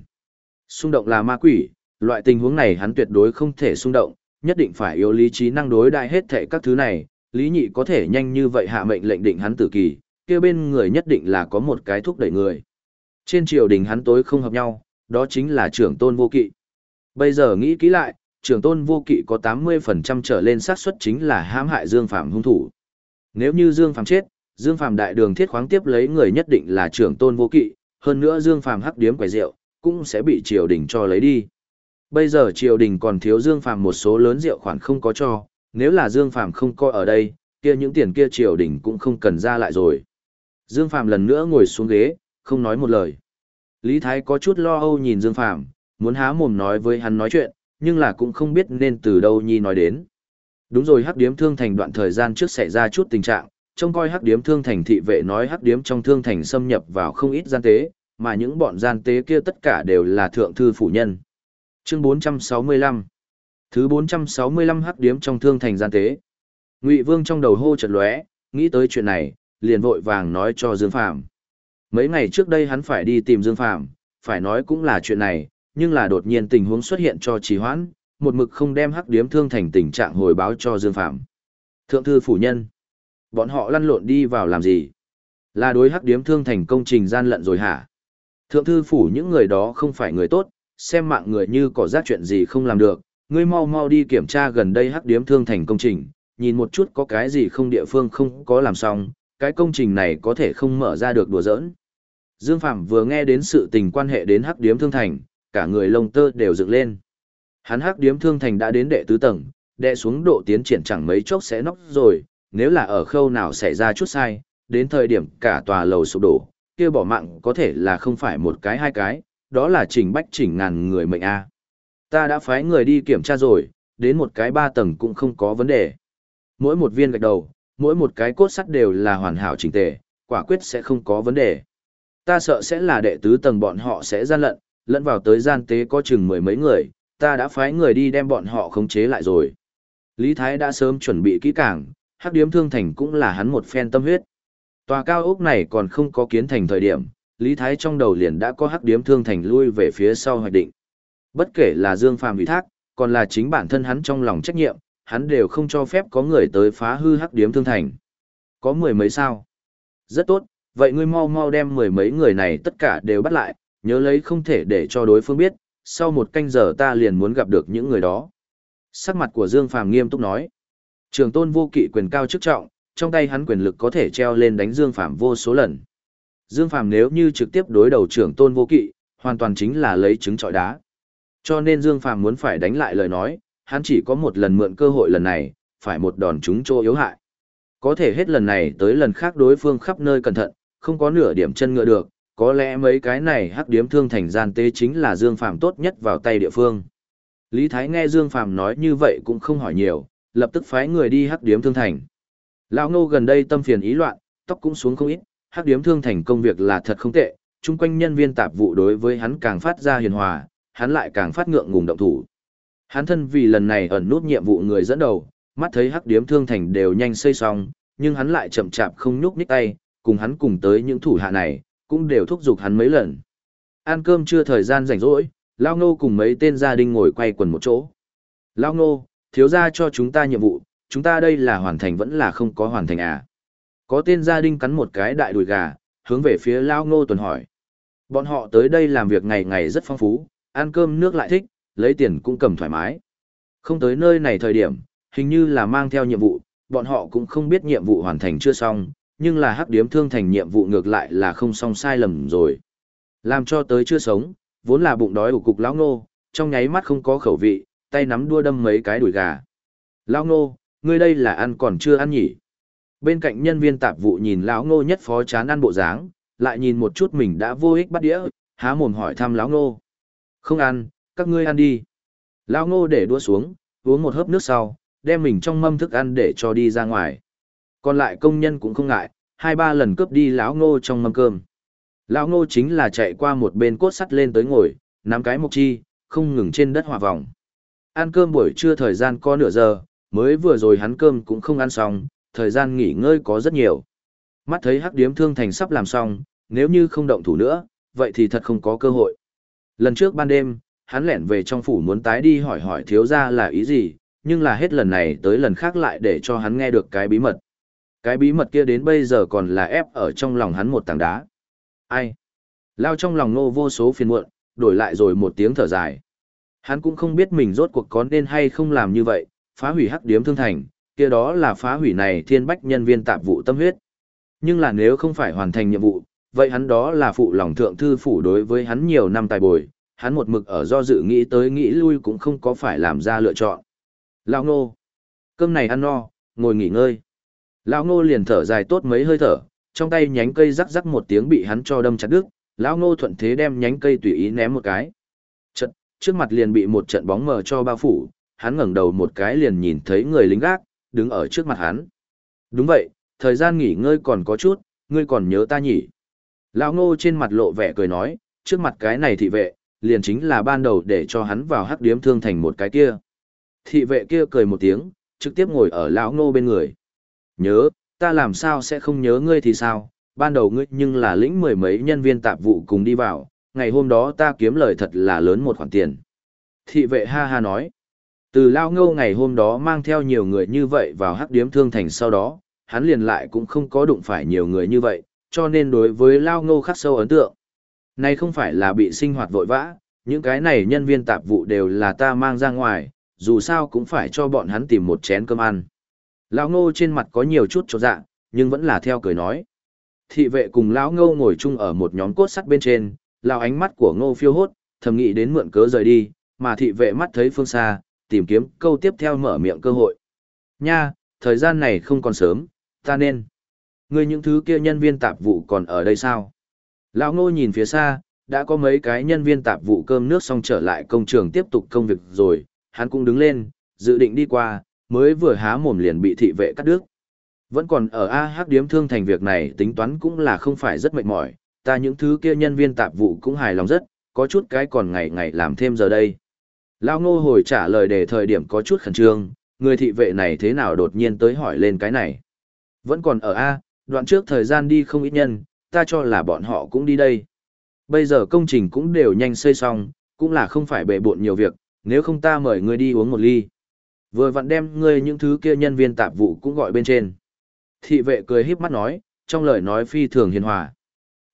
Xung động là ma quỷ, loại tình huống này hắn tuyệt đối không thể xung động, nhất định phải yếu lý trí năng đối đại hết thệ các thứ này, lý nhị có thể nhanh như vậy hạ mệnh lệnh định hắn tử kỳ, kia bên người nhất định là có một cái thúc đẩy người. Trên triều đình hắn tối không hợp nhau, đó chính là trưởng tôn vô kỵ. Bây giờ nghĩ kỹ lại, trưởng tôn vô kỵ có 80% trở lên xác suất chính là hãm hại Dương Phạm hung thủ. Nếu như Dương Phạm chết, Dương Phạm đại đường thiết khoáng tiếp lấy người nhất định là trưởng tôn vô kỵ, hơn nữa Dương Phạm hắc điếm quầy rượu, cũng sẽ bị triều đình cho lấy đi. Bây giờ triều đình còn thiếu Dương Phạm một số lớn rượu khoản không có cho, nếu là Dương Phạm không coi ở đây, kia những tiền kia triều đình cũng không cần ra lại rồi. Dương Phạm lần nữa ngồi xuống ghế, không nói một lời. Lý Thái có chút lo âu nhìn Dương Phạm, muốn há mồm nói với hắn nói chuyện, nhưng là cũng không biết nên từ đâu nhi nói đến. Đúng rồi hắc điếm thương thành đoạn thời gian trước xảy ra chút tình trạng, trông coi hắc điếm thương thành thị vệ nói hắc điếm trong thương thành xâm nhập vào không ít gian tế, mà những bọn gian tế kia tất cả đều là thượng thư phủ nhân. Chương 465 Thứ 465 hắc điếm trong thương thành gian tế. Ngụy Vương trong đầu hô chợt lóe, nghĩ tới chuyện này, liền vội vàng nói cho Dương Phàm. Mấy ngày trước đây hắn phải đi tìm Dương Phàm, phải nói cũng là chuyện này, nhưng là đột nhiên tình huống xuất hiện cho trì hoãn, một mực không đem hắc điếm thương thành tình trạng hồi báo cho Dương Phàm. Thượng thư phủ nhân, bọn họ lăn lộn đi vào làm gì? Là đối hắc điếm thương thành công trình gian lận rồi hả? Thượng thư phủ những người đó không phải người tốt, xem mạng người như có giác chuyện gì không làm được, ngươi mau mau đi kiểm tra gần đây hắc điếm thương thành công trình, nhìn một chút có cái gì không địa phương không có làm xong, cái công trình này có thể không mở ra được đùa giỡn. Dương Phạm vừa nghe đến sự tình quan hệ đến hắc điếm thương thành, cả người lông tơ đều dựng lên. Hắn hắc điếm thương thành đã đến đệ tứ tầng, đệ xuống độ tiến triển chẳng mấy chốc sẽ nóc rồi, nếu là ở khâu nào xảy ra chút sai, đến thời điểm cả tòa lầu sụp đổ, kia bỏ mạng có thể là không phải một cái hai cái, đó là chỉnh bách chỉnh ngàn người mệnh A. Ta đã phái người đi kiểm tra rồi, đến một cái ba tầng cũng không có vấn đề. Mỗi một viên gạch đầu, mỗi một cái cốt sắt đều là hoàn hảo chỉnh tề, quả quyết sẽ không có vấn đề. Ta sợ sẽ là đệ tứ tầng bọn họ sẽ gian lận, lẫn vào tới gian tế có chừng mười mấy người, ta đã phái người đi đem bọn họ khống chế lại rồi. Lý Thái đã sớm chuẩn bị kỹ càng, hắc điếm thương thành cũng là hắn một phen tâm huyết. Tòa cao ốc này còn không có kiến thành thời điểm, Lý Thái trong đầu liền đã có hắc điếm thương thành lui về phía sau hoạch định. Bất kể là Dương Phàm ủy thác, còn là chính bản thân hắn trong lòng trách nhiệm, hắn đều không cho phép có người tới phá hư hắc điếm thương thành. Có mười mấy sao? Rất tốt, vậy ngươi mau mau đem mười mấy người này tất cả đều bắt lại, nhớ lấy không thể để cho đối phương biết, sau một canh giờ ta liền muốn gặp được những người đó. Sắc mặt của Dương Phàm nghiêm túc nói. Trường tôn vô kỵ quyền cao chức trọng, trong tay hắn quyền lực có thể treo lên đánh Dương Phàm vô số lần. Dương Phàm nếu như trực tiếp đối đầu trưởng tôn vô kỵ, hoàn toàn chính là lấy trứng trọi đá. Cho nên Dương Phàm muốn phải đánh lại lời nói, hắn chỉ có một lần mượn cơ hội lần này, phải một đòn trúng chỗ yếu hại. Có thể hết lần này tới lần khác đối phương khắp nơi cẩn thận, không có nửa điểm chân ngựa được, có lẽ mấy cái này hắc điếm thương thành gian tế chính là Dương Phàm tốt nhất vào tay địa phương. Lý Thái nghe Dương Phàm nói như vậy cũng không hỏi nhiều, lập tức phái người đi hắc điếm thương thành. Lão Ngô gần đây tâm phiền ý loạn, tóc cũng xuống không ít, hắc điếm thương thành công việc là thật không tệ, chung quanh nhân viên tạp vụ đối với hắn càng phát ra hiền hòa, hắn lại càng phát ngượng ngùng động thủ. Hắn thân vì lần này ẩn nút nhiệm vụ người dẫn đầu, mắt thấy hắc điếm thương thành đều nhanh xây xong, nhưng hắn lại chậm chạp không nhúc nhích tay, cùng hắn cùng tới những thủ hạ này, cũng đều thúc giục hắn mấy lần. Ăn cơm chưa thời gian rảnh rỗi, Lao Ngô cùng mấy tên gia đình ngồi quay quần một chỗ. Lao Ngô, thiếu gia cho chúng ta nhiệm vụ, chúng ta đây là hoàn thành vẫn là không có hoàn thành à. Có tên gia đình cắn một cái đại đùi gà, hướng về phía Lao Ngô tuần hỏi. Bọn họ tới đây làm việc ngày ngày rất phong phú, ăn cơm nước lại thích, lấy tiền cũng cầm thoải mái. Không tới nơi này thời điểm, hình như là mang theo nhiệm vụ, bọn họ cũng không biết nhiệm vụ hoàn thành chưa xong, nhưng là hắc điếm thương thành nhiệm vụ ngược lại là không xong sai lầm rồi. Làm cho tới chưa sống, vốn là bụng đói của cục lão nô, trong nháy mắt không có khẩu vị, tay nắm đua đâm mấy cái đùi gà. Lão nô, ngươi đây là ăn còn chưa ăn nhỉ? Bên cạnh nhân viên tạp vụ nhìn lão nô nhất phó chán ăn bộ dáng, lại nhìn một chút mình đã vô ích bắt đĩa, há mồm hỏi thăm lão nô. Không ăn, các ngươi ăn đi. Lão Ngô để đua xuống, uống một hớp nước sau, đem mình trong mâm thức ăn để cho đi ra ngoài. Còn lại công nhân cũng không ngại, hai ba lần cướp đi lão ngô trong mâm cơm. Lão ngô chính là chạy qua một bên cốt sắt lên tới ngồi, nắm cái mộc chi, không ngừng trên đất hòa vòng. Ăn cơm buổi trưa thời gian có nửa giờ, mới vừa rồi hắn cơm cũng không ăn xong, thời gian nghỉ ngơi có rất nhiều. Mắt thấy hắc điếm thương thành sắp làm xong, nếu như không động thủ nữa, vậy thì thật không có cơ hội. Lần trước ban đêm, hắn lẻn về trong phủ muốn tái đi hỏi hỏi thiếu gia là ý gì, nhưng là hết lần này tới lần khác lại để cho hắn nghe được cái bí mật. Cái bí mật kia đến bây giờ còn là ép ở trong lòng hắn một tảng đá. Ai? Lao trong lòng nô vô số phiền muộn, đổi lại rồi một tiếng thở dài. Hắn cũng không biết mình rốt cuộc có nên hay không làm như vậy, phá hủy hắc điếm thương thành, kia đó là phá hủy này thiên bách nhân viên tạp vụ tâm huyết. Nhưng là nếu không phải hoàn thành nhiệm vụ, vậy hắn đó là phụ lòng thượng thư phủ đối với hắn nhiều năm tài bồi, hắn một mực ở do dự nghĩ tới nghĩ lui cũng không có phải làm ra lựa chọn. Lão Ngô, cơm này ăn no, ngồi nghỉ ngơi. Lão Ngô liền thở dài tốt mấy hơi thở, trong tay nhánh cây rắc rắc một tiếng bị hắn cho đâm chặt đứt, lão Ngô thuận thế đem nhánh cây tùy ý ném một cái. Trận, trước mặt liền bị một trận bóng mờ cho bao phủ, hắn ngẩng đầu một cái liền nhìn thấy người lính gác, đứng ở trước mặt hắn. Đúng vậy, thời gian nghỉ ngơi còn có chút, ngươi còn nhớ ta nhỉ? Lão ngô trên mặt lộ vẻ cười nói, trước mặt cái này thị vệ, liền chính là ban đầu để cho hắn vào hắc điếm thương thành một cái kia. Thị vệ kia cười một tiếng, trực tiếp ngồi ở lão ngô bên người. Nhớ, ta làm sao sẽ không nhớ ngươi thì sao, ban đầu ngươi nhưng là lĩnh mười mấy nhân viên tạp vụ cùng đi vào, ngày hôm đó ta kiếm lời thật là lớn một khoản tiền. Thị vệ ha ha nói, từ lao ngô ngày hôm đó mang theo nhiều người như vậy vào hắc điếm thương thành sau đó, hắn liền lại cũng không có đụng phải nhiều người như vậy, cho nên đối với lao ngô khắc sâu ấn tượng nay không phải là bị sinh hoạt vội vã, những cái này nhân viên tạp vụ đều là ta mang ra ngoài, dù sao cũng phải cho bọn hắn tìm một chén cơm ăn. Lão ngô trên mặt có nhiều chút trọt dạng, nhưng vẫn là theo cười nói. Thị vệ cùng lão ngô ngồi chung ở một nhóm cốt sắt bên trên, lão ánh mắt của ngô phiêu hốt, thầm nghĩ đến mượn cớ rời đi, mà thị vệ mắt thấy phương xa, tìm kiếm câu tiếp theo mở miệng cơ hội. Nha, thời gian này không còn sớm, ta nên. Ngươi những thứ kia nhân viên tạp vụ còn ở đây sao? Lão ngô nhìn phía xa, đã có mấy cái nhân viên tạp vụ cơm nước xong trở lại công trường tiếp tục công việc rồi, hắn cũng đứng lên, dự định đi qua, mới vừa há mồm liền bị thị vệ cắt đứt. Vẫn còn ở A AH điếm thương thành việc này tính toán cũng là không phải rất mệt mỏi, ta những thứ kia nhân viên tạp vụ cũng hài lòng rất, có chút cái còn ngày ngày làm thêm giờ đây. Lao ngô hồi trả lời để thời điểm có chút khẩn trương, người thị vệ này thế nào đột nhiên tới hỏi lên cái này. Vẫn còn ở A, đoạn trước thời gian đi không ít nhân, ta cho là bọn họ cũng đi đây. Bây giờ công trình cũng đều nhanh xây xong, cũng là không phải bệ bộn nhiều việc, nếu không ta mời ngươi đi uống một ly. Vừa vặn đem ngươi những thứ kia nhân viên tạp vụ cũng gọi bên trên. Thị vệ cười híp mắt nói, trong lời nói phi thường hiền hòa.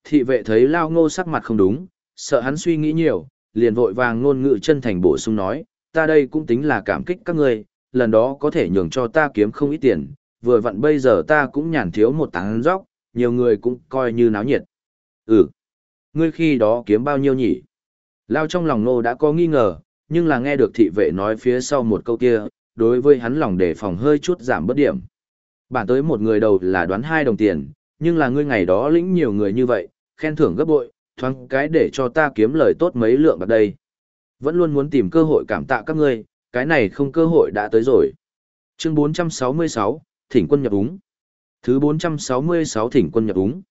Thị vệ thấy Lao Ngô sắc mặt không đúng, sợ hắn suy nghĩ nhiều, liền vội vàng ngôn ngữ chân thành bổ sung nói, ta đây cũng tính là cảm kích các ngươi, lần đó có thể nhường cho ta kiếm không ít tiền, vừa vặn bây giờ ta cũng nhàn thiếu một táng dốc, nhiều người cũng coi như náo nhiệt. Ừ, ngươi khi đó kiếm bao nhiêu nhỉ? Lao trong lòng nô đã có nghi ngờ, nhưng là nghe được thị vệ nói phía sau một câu kia, đối với hắn lòng đề phòng hơi chút giảm bất điểm. Bản tới một người đầu là đoán hai đồng tiền, nhưng là ngươi ngày đó lĩnh nhiều người như vậy, khen thưởng gấp bội, thoáng cái để cho ta kiếm lời tốt mấy lượng bạc đây. Vẫn luôn muốn tìm cơ hội cảm tạ các ngươi, cái này không cơ hội đã tới rồi. Chương 466, Thỉnh quân nhập úng. Thứ 466 Thỉnh quân nhập úng.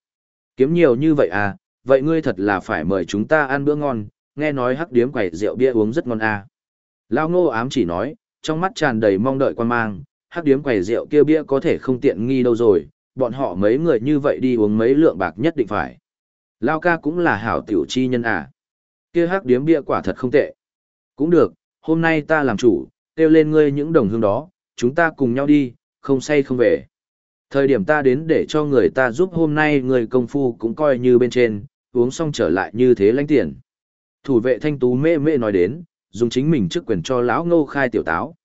Kiếm nhiều như vậy à, vậy ngươi thật là phải mời chúng ta ăn bữa ngon, nghe nói hắc điếm quẩy rượu bia uống rất ngon à. Lao ngô ám chỉ nói, trong mắt tràn đầy mong đợi quan mang, hắc điếm quẩy rượu kia bia có thể không tiện nghi đâu rồi, bọn họ mấy người như vậy đi uống mấy lượng bạc nhất định phải. Lao ca cũng là hảo tiểu chi nhân à. Kia hắc điếm bia quả thật không tệ. Cũng được, hôm nay ta làm chủ, kêu lên ngươi những đồng hương đó, chúng ta cùng nhau đi, không say không về. Thời điểm ta đến để cho người ta giúp hôm nay người công phu cũng coi như bên trên, uống xong trở lại như thế lãnh tiền. Thủ vệ thanh tú mê mê nói đến, dùng chính mình chức quyền cho lão ngô khai tiểu táo.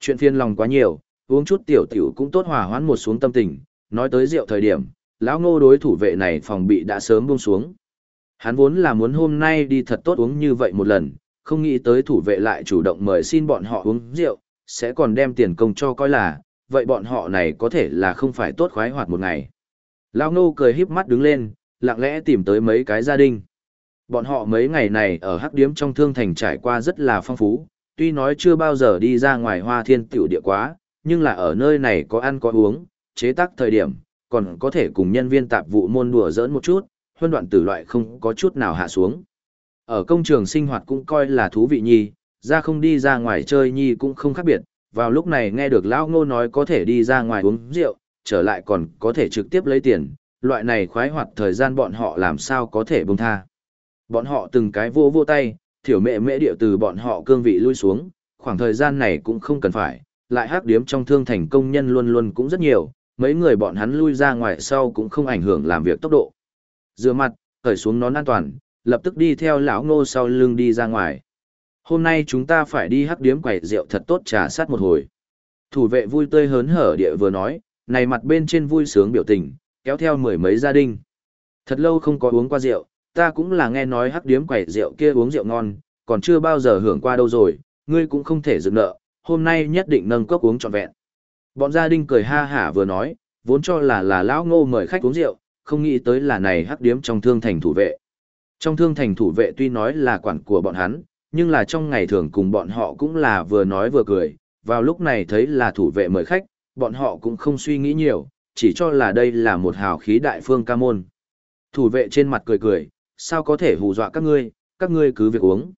Chuyện phiền lòng quá nhiều, uống chút tiểu tiểu cũng tốt hòa hoãn một xuống tâm tình, nói tới rượu thời điểm, lão ngô đối thủ vệ này phòng bị đã sớm buông xuống. Hắn vốn là muốn hôm nay đi thật tốt uống như vậy một lần, không nghĩ tới thủ vệ lại chủ động mời xin bọn họ uống rượu, sẽ còn đem tiền công cho coi là, vậy bọn họ này có thể là không phải tốt khoái hoạt một ngày. Lão ngô cười híp mắt đứng lên, lặng lẽ tìm tới mấy cái gia đình. Bọn họ mấy ngày này ở hắc điếm trong thương thành trải qua rất là phong phú, tuy nói chưa bao giờ đi ra ngoài hoa thiên tiểu địa quá, nhưng là ở nơi này có ăn có uống, chế tác thời điểm, còn có thể cùng nhân viên tạp vụ môn đùa giỡn một chút, huân đoạn tử loại không có chút nào hạ xuống. Ở công trường sinh hoạt cũng coi là thú vị nhi, ra không đi ra ngoài chơi nhi cũng không khác biệt, vào lúc này nghe được lão ngô nói có thể đi ra ngoài uống rượu, trở lại còn có thể trực tiếp lấy tiền, loại này khoái hoạt thời gian bọn họ làm sao có thể buông tha. Bọn họ từng cái vô vô tay, thiểu mẹ mễ điệu từ bọn họ cương vị lui xuống, khoảng thời gian này cũng không cần phải, lại hắc điếm trong thương thành công nhân luôn luôn cũng rất nhiều, mấy người bọn hắn lui ra ngoài sau cũng không ảnh hưởng làm việc tốc độ. Rửa mặt, cởi xuống nón an toàn, lập tức đi theo lão ngô sau lưng đi ra ngoài. Hôm nay chúng ta phải đi hắc điếm quẩy rượu thật tốt trà sát một hồi. Thủ vệ vui tươi hớn hở địa vừa nói, này mặt bên trên vui sướng biểu tình, kéo theo mười mấy gia đình. Thật lâu không có uống qua rượu, ta cũng là nghe nói hắc điếm quẩy rượu kia uống rượu ngon, còn chưa bao giờ hưởng qua đâu rồi, ngươi cũng không thể dựng nợ, hôm nay nhất định nâng cốc uống trọn vẹn. Bọn gia đình cười ha hả vừa nói, vốn cho là là lão ngô mời khách uống rượu, không nghĩ tới là này hắc điếm trong thương thành thủ vệ. Trong thương thành thủ vệ tuy nói là quản của bọn hắn, nhưng là trong ngày thường cùng bọn họ cũng là vừa nói vừa cười, vào lúc này thấy là thủ vệ mời khách, bọn họ cũng không suy nghĩ nhiều, chỉ cho là đây là một hào khí đại phương ca môn. Thủ vệ trên mặt cười cười, sao có thể hù dọa các ngươi, các ngươi cứ việc uống.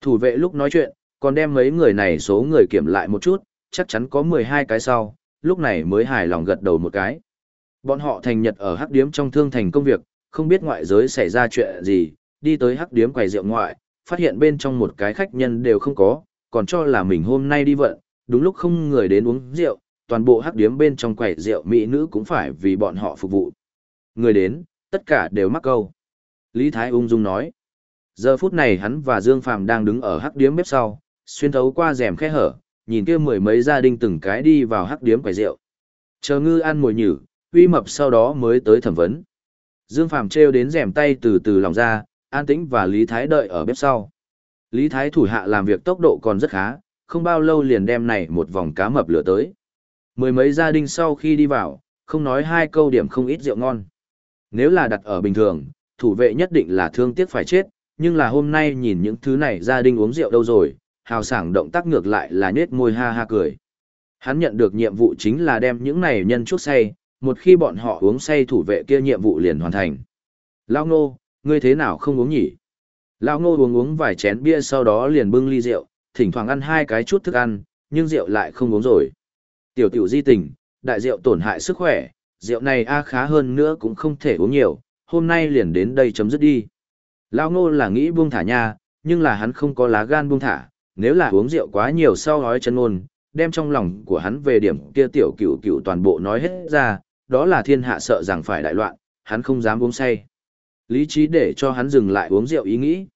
Thủ vệ lúc nói chuyện, còn đem mấy người này số người kiểm lại một chút, chắc chắn có 12 cái sau, lúc này mới hài lòng gật đầu một cái. Bọn họ thành nhật ở hắc điếm trong thương thành công việc, không biết ngoại giới xảy ra chuyện gì, đi tới hắc điếm quầy rượu ngoại, phát hiện bên trong một cái khách nhân đều không có, còn cho là mình hôm nay đi vận, đúng lúc không người đến uống rượu, toàn bộ hắc điếm bên trong quầy rượu mỹ nữ cũng phải vì bọn họ phục vụ. Người đến, tất cả đều mắc câu. Lý Thái ung dung nói. Giờ phút này hắn và Dương Phàm đang đứng ở hắc điếm bếp sau, xuyên thấu qua rèm khe hở, nhìn kia mười mấy gia đình từng cái đi vào hắc điếm quầy rượu. Chờ ngư ăn mồi nhử, uy mập sau đó mới tới thẩm vấn. Dương Phàm treo đến rèm tay từ từ lòng ra, an tĩnh và Lý Thái đợi ở bếp sau. Lý Thái thủ hạ làm việc tốc độ còn rất khá, không bao lâu liền đem này một vòng cá mập lửa tới. Mười mấy gia đình sau khi đi vào, không nói hai câu điểm không ít rượu ngon. Nếu là đặt ở bình thường, thủ vệ nhất định là thương tiếc phải chết, nhưng là hôm nay nhìn những thứ này gia đình uống rượu đâu rồi, hào sảng động tác ngược lại là nết môi ha ha cười. Hắn nhận được nhiệm vụ chính là đem những này nhân chút say, một khi bọn họ uống say thủ vệ kia nhiệm vụ liền hoàn thành. Lao ngô, ngươi thế nào không uống nhỉ? Lão ngô uống uống vài chén bia sau đó liền bưng ly rượu, thỉnh thoảng ăn hai cái chút thức ăn, nhưng rượu lại không uống rồi. Tiểu tiểu di tình, đại rượu tổn hại sức khỏe, rượu này a khá hơn nữa cũng không thể uống nhiều, hôm nay liền đến đây chấm dứt đi. Lão ngô là nghĩ buông thả nha, nhưng là hắn không có lá gan buông thả, nếu là uống rượu quá nhiều sau nói chân ngôn, đem trong lòng của hắn về điểm kia tiểu cửu cửu toàn bộ nói hết ra, đó là thiên hạ sợ rằng phải đại loạn, hắn không dám uống say. Lý trí để cho hắn dừng lại uống rượu ý nghĩ.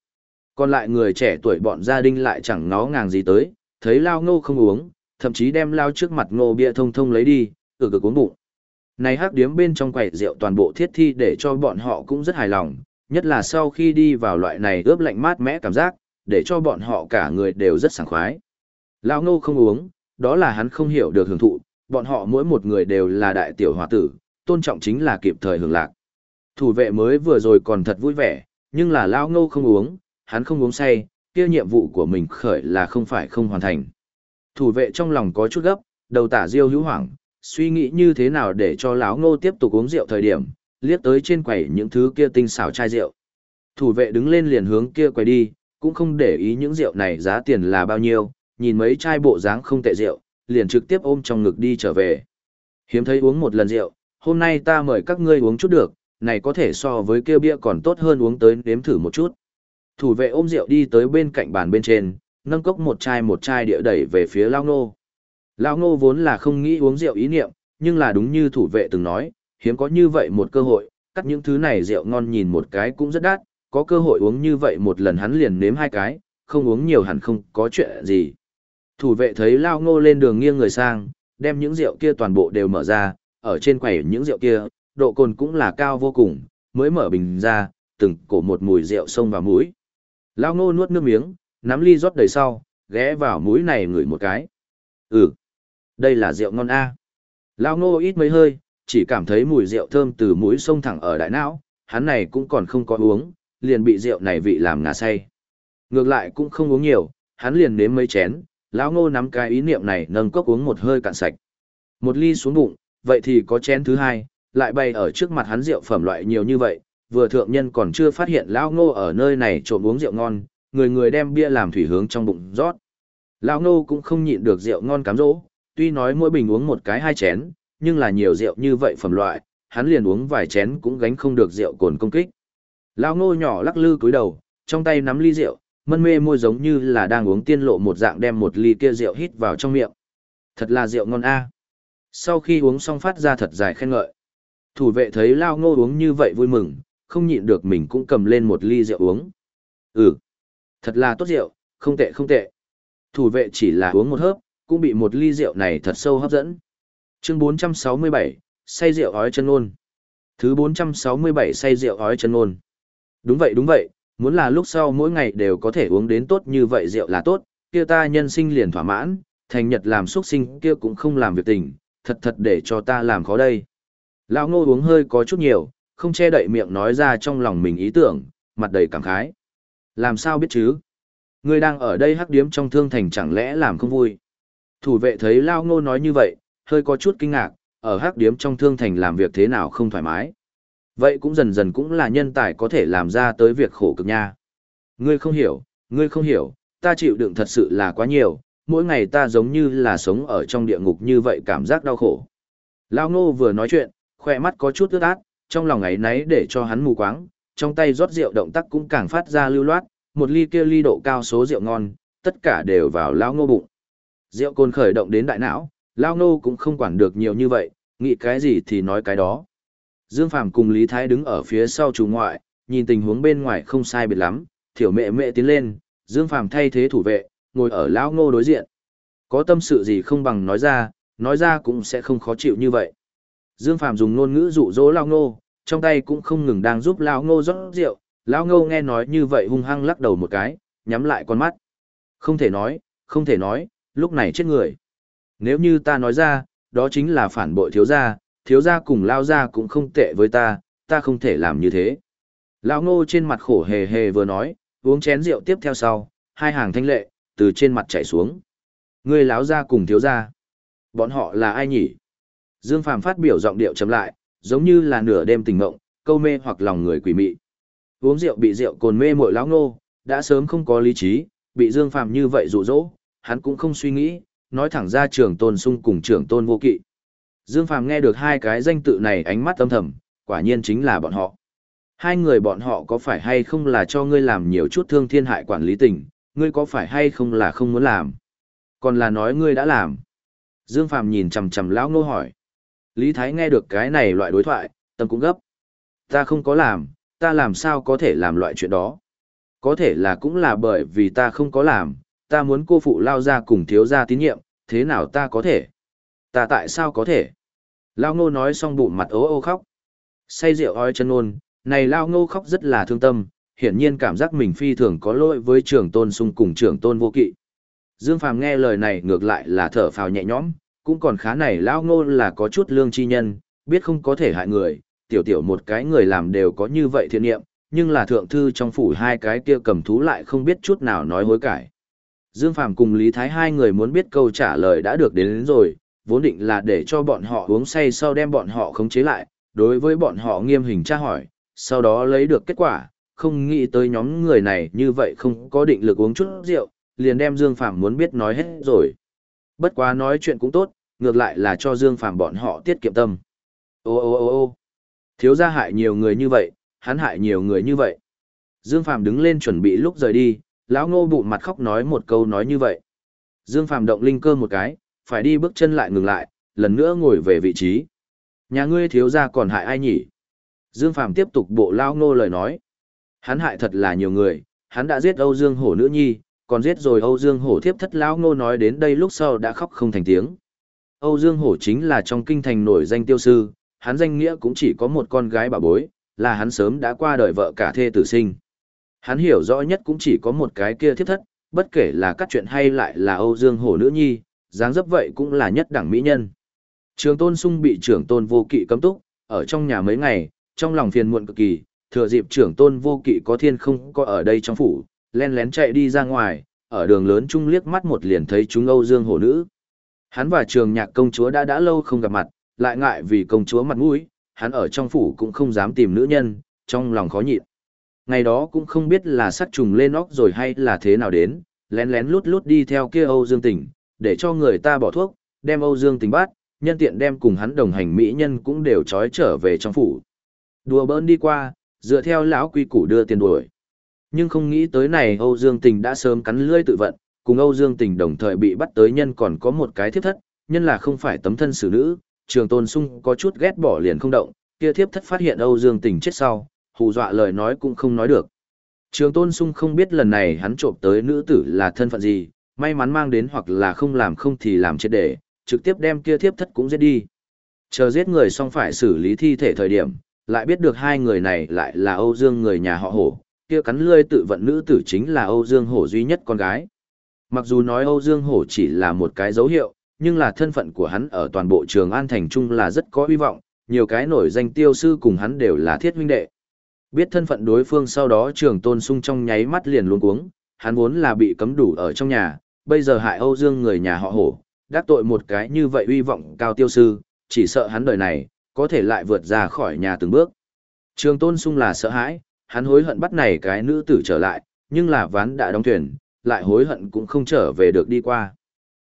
Còn lại người trẻ tuổi bọn gia đình lại chẳng ngó ngàng gì tới, thấy lao ngô không uống, thậm chí đem lao trước mặt ngô bia thông thông lấy đi, từ cực uống bụng. Này hắc điếm bên trong quầy rượu toàn bộ thiết thi để cho bọn họ cũng rất hài lòng, nhất là sau khi đi vào loại này ướp lạnh mát mẽ cảm giác, để cho bọn họ cả người đều rất sảng khoái. Lao ngô không uống, đó là hắn không hiểu được hưởng thụ, bọn họ mỗi một người đều là đại tiểu hòa tử, tôn trọng chính là kịp thời hưởng lạc. Thủ vệ mới vừa rồi còn thật vui vẻ, nhưng là Lao ngô không uống, hắn không uống say, kia nhiệm vụ của mình khởi là không phải không hoàn thành. Thủ vệ trong lòng có chút gấp, đầu tả diêu hữu hoảng, suy nghĩ như thế nào để cho lão ngô tiếp tục uống rượu thời điểm, liếc tới trên quầy những thứ kia tinh xảo chai rượu. Thủ vệ đứng lên liền hướng kia quầy đi, cũng không để ý những rượu này giá tiền là bao nhiêu, nhìn mấy chai bộ dáng không tệ rượu, liền trực tiếp ôm trong ngực đi trở về. Hiếm thấy uống một lần rượu, hôm nay ta mời các ngươi uống chút được, này có thể so với kia bia còn tốt hơn uống tới nếm thử một chút. Thủ vệ ôm rượu đi tới bên cạnh bàn bên trên, nâng cốc một chai một chai địa đẩy về phía Lao Ngô. Lao Ngô vốn là không nghĩ uống rượu ý niệm, nhưng là đúng như thủ vệ từng nói, hiếm có như vậy một cơ hội, cắt những thứ này rượu ngon nhìn một cái cũng rất đắt, có cơ hội uống như vậy một lần hắn liền nếm hai cái, không uống nhiều hẳn không có chuyện gì. Thủ vệ thấy Lao Ngô lên đường nghiêng người sang, đem những rượu kia toàn bộ đều mở ra, ở trên quầy những rượu kia, độ cồn cũng là cao vô cùng, mới mở bình ra, từng cổ một mùi rượu xông vào mũi. Lao Ngô nuốt nước miếng, nắm ly rót đầy sau, ghé vào mũi này ngửi một cái. Ừ, đây là rượu ngon a. Lao Ngô ít mấy hơi, chỉ cảm thấy mùi rượu thơm từ mũi sông thẳng ở đại não, hắn này cũng còn không có uống, liền bị rượu này vị làm ngà say. Ngược lại cũng không uống nhiều, hắn liền nếm mấy chén, lão ngô nắm cái ý niệm này nâng cốc uống một hơi cạn sạch. Một ly xuống bụng, vậy thì có chén thứ hai, lại bày ở trước mặt hắn rượu phẩm loại nhiều như vậy, vừa thượng nhân còn chưa phát hiện lão ngô ở nơi này trộm uống rượu ngon, người người đem bia làm thủy hướng trong bụng rót. Lão ngô cũng không nhịn được rượu ngon cám dỗ, tuy nói mỗi bình uống một cái hai chén, nhưng là nhiều rượu như vậy phẩm loại, hắn liền uống vài chén cũng gánh không được rượu cồn công kích. Lão ngô nhỏ lắc lư cúi đầu, trong tay nắm ly rượu, mân mê môi giống như là đang uống tiên lộ một dạng đem một ly kia rượu hít vào trong miệng. Thật là rượu ngon a. Sau khi uống xong phát ra thật dài khen ngợi. Thủ vệ thấy Lao Ngô uống như vậy vui mừng, không nhịn được mình cũng cầm lên một ly rượu uống. Ừ, thật là tốt rượu, không tệ không tệ. Thủ vệ chỉ là uống một hớp, cũng bị một ly rượu này thật sâu hấp dẫn. Chương 467, say rượu ói chân ôn. Thứ 467 say rượu ói chân ôn. Đúng vậy đúng vậy, muốn là lúc sau mỗi ngày đều có thể uống đến tốt như vậy rượu là tốt, kia ta nhân sinh liền thỏa mãn, thành nhật làm xuất sinh kia cũng không làm việc tình, thật thật để cho ta làm khó đây. Lão ngô uống hơi có chút nhiều, không che đậy miệng nói ra trong lòng mình ý tưởng, mặt đầy cảm khái. Làm sao biết chứ? Ngươi đang ở đây hắc điếm trong thương thành chẳng lẽ làm không vui? Thủ vệ thấy Lao ngô nói như vậy, hơi có chút kinh ngạc, ở hắc điếm trong thương thành làm việc thế nào không thoải mái. Vậy cũng dần dần cũng là nhân tài có thể làm ra tới việc khổ cực nha. Ngươi không hiểu, ngươi không hiểu, ta chịu đựng thật sự là quá nhiều, mỗi ngày ta giống như là sống ở trong địa ngục như vậy cảm giác đau khổ. Lao ngô vừa nói chuyện, khoe mắt có chút ướt át, trong lòng ấy náy để cho hắn mù quáng, trong tay rót rượu động tác cũng càng phát ra lưu loát, một ly kia ly độ cao số rượu ngon, tất cả đều vào lao ngô bụng. Rượu cồn khởi động đến đại não, lao ngô cũng không quản được nhiều như vậy, nghĩ cái gì thì nói cái đó. Dương Phàm cùng Lý Thái đứng ở phía sau chủ ngoại, nhìn tình huống bên ngoài không sai biệt lắm, thiểu mẹ mẹ tiến lên, Dương Phàm thay thế thủ vệ, ngồi ở lão ngô đối diện. Có tâm sự gì không bằng nói ra, nói ra cũng sẽ không khó chịu như vậy. Dương Phạm dùng ngôn ngữ dụ dỗ lão ngô, trong tay cũng không ngừng đang giúp lão ngô rót rượu. Lão ngô nghe nói như vậy hung hăng lắc đầu một cái, nhắm lại con mắt. Không thể nói, không thể nói, lúc này chết người. Nếu như ta nói ra, đó chính là phản bội thiếu gia, thiếu gia cùng lao gia cũng không tệ với ta, ta không thể làm như thế. Lão ngô trên mặt khổ hề hề vừa nói, uống chén rượu tiếp theo sau, hai hàng thanh lệ, từ trên mặt chảy xuống. Người láo gia cùng thiếu gia. Bọn họ là ai nhỉ? Dương Phàm phát biểu giọng điệu chậm lại, giống như là nửa đêm tình mộng, câu mê hoặc lòng người quỷ mị. Uống rượu bị rượu cồn mê mội lão ngô, đã sớm không có lý trí, bị Dương Phàm như vậy dụ dỗ, hắn cũng không suy nghĩ, nói thẳng ra trưởng tôn sung cùng trưởng tôn vô kỵ. Dương Phàm nghe được hai cái danh tự này ánh mắt âm thầm, quả nhiên chính là bọn họ. Hai người bọn họ có phải hay không là cho ngươi làm nhiều chút thương thiên hại quản lý tình, ngươi có phải hay không là không muốn làm? Còn là nói ngươi đã làm. Dương Phàm nhìn chằm chằm lão ngô hỏi. Lý Thái nghe được cái này loại đối thoại, tâm cũng gấp. Ta không có làm, ta làm sao có thể làm loại chuyện đó? Có thể là cũng là bởi vì ta không có làm, ta muốn cô phụ lao ra cùng thiếu gia tín nhiệm, thế nào ta có thể? Ta tại sao có thể? Lao ngô nói xong bụng mặt ố ô khóc. Say rượu oi chân ôn, này Lao ngô khóc rất là thương tâm, hiển nhiên cảm giác mình phi thường có lỗi với trưởng tôn sung cùng trưởng tôn vô kỵ. Dương Phàm nghe lời này ngược lại là thở phào nhẹ nhõm, cũng còn khá này lão ngô là có chút lương chi nhân, biết không có thể hại người, tiểu tiểu một cái người làm đều có như vậy thiện niệm, nhưng là thượng thư trong phủ hai cái kia cầm thú lại không biết chút nào nói hối cải. Dương Phàm cùng Lý Thái hai người muốn biết câu trả lời đã được đến, đến rồi, vốn định là để cho bọn họ uống say sau đem bọn họ khống chế lại, đối với bọn họ nghiêm hình tra hỏi, sau đó lấy được kết quả, không nghĩ tới nhóm người này như vậy không có định lực uống chút rượu, liền đem Dương Phàm muốn biết nói hết rồi. Bất quá nói chuyện cũng tốt, ngược lại là cho Dương Phàm bọn họ tiết kiệm tâm. Ô ô ô ô thiếu gia hại nhiều người như vậy, hắn hại nhiều người như vậy. Dương Phàm đứng lên chuẩn bị lúc rời đi, lão ngô bụng mặt khóc nói một câu nói như vậy. Dương Phàm động linh cơ một cái, phải đi bước chân lại ngừng lại, lần nữa ngồi về vị trí. Nhà ngươi thiếu gia còn hại ai nhỉ? Dương Phàm tiếp tục bộ lao ngô lời nói. Hắn hại thật là nhiều người, hắn đã giết Âu Dương Hổ nữ nhi, còn giết rồi Âu Dương Hổ thiếp thất lao ngô nói đến đây lúc sau đã khóc không thành tiếng. Âu Dương Hổ chính là trong kinh thành nổi danh tiêu sư, hắn danh nghĩa cũng chỉ có một con gái bà bối, là hắn sớm đã qua đời vợ cả thê tử sinh. Hắn hiểu rõ nhất cũng chỉ có một cái kia thiếp thất, bất kể là các chuyện hay lại là Âu Dương Hổ nữ nhi, dáng dấp vậy cũng là nhất đẳng mỹ nhân. Trường tôn sung bị trưởng tôn vô kỵ cấm túc, ở trong nhà mấy ngày, trong lòng phiền muộn cực kỳ, thừa dịp trưởng tôn vô kỵ có thiên không có ở đây trong phủ, len lén chạy đi ra ngoài, ở đường lớn trung liếc mắt một liền thấy chúng Âu Dương hổ nữ. Hắn và trường nhạc công chúa đã đã lâu không gặp mặt, lại ngại vì công chúa mặt mũi, hắn ở trong phủ cũng không dám tìm nữ nhân, trong lòng khó nhịn. Ngày đó cũng không biết là sắc trùng lên óc rồi hay là thế nào đến, lén lén lút lút đi theo kia Âu Dương Tỉnh, để cho người ta bỏ thuốc, đem Âu Dương Tình bắt, nhân tiện đem cùng hắn đồng hành mỹ nhân cũng đều trói trở về trong phủ. Đùa bỡn đi qua, dựa theo lão quy củ đưa tiền đuổi. Nhưng không nghĩ tới này Âu Dương Tình đã sớm cắn lưỡi tự vận, cùng Âu Dương Tình đồng thời bị bắt tới nhân còn có một cái thiếp thất, nhân là không phải tấm thân xử nữ, trường tôn sung có chút ghét bỏ liền không động, kia thiếp thất phát hiện Âu Dương Tình chết sau, hù dọa lời nói cũng không nói được. Trường tôn sung không biết lần này hắn trộm tới nữ tử là thân phận gì, may mắn mang đến hoặc là không làm không thì làm chết để, trực tiếp đem kia thiếp thất cũng giết đi. Chờ giết người xong phải xử lý thi thể thời điểm, lại biết được hai người này lại là Âu Dương người nhà họ hổ, kia cắn lươi tự vận nữ tử chính là Âu Dương hổ duy nhất con gái. Mặc dù nói Âu Dương hổ chỉ là một cái dấu hiệu, nhưng là thân phận của hắn ở toàn bộ trường An Thành Trung là rất có hy vọng, nhiều cái nổi danh tiêu sư cùng hắn đều là thiết huynh đệ. Biết thân phận đối phương sau đó trường tôn sung trong nháy mắt liền luôn cuống, hắn vốn là bị cấm đủ ở trong nhà, bây giờ hại Âu Dương người nhà họ hổ, đắc tội một cái như vậy uy vọng cao tiêu sư, chỉ sợ hắn đời này, có thể lại vượt ra khỏi nhà từng bước. Trường tôn sung là sợ hãi, hắn hối hận bắt này cái nữ tử trở lại, nhưng là ván đã đóng thuyền, lại hối hận cũng không trở về được đi qua.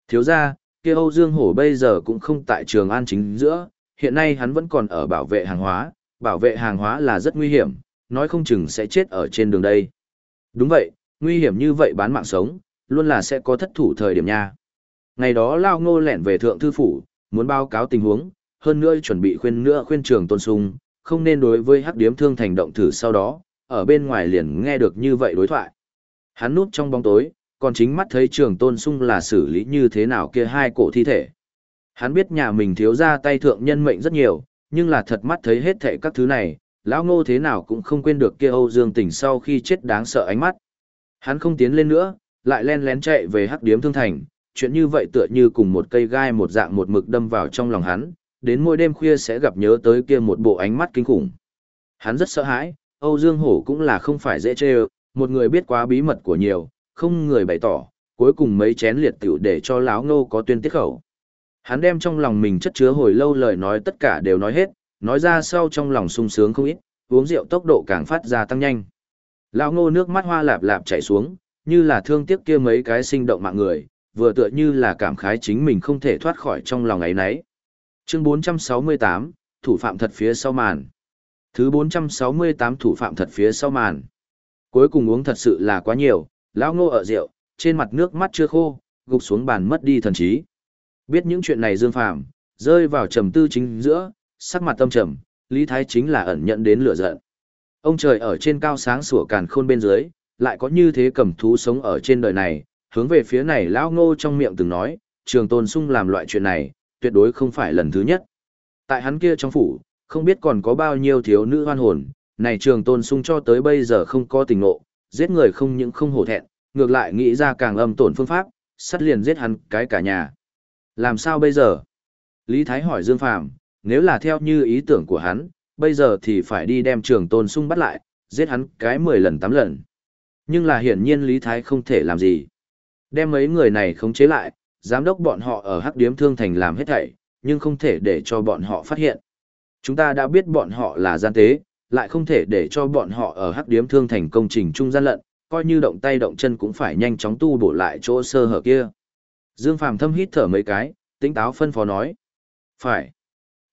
Thiếu ra, kia Âu Dương Hổ bây giờ cũng không tại trường an chính giữa, hiện nay hắn vẫn còn ở bảo vệ hàng hóa, bảo vệ hàng hóa là rất nguy hiểm, nói không chừng sẽ chết ở trên đường đây. Đúng vậy, nguy hiểm như vậy bán mạng sống, luôn là sẽ có thất thủ thời điểm nha. Ngày đó Lao Ngô lẹn về thượng thư phủ, muốn báo cáo tình huống, hơn nữa chuẩn bị khuyên nữa khuyên trường tôn sung, không nên đối với hắc điếm thương thành động thử sau đó, ở bên ngoài liền nghe được như vậy đối thoại. Hắn núp trong bóng tối, còn chính mắt thấy trường tôn sung là xử lý như thế nào kia hai cổ thi thể. Hắn biết nhà mình thiếu ra tay thượng nhân mệnh rất nhiều, nhưng là thật mắt thấy hết thệ các thứ này, lão ngô thế nào cũng không quên được kia Âu Dương tỉnh sau khi chết đáng sợ ánh mắt. Hắn không tiến lên nữa, lại len lén chạy về hắc điếm thương thành, chuyện như vậy tựa như cùng một cây gai một dạng một mực đâm vào trong lòng hắn, đến mỗi đêm khuya sẽ gặp nhớ tới kia một bộ ánh mắt kinh khủng. Hắn rất sợ hãi, Âu Dương Hổ cũng là không phải dễ chơi một người biết quá bí mật của nhiều, không người bày tỏ, cuối cùng mấy chén liệt tiểu để cho lão ngô có tuyên tiết khẩu. Hắn đem trong lòng mình chất chứa hồi lâu lời nói tất cả đều nói hết, nói ra sau trong lòng sung sướng không ít, uống rượu tốc độ càng phát ra tăng nhanh. Lão ngô nước mắt hoa lạp lạp chảy xuống, như là thương tiếc kia mấy cái sinh động mạng người, vừa tựa như là cảm khái chính mình không thể thoát khỏi trong lòng ấy nấy. Chương 468, thủ phạm thật phía sau màn. Thứ 468 thủ phạm thật phía sau màn. Cuối cùng uống thật sự là quá nhiều, lão ngô ở rượu, trên mặt nước mắt chưa khô, gục xuống bàn mất đi thần trí. Biết những chuyện này Dương Phàm rơi vào trầm tư chính giữa, sắc mặt tâm trầm, Lý Thái chính là ẩn nhận đến lửa giận. Ông trời ở trên cao sáng sủa càn khôn bên dưới, lại có như thế cầm thú sống ở trên đời này, hướng về phía này lão ngô trong miệng từng nói, trường tôn sung làm loại chuyện này, tuyệt đối không phải lần thứ nhất. Tại hắn kia trong phủ, không biết còn có bao nhiêu thiếu nữ hoan hồn, này trường tôn sung cho tới bây giờ không có tình nộ, giết người không những không hổ thẹn, ngược lại nghĩ ra càng âm tổn phương pháp, sắt liền giết hắn cái cả nhà. Làm sao bây giờ? Lý Thái hỏi Dương Phàm nếu là theo như ý tưởng của hắn, bây giờ thì phải đi đem trường tôn sung bắt lại, giết hắn cái 10 lần 8 lần. Nhưng là hiển nhiên Lý Thái không thể làm gì. Đem mấy người này khống chế lại, giám đốc bọn họ ở hắc điếm thương thành làm hết thảy, nhưng không thể để cho bọn họ phát hiện. Chúng ta đã biết bọn họ là gian tế, lại không thể để cho bọn họ ở hắc điếm thương thành công trình trung gian lận, coi như động tay động chân cũng phải nhanh chóng tu bổ lại chỗ sơ hở kia. Dương Phàm thâm hít thở mấy cái, tính táo phân phó nói. Phải.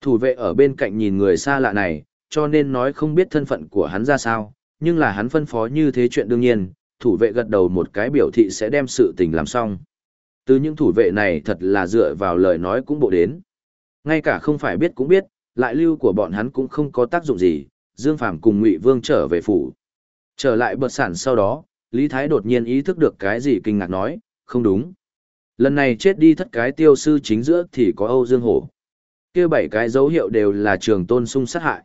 Thủ vệ ở bên cạnh nhìn người xa lạ này, cho nên nói không biết thân phận của hắn ra sao, nhưng là hắn phân phó như thế chuyện đương nhiên, thủ vệ gật đầu một cái biểu thị sẽ đem sự tình làm xong. Từ những thủ vệ này thật là dựa vào lời nói cũng bộ đến. Ngay cả không phải biết cũng biết, lại lưu của bọn hắn cũng không có tác dụng gì, Dương Phàm cùng Ngụy Vương trở về phủ. Trở lại bật sản sau đó, Lý Thái đột nhiên ý thức được cái gì kinh ngạc nói, không đúng. Lần này chết đi thất cái tiêu sư chính giữa thì có Âu Dương Hổ. kia bảy cái dấu hiệu đều là trường tôn sung sát hại.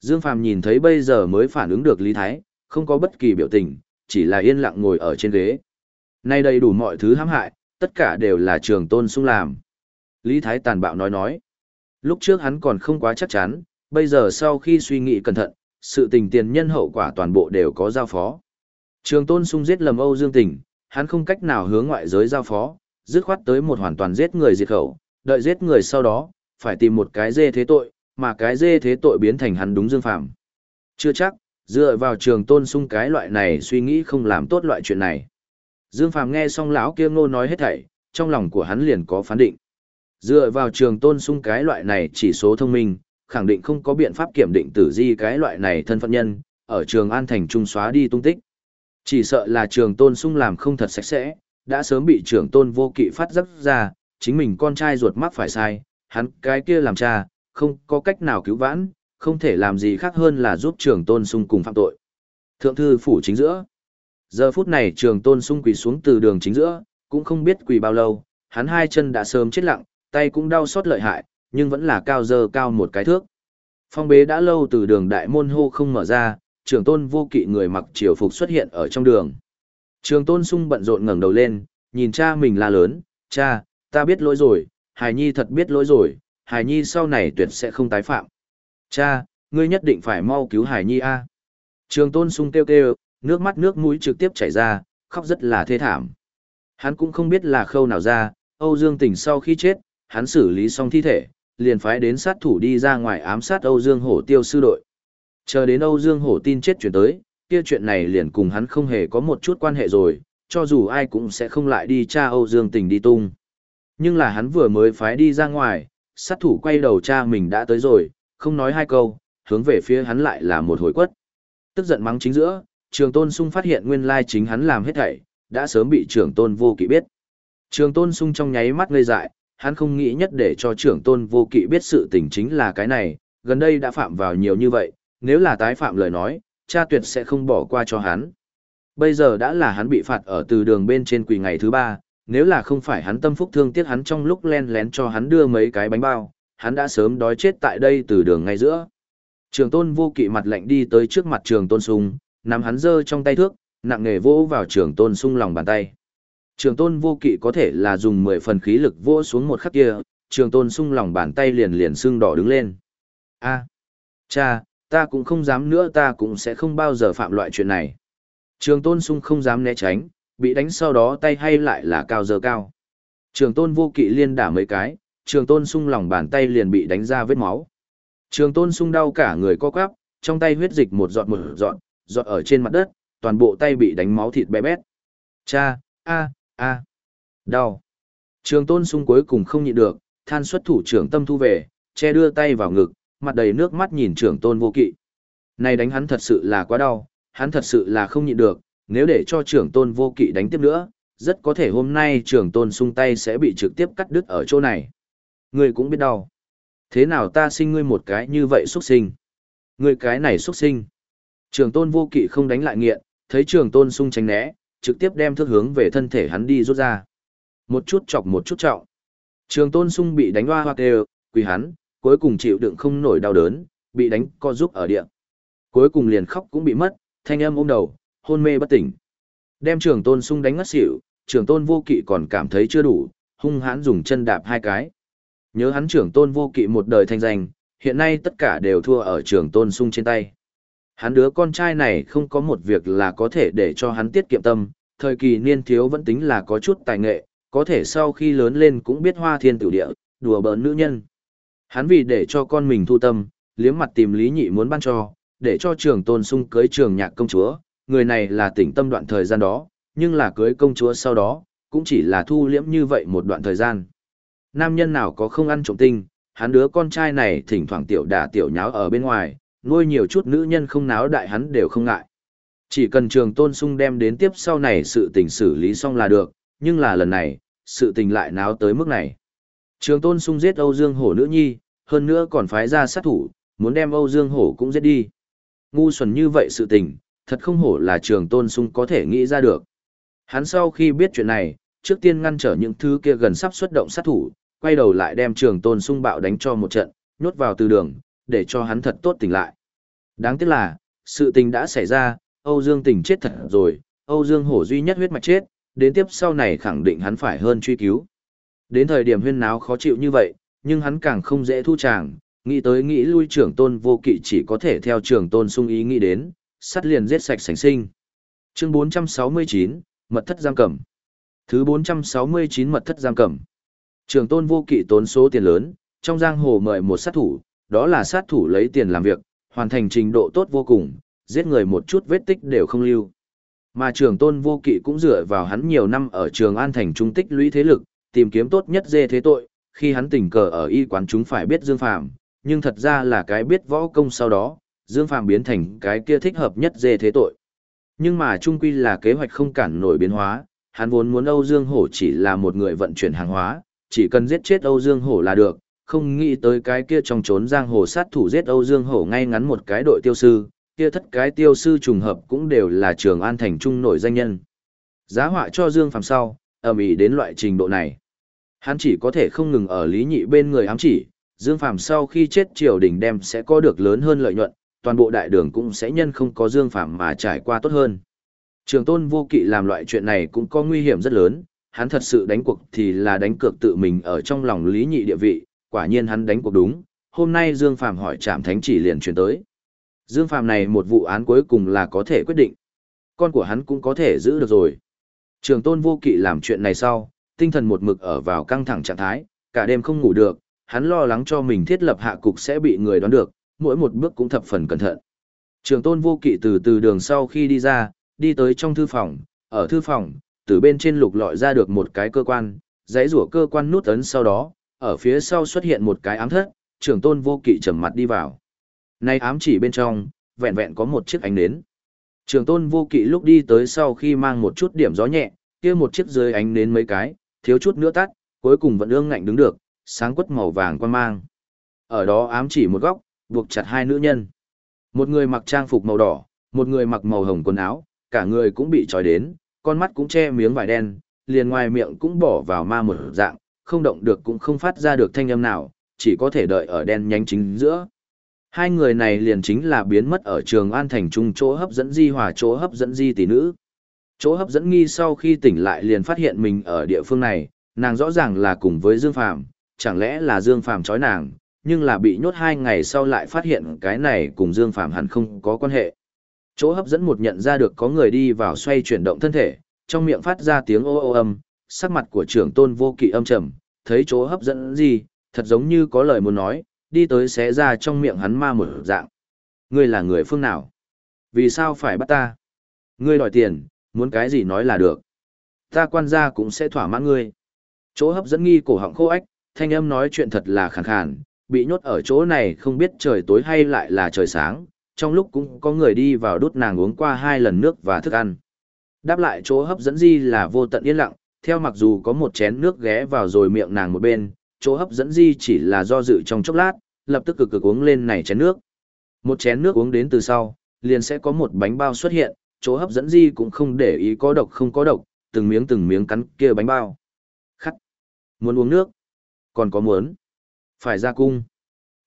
Dương Phàm nhìn thấy bây giờ mới phản ứng được Lý Thái, không có bất kỳ biểu tình, chỉ là yên lặng ngồi ở trên ghế. Nay đầy đủ mọi thứ hãm hại, tất cả đều là trường tôn sung làm. Lý Thái tàn bạo nói nói. Lúc trước hắn còn không quá chắc chắn, bây giờ sau khi suy nghĩ cẩn thận, sự tình tiền nhân hậu quả toàn bộ đều có giao phó. Trường tôn sung giết lầm Âu Dương Tình, hắn không cách nào hướng ngoại giới giao phó, dứt khoát tới một hoàn toàn giết người diệt khẩu, đợi giết người sau đó, phải tìm một cái dê thế tội, mà cái dê thế tội biến thành hắn đúng Dương Phạm. Chưa chắc, dựa vào trường tôn sung cái loại này suy nghĩ không làm tốt loại chuyện này. Dương Phàm nghe xong lão kia ngô nói hết thảy, trong lòng của hắn liền có phán định. Dựa vào trường tôn sung cái loại này chỉ số thông minh, khẳng định không có biện pháp kiểm định tử di cái loại này thân phận nhân, ở trường An Thành Trung xóa đi tung tích. Chỉ sợ là trường tôn sung làm không thật sạch sẽ, đã sớm bị trưởng tôn vô kỵ phát giấc ra, chính mình con trai ruột mắc phải sai, hắn cái kia làm cha, không có cách nào cứu vãn, không thể làm gì khác hơn là giúp trường tôn sung cùng phạm tội. Thượng thư phủ chính giữa. Giờ phút này trường tôn sung quỳ xuống từ đường chính giữa, cũng không biết quỳ bao lâu, hắn hai chân đã sớm chết lặng, tay cũng đau xót lợi hại, nhưng vẫn là cao dơ cao một cái thước. Phong bế đã lâu từ đường đại môn hô không mở ra, trường tôn vô kỵ người mặc triều phục xuất hiện ở trong đường. Trường tôn sung bận rộn ngẩng đầu lên, nhìn cha mình la lớn, cha, ta biết lỗi rồi, Hải Nhi thật biết lỗi rồi, Hải Nhi sau này tuyệt sẽ không tái phạm. Cha, ngươi nhất định phải mau cứu Hải Nhi a. Trường tôn sung kêu kêu, nước mắt nước mũi trực tiếp chảy ra, khóc rất là thê thảm. Hắn cũng không biết là khâu nào ra, Âu Dương Tỉnh sau khi chết, hắn xử lý xong thi thể, liền phái đến sát thủ đi ra ngoài ám sát Âu Dương Hổ tiêu sư đội. Chờ đến Âu Dương Hổ tin chết chuyển tới, kia chuyện này liền cùng hắn không hề có một chút quan hệ rồi, cho dù ai cũng sẽ không lại đi tra Âu Dương Tình đi tung. Nhưng là hắn vừa mới phái đi ra ngoài, sát thủ quay đầu cha mình đã tới rồi, không nói hai câu, hướng về phía hắn lại là một hồi quất. Tức giận mắng chính giữa, trường tôn sung phát hiện nguyên lai chính hắn làm hết thảy, đã sớm bị Trường tôn vô kỵ biết. Trường tôn sung trong nháy mắt ngây dại, hắn không nghĩ nhất để cho trưởng tôn vô kỵ biết sự tình chính là cái này, gần đây đã phạm vào nhiều như vậy, nếu là tái phạm lời nói, cha tuyệt sẽ không bỏ qua cho hắn. Bây giờ đã là hắn bị phạt ở từ đường bên trên quỳ ngày thứ ba, nếu là không phải hắn tâm phúc thương tiếc hắn trong lúc len lén cho hắn đưa mấy cái bánh bao, hắn đã sớm đói chết tại đây từ đường ngay giữa. Trường tôn vô kỵ mặt lạnh đi tới trước mặt trường tôn sung, nắm hắn giơ trong tay thước, nặng nghề vỗ vào trường tôn sung lòng bàn tay. Trường tôn vô kỵ có thể là dùng 10 phần khí lực vỗ xuống một khắc kia, trường tôn sung lòng bàn tay liền liền sưng đỏ đứng lên. a cha, ta cũng không dám nữa ta cũng sẽ không bao giờ phạm loại chuyện này. Trường tôn sung không dám né tránh, bị đánh sau đó tay hay lại là cao giờ cao. Trường tôn vô kỵ liên đả mấy cái, trường tôn sung lòng bàn tay liền bị đánh ra vết máu. Trường tôn sung đau cả người co quắp, trong tay huyết dịch một giọt một giọt, giọt ở trên mặt đất, toàn bộ tay bị đánh máu thịt bé bét. Cha, a, a, đau. Trường tôn sung cuối cùng không nhịn được, than xuất thủ trưởng tâm thu về, che đưa tay vào ngực, mặt đầy nước mắt nhìn trưởng tôn vô kỵ. Này đánh hắn thật sự là quá đau, hắn thật sự là không nhịn được, nếu để cho trưởng tôn vô kỵ đánh tiếp nữa, rất có thể hôm nay trưởng tôn sung tay sẽ bị trực tiếp cắt đứt ở chỗ này. Ngươi cũng biết đau. Thế nào ta sinh ngươi một cái như vậy xuất sinh? Ngươi cái này xuất sinh. Trường tôn vô kỵ không đánh lại nghiện, thấy trưởng tôn sung tránh né, trực tiếp đem thước hướng về thân thể hắn đi rút ra. Một chút chọc một chút trọng. Trường tôn sung bị đánh hoa hoa kêu, quỳ hắn, cuối cùng chịu đựng không nổi đau đớn, bị đánh co giúp ở địa. Cuối cùng liền khóc cũng bị mất, thanh âm ôm đầu, hôn mê bất tỉnh. Đem trường tôn sung đánh ngất xỉu, trường tôn vô kỵ còn cảm thấy chưa đủ, hung hãn dùng chân đạp hai cái. Nhớ hắn trưởng tôn vô kỵ một đời thanh danh, hiện nay tất cả đều thua ở trường tôn sung trên tay. Hắn đứa con trai này không có một việc là có thể để cho hắn tiết kiệm tâm, thời kỳ niên thiếu vẫn tính là có chút tài nghệ, có thể sau khi lớn lên cũng biết hoa thiên tử địa, đùa bỡn nữ nhân. Hắn vì để cho con mình thu tâm, liếm mặt tìm lý nhị muốn ban cho, để cho trường tôn sung cưới trường nhạc công chúa, người này là tỉnh tâm đoạn thời gian đó, nhưng là cưới công chúa sau đó, cũng chỉ là thu liễm như vậy một đoạn thời gian. Nam nhân nào có không ăn trộm tinh, hắn đứa con trai này thỉnh thoảng tiểu đả tiểu nháo ở bên ngoài, nuôi nhiều chút nữ nhân không náo đại hắn đều không ngại. Chỉ cần trường tôn sung đem đến tiếp sau này sự tình xử lý xong là được, nhưng là lần này, sự tình lại náo tới mức này. Trường tôn sung giết Âu Dương Hổ nữ nhi, hơn nữa còn phái ra sát thủ, muốn đem Âu Dương Hổ cũng giết đi. Ngu xuẩn như vậy sự tình, thật không hổ là trường tôn sung có thể nghĩ ra được. Hắn sau khi biết chuyện này, trước tiên ngăn trở những thứ kia gần sắp xuất động sát thủ, quay đầu lại đem trường tôn sung bạo đánh cho một trận, nhốt vào từ đường, để cho hắn thật tốt tỉnh lại. Đáng tiếc là, sự tình đã xảy ra, Âu Dương tỉnh chết thật rồi, Âu Dương hổ duy nhất huyết mạch chết, đến tiếp sau này khẳng định hắn phải hơn truy cứu. Đến thời điểm huyên náo khó chịu như vậy, nhưng hắn càng không dễ thu tràng, nghĩ tới nghĩ lui trưởng tôn vô kỵ chỉ có thể theo trưởng tôn sung ý nghĩ đến, sắt liền giết sạch sành sinh. Chương 469, Mật thất giam cầm. Thứ 469 Mật thất giam cầm. Trưởng tôn vô kỵ tốn số tiền lớn, trong giang hồ mời một sát thủ, đó là sát thủ lấy tiền làm việc, hoàn thành trình độ tốt vô cùng, giết người một chút vết tích đều không lưu. Mà trường tôn vô kỵ cũng dựa vào hắn nhiều năm ở trường An Thành trung tích lũy thế lực, tìm kiếm tốt nhất dê thế tội, khi hắn tình cờ ở y quán chúng phải biết Dương Phàm, nhưng thật ra là cái biết võ công sau đó, Dương Phàm biến thành cái kia thích hợp nhất dê thế tội. Nhưng mà trung quy là kế hoạch không cản nổi biến hóa, hắn vốn muốn Âu Dương Hổ chỉ là một người vận chuyển hàng hóa, chỉ cần giết chết Âu Dương Hổ là được, không nghĩ tới cái kia trong trốn giang hồ sát thủ giết Âu Dương Hổ ngay ngắn một cái đội tiêu sư, kia thất cái tiêu sư trùng hợp cũng đều là trường an thành trung nổi danh nhân. Giá họa cho Dương Phàm sau, ầm ĩ đến loại trình độ này. Hắn chỉ có thể không ngừng ở Lý Nhị bên người ám chỉ, Dương Phàm sau khi chết triều đình đem sẽ có được lớn hơn lợi nhuận, toàn bộ đại đường cũng sẽ nhân không có Dương Phàm mà trải qua tốt hơn. Trường tôn vô kỵ làm loại chuyện này cũng có nguy hiểm rất lớn, hắn thật sự đánh cuộc thì là đánh cược tự mình ở trong lòng Lý Nhị địa vị, quả nhiên hắn đánh cuộc đúng, hôm nay Dương Phàm hỏi trạm thánh chỉ liền truyền tới. Dương Phạm này một vụ án cuối cùng là có thể quyết định. Con của hắn cũng có thể giữ được rồi. Trường tôn vô kỵ làm chuyện này sau, tinh thần một mực ở vào căng thẳng trạng thái, cả đêm không ngủ được, hắn lo lắng cho mình thiết lập hạ cục sẽ bị người đoán được, mỗi một bước cũng thập phần cẩn thận. Trường tôn vô kỵ từ từ đường sau khi đi ra, đi tới trong thư phòng, ở thư phòng, từ bên trên lục lọi ra được một cái cơ quan, giấy rủa cơ quan nút ấn sau đó, ở phía sau xuất hiện một cái ám thất, trường tôn vô kỵ trầm mặt đi vào. Nay ám chỉ bên trong, vẹn vẹn có một chiếc ánh nến. Trường tôn vô kỵ lúc đi tới sau khi mang một chút điểm gió nhẹ, kia một chiếc dưới ánh nến mấy cái, thiếu chút nữa tắt, cuối cùng vẫn ương ngạnh đứng được, sáng quất màu vàng quan mang. Ở đó ám chỉ một góc, buộc chặt hai nữ nhân. Một người mặc trang phục màu đỏ, một người mặc màu hồng quần áo, cả người cũng bị trói đến, con mắt cũng che miếng vải đen, liền ngoài miệng cũng bỏ vào ma một dạng, không động được cũng không phát ra được thanh âm nào, chỉ có thể đợi ở đen nhánh chính giữa. Hai người này liền chính là biến mất ở trường An Thành Trung chỗ hấp dẫn di hòa chỗ hấp dẫn di tỷ nữ. Chỗ hấp dẫn nghi sau khi tỉnh lại liền phát hiện mình ở địa phương này, nàng rõ ràng là cùng với Dương Phàm chẳng lẽ là Dương Phàm trói nàng, nhưng là bị nhốt hai ngày sau lại phát hiện cái này cùng Dương Phàm hẳn không có quan hệ. Chỗ hấp dẫn một nhận ra được có người đi vào xoay chuyển động thân thể, trong miệng phát ra tiếng ô ô âm, sắc mặt của trưởng tôn vô kỵ âm trầm, thấy chỗ hấp dẫn gì, thật giống như có lời muốn nói, đi tới xé ra trong miệng hắn ma một dạng. Ngươi là người phương nào? Vì sao phải bắt ta? Ngươi đòi tiền, muốn cái gì nói là được. Ta quan gia cũng sẽ thỏa mãn ngươi. Chỗ hấp dẫn nghi cổ họng khô ách, thanh âm nói chuyện thật là khàn khàn, bị nhốt ở chỗ này không biết trời tối hay lại là trời sáng, trong lúc cũng có người đi vào đút nàng uống qua hai lần nước và thức ăn. Đáp lại chỗ hấp dẫn di là vô tận yên lặng, theo mặc dù có một chén nước ghé vào rồi miệng nàng một bên, chỗ hấp dẫn di chỉ là do dự trong chốc lát, lập tức cực cực uống lên này chén nước. Một chén nước uống đến từ sau, liền sẽ có một bánh bao xuất hiện, chỗ hấp dẫn di cũng không để ý có độc không có độc, từng miếng từng miếng cắn kia bánh bao. Khắc. Muốn uống nước. Còn có muốn. Phải ra cung.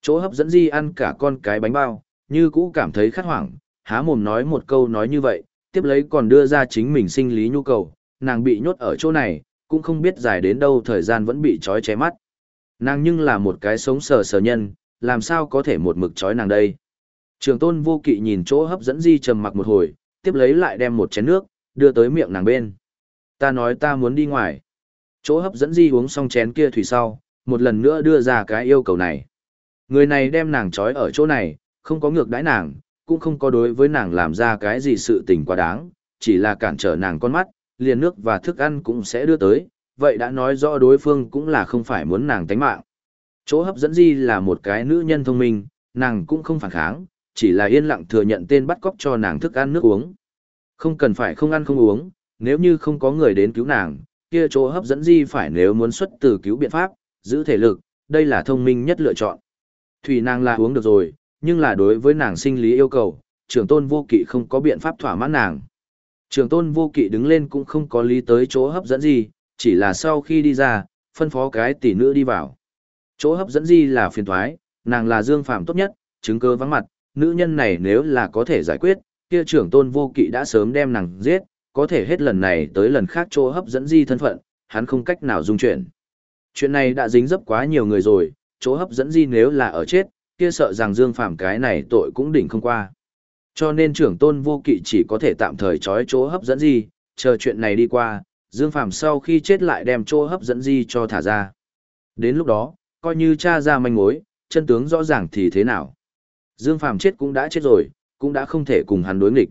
Chỗ hấp dẫn di ăn cả con cái bánh bao, như cũ cảm thấy khát hoảng, há mồm nói một câu nói như vậy, tiếp lấy còn đưa ra chính mình sinh lý nhu cầu, nàng bị nhốt ở chỗ này, cũng không biết dài đến đâu thời gian vẫn bị trói che mắt. Nàng nhưng là một cái sống sờ sờ nhân, làm sao có thể một mực trói nàng đây. Trường tôn vô kỵ nhìn chỗ hấp dẫn di trầm mặc một hồi, tiếp lấy lại đem một chén nước, đưa tới miệng nàng bên. Ta nói ta muốn đi ngoài. Chỗ hấp dẫn di uống xong chén kia thủy sau, một lần nữa đưa ra cái yêu cầu này. Người này đem nàng trói ở chỗ này, không có ngược đãi nàng, cũng không có đối với nàng làm ra cái gì sự tình quá đáng, chỉ là cản trở nàng con mắt, liền nước và thức ăn cũng sẽ đưa tới, vậy đã nói rõ đối phương cũng là không phải muốn nàng tánh mạng. Chỗ hấp dẫn di là một cái nữ nhân thông minh, nàng cũng không phản kháng, chỉ là yên lặng thừa nhận tên bắt cóc cho nàng thức ăn nước uống. Không cần phải không ăn không uống, nếu như không có người đến cứu nàng, kia chỗ hấp dẫn di phải nếu muốn xuất từ cứu biện pháp, giữ thể lực, đây là thông minh nhất lựa chọn. Thủy nàng là uống được rồi, nhưng là đối với nàng sinh lý yêu cầu, trưởng tôn vô kỵ không có biện pháp thỏa mãn nàng. trường tôn vô kỵ đứng lên cũng không có lý tới chỗ hấp dẫn gì, chỉ là sau khi đi ra, phân phó cái tỷ nữ đi vào. Chỗ hấp dẫn gì là phiền thoái, nàng là dương phạm tốt nhất, chứng cơ vắng mặt, nữ nhân này nếu là có thể giải quyết, kia trưởng tôn vô kỵ đã sớm đem nàng giết, có thể hết lần này tới lần khác chỗ hấp dẫn di thân phận, hắn không cách nào dung chuyển. Chuyện này đã dính dấp quá nhiều người rồi, chỗ hấp dẫn di nếu là ở chết, kia sợ rằng Dương phạm cái này tội cũng đỉnh không qua. Cho nên trưởng tôn vô kỵ chỉ có thể tạm thời trói chỗ hấp dẫn di, chờ chuyện này đi qua, Dương Phàm sau khi chết lại đem chỗ hấp dẫn di cho thả ra. Đến lúc đó, coi như cha ra manh mối, chân tướng rõ ràng thì thế nào. Dương Phàm chết cũng đã chết rồi, cũng đã không thể cùng hắn đối nghịch.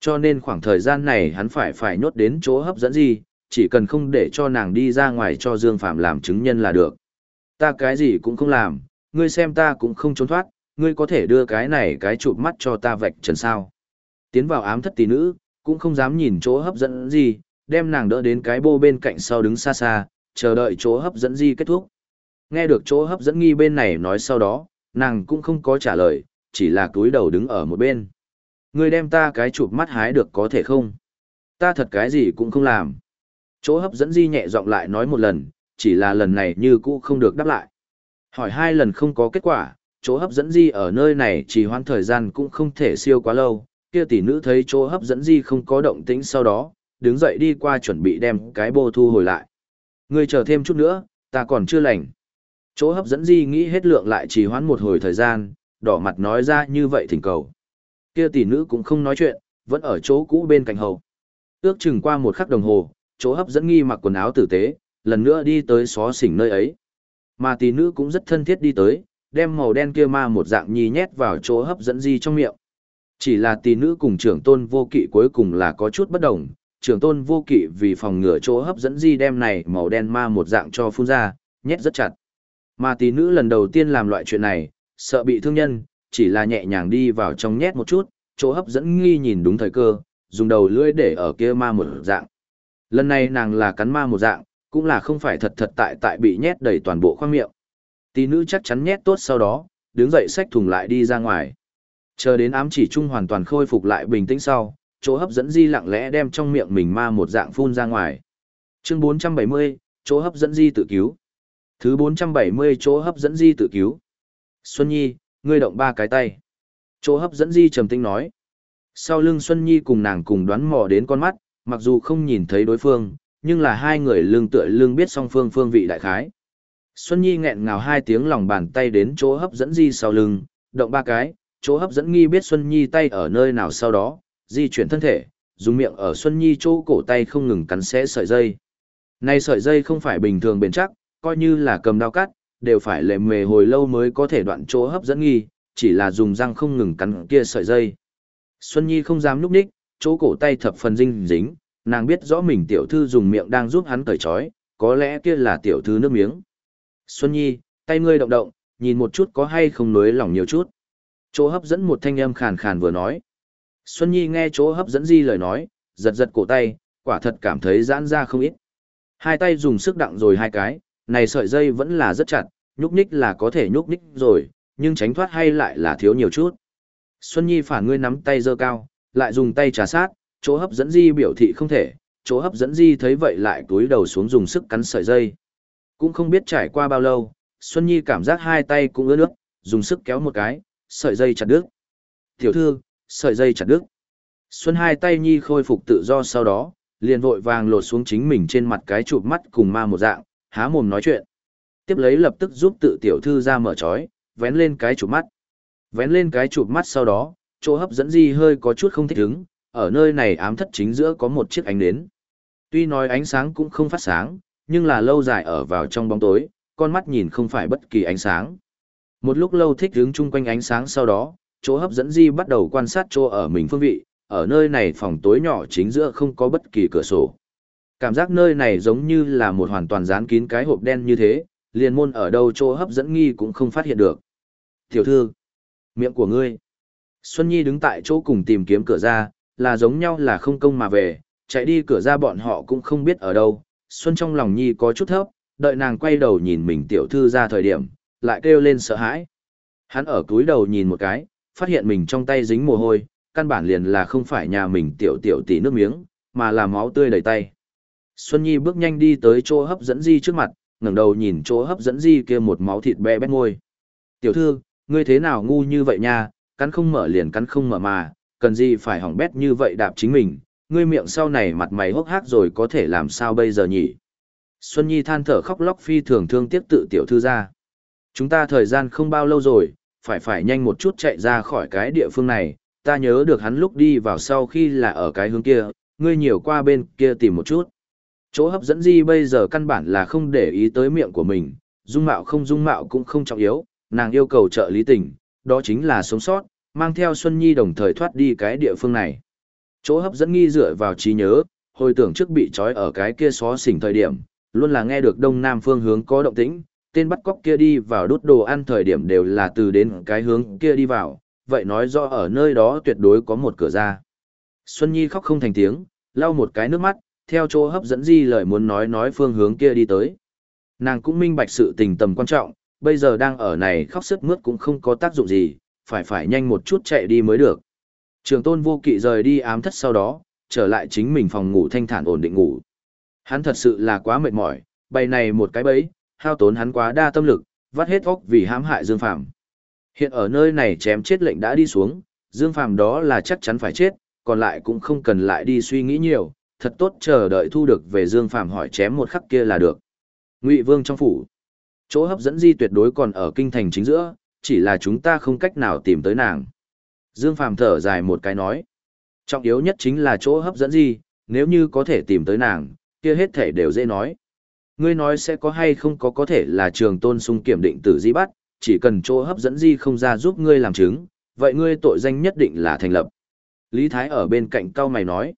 Cho nên khoảng thời gian này hắn phải phải nhốt đến chỗ hấp dẫn gì, chỉ cần không để cho nàng đi ra ngoài cho Dương Phàm làm chứng nhân là được. Ta cái gì cũng không làm, ngươi xem ta cũng không trốn thoát, ngươi có thể đưa cái này cái chụp mắt cho ta vạch trần sao. Tiến vào ám thất tỷ nữ, cũng không dám nhìn chỗ hấp dẫn gì, đem nàng đỡ đến cái bô bên cạnh sau đứng xa xa, chờ đợi chỗ hấp dẫn di kết thúc. Nghe được chỗ hấp dẫn nghi bên này nói sau đó, nàng cũng không có trả lời, chỉ là túi đầu đứng ở một bên. người đem ta cái chụp mắt hái được có thể không? Ta thật cái gì cũng không làm. Chỗ hấp dẫn di nhẹ giọng lại nói một lần, chỉ là lần này như cũ không được đáp lại. Hỏi hai lần không có kết quả, chỗ hấp dẫn di ở nơi này chỉ hoãn thời gian cũng không thể siêu quá lâu. Kia tỷ nữ thấy chỗ hấp dẫn di không có động tĩnh sau đó, đứng dậy đi qua chuẩn bị đem cái bô thu hồi lại. Ngươi chờ thêm chút nữa, ta còn chưa lành. Chỗ hấp dẫn di nghĩ hết lượng lại trì hoãn một hồi thời gian, đỏ mặt nói ra như vậy thỉnh cầu. Kia tỷ nữ cũng không nói chuyện, vẫn ở chỗ cũ bên cạnh hầu. Ước chừng qua một khắc đồng hồ, chỗ hấp dẫn nghi mặc quần áo tử tế, lần nữa đi tới xó xỉnh nơi ấy. Mà tỷ nữ cũng rất thân thiết đi tới, đem màu đen kia ma một dạng nhi nhét vào chỗ hấp dẫn di trong miệng. Chỉ là tỷ nữ cùng trưởng tôn vô kỵ cuối cùng là có chút bất đồng, trưởng tôn vô kỵ vì phòng ngừa chỗ hấp dẫn di đem này màu đen ma một dạng cho phun ra, nhét rất chặt. Mà tỷ nữ lần đầu tiên làm loại chuyện này, sợ bị thương nhân, chỉ là nhẹ nhàng đi vào trong nhét một chút, chỗ hấp dẫn nghi nhìn đúng thời cơ, dùng đầu lưỡi để ở kia ma một dạng. Lần này nàng là cắn ma một dạng, cũng là không phải thật thật tại tại bị nhét đầy toàn bộ khoang miệng. Tỷ nữ chắc chắn nhét tốt sau đó, đứng dậy xách thùng lại đi ra ngoài. Chờ đến ám chỉ chung hoàn toàn khôi phục lại bình tĩnh sau, chỗ hấp dẫn di lặng lẽ đem trong miệng mình ma một dạng phun ra ngoài. Chương 470, chỗ hấp dẫn di tự cứu. Thứ 470 chỗ hấp dẫn di tự cứu. Xuân Nhi, ngươi động ba cái tay. Chỗ hấp dẫn di trầm tĩnh nói. Sau lưng Xuân Nhi cùng nàng cùng đoán mò đến con mắt, mặc dù không nhìn thấy đối phương, nhưng là hai người lưng tựa lưng biết song phương phương vị đại khái. Xuân Nhi nghẹn ngào hai tiếng lòng bàn tay đến chỗ hấp dẫn di sau lưng, động ba cái, chỗ hấp dẫn nghi biết Xuân Nhi tay ở nơi nào sau đó, di chuyển thân thể, dùng miệng ở Xuân Nhi chỗ cổ tay không ngừng cắn xé sợi dây. Này sợi dây không phải bình thường bền chắc, coi như là cầm dao cắt, đều phải lệ mề hồi lâu mới có thể đoạn chỗ hấp dẫn nghi, chỉ là dùng răng không ngừng cắn kia sợi dây. Xuân Nhi không dám núp đích, chỗ cổ tay thập phần dinh dính, nàng biết rõ mình tiểu thư dùng miệng đang giúp hắn cởi trói, có lẽ kia là tiểu thư nước miếng. Xuân Nhi, tay ngươi động động, nhìn một chút có hay không nối lòng nhiều chút. Chỗ hấp dẫn một thanh âm khàn khàn vừa nói. Xuân Nhi nghe chỗ hấp dẫn di lời nói, giật giật cổ tay, quả thật cảm thấy giãn ra không ít. Hai tay dùng sức đặng rồi hai cái, này sợi dây vẫn là rất chặt, nhúc nhích là có thể nhúc nhích rồi, nhưng tránh thoát hay lại là thiếu nhiều chút. Xuân Nhi phản ngươi nắm tay dơ cao, lại dùng tay trà sát, chỗ hấp dẫn di biểu thị không thể, chỗ hấp dẫn di thấy vậy lại túi đầu xuống dùng sức cắn sợi dây. Cũng không biết trải qua bao lâu, Xuân Nhi cảm giác hai tay cũng ướt nước, dùng sức kéo một cái, sợi dây chặt đứt. Tiểu thư, sợi dây chặt đứt. Xuân hai tay Nhi khôi phục tự do sau đó, liền vội vàng lột xuống chính mình trên mặt cái chụp mắt cùng ma một dạng, há mồm nói chuyện. Tiếp lấy lập tức giúp tự tiểu thư ra mở trói, vén lên cái chụp mắt. Vén lên cái chụp mắt sau đó, chỗ hấp dẫn Di hơi có chút không thích ứng, ở nơi này ám thất chính giữa có một chiếc ánh nến. Tuy nói ánh sáng cũng không phát sáng, nhưng là lâu dài ở vào trong bóng tối, con mắt nhìn không phải bất kỳ ánh sáng. Một lúc lâu thích đứng chung quanh ánh sáng sau đó, chỗ hấp dẫn Di bắt đầu quan sát chỗ ở mình phương vị, ở nơi này phòng tối nhỏ chính giữa không có bất kỳ cửa sổ. Cảm giác nơi này giống như là một hoàn toàn dán kín cái hộp đen như thế, liền môn ở đâu chỗ hấp dẫn nghi cũng không phát hiện được. Tiểu thư, miệng của ngươi. Xuân Nhi đứng tại chỗ cùng tìm kiếm cửa ra, là giống nhau là không công mà về, chạy đi cửa ra bọn họ cũng không biết ở đâu. Xuân trong lòng Nhi có chút thấp, đợi nàng quay đầu nhìn mình tiểu thư ra thời điểm, lại kêu lên sợ hãi. Hắn ở túi đầu nhìn một cái, phát hiện mình trong tay dính mồ hôi, căn bản liền là không phải nhà mình tiểu tiểu tỷ nước miếng, mà là máu tươi đầy tay. Xuân Nhi bước nhanh đi tới chỗ hấp dẫn Di trước mặt, ngẩng đầu nhìn chỗ hấp dẫn Di kia một máu thịt bé bét ngôi. Tiểu thư, ngươi thế nào ngu như vậy nha, cắn không mở liền cắn không mở mà, cần gì phải hỏng bét như vậy đạp chính mình, ngươi miệng sau này mặt mày hốc hác rồi có thể làm sao bây giờ nhỉ? Xuân Nhi than thở khóc lóc phi thường thương tiếc tự tiểu thư ra. Chúng ta thời gian không bao lâu rồi, phải phải nhanh một chút chạy ra khỏi cái địa phương này, ta nhớ được hắn lúc đi vào sau khi là ở cái hướng kia, ngươi nhiều qua bên kia tìm một chút. Chỗ hấp dẫn Di bây giờ căn bản là không để ý tới miệng của mình, dung mạo không dung mạo cũng không trọng yếu, nàng yêu cầu trợ lý tình, đó chính là sống sót, mang theo Xuân Nhi đồng thời thoát đi cái địa phương này. Chỗ hấp dẫn nghi dựa vào trí nhớ, hồi tưởng trước bị trói ở cái kia xó xỉnh thời điểm, luôn là nghe được đông nam phương hướng có động tĩnh, tên bắt cóc kia đi vào đốt đồ ăn thời điểm đều là từ đến cái hướng kia đi vào, vậy nói rõ ở nơi đó tuyệt đối có một cửa ra. Xuân Nhi khóc không thành tiếng, lau một cái nước mắt, theo chỗ hấp dẫn di lời muốn nói nói phương hướng kia đi tới. Nàng cũng minh bạch sự tình tầm quan trọng, bây giờ đang ở này khóc sức mướt cũng không có tác dụng gì, phải phải nhanh một chút chạy đi mới được. Trường tôn vô kỵ rời đi ám thất sau đó, trở lại chính mình phòng ngủ thanh thản ổn định ngủ. Hắn thật sự là quá mệt mỏi, bày này một cái bẫy, hao tốn hắn quá đa tâm lực, vắt hết óc vì hãm hại Dương Phàm. Hiện ở nơi này chém chết lệnh đã đi xuống, Dương Phàm đó là chắc chắn phải chết, còn lại cũng không cần lại đi suy nghĩ nhiều, thật tốt chờ đợi thu được về Dương Phàm hỏi chém một khắc kia là được. Ngụy Vương trong phủ. Chỗ hấp dẫn di tuyệt đối còn ở kinh thành chính giữa, chỉ là chúng ta không cách nào tìm tới nàng. Dương Phàm thở dài một cái nói. Trọng yếu nhất chính là chỗ hấp dẫn di, nếu như có thể tìm tới nàng, kia hết thể đều dễ nói. Ngươi nói sẽ có hay không có có thể là trường tôn sung kiểm định tử di bắt, chỉ cần chỗ hấp dẫn di không ra giúp ngươi làm chứng, vậy ngươi tội danh nhất định là thành lập. Lý Thái ở bên cạnh cao mày nói.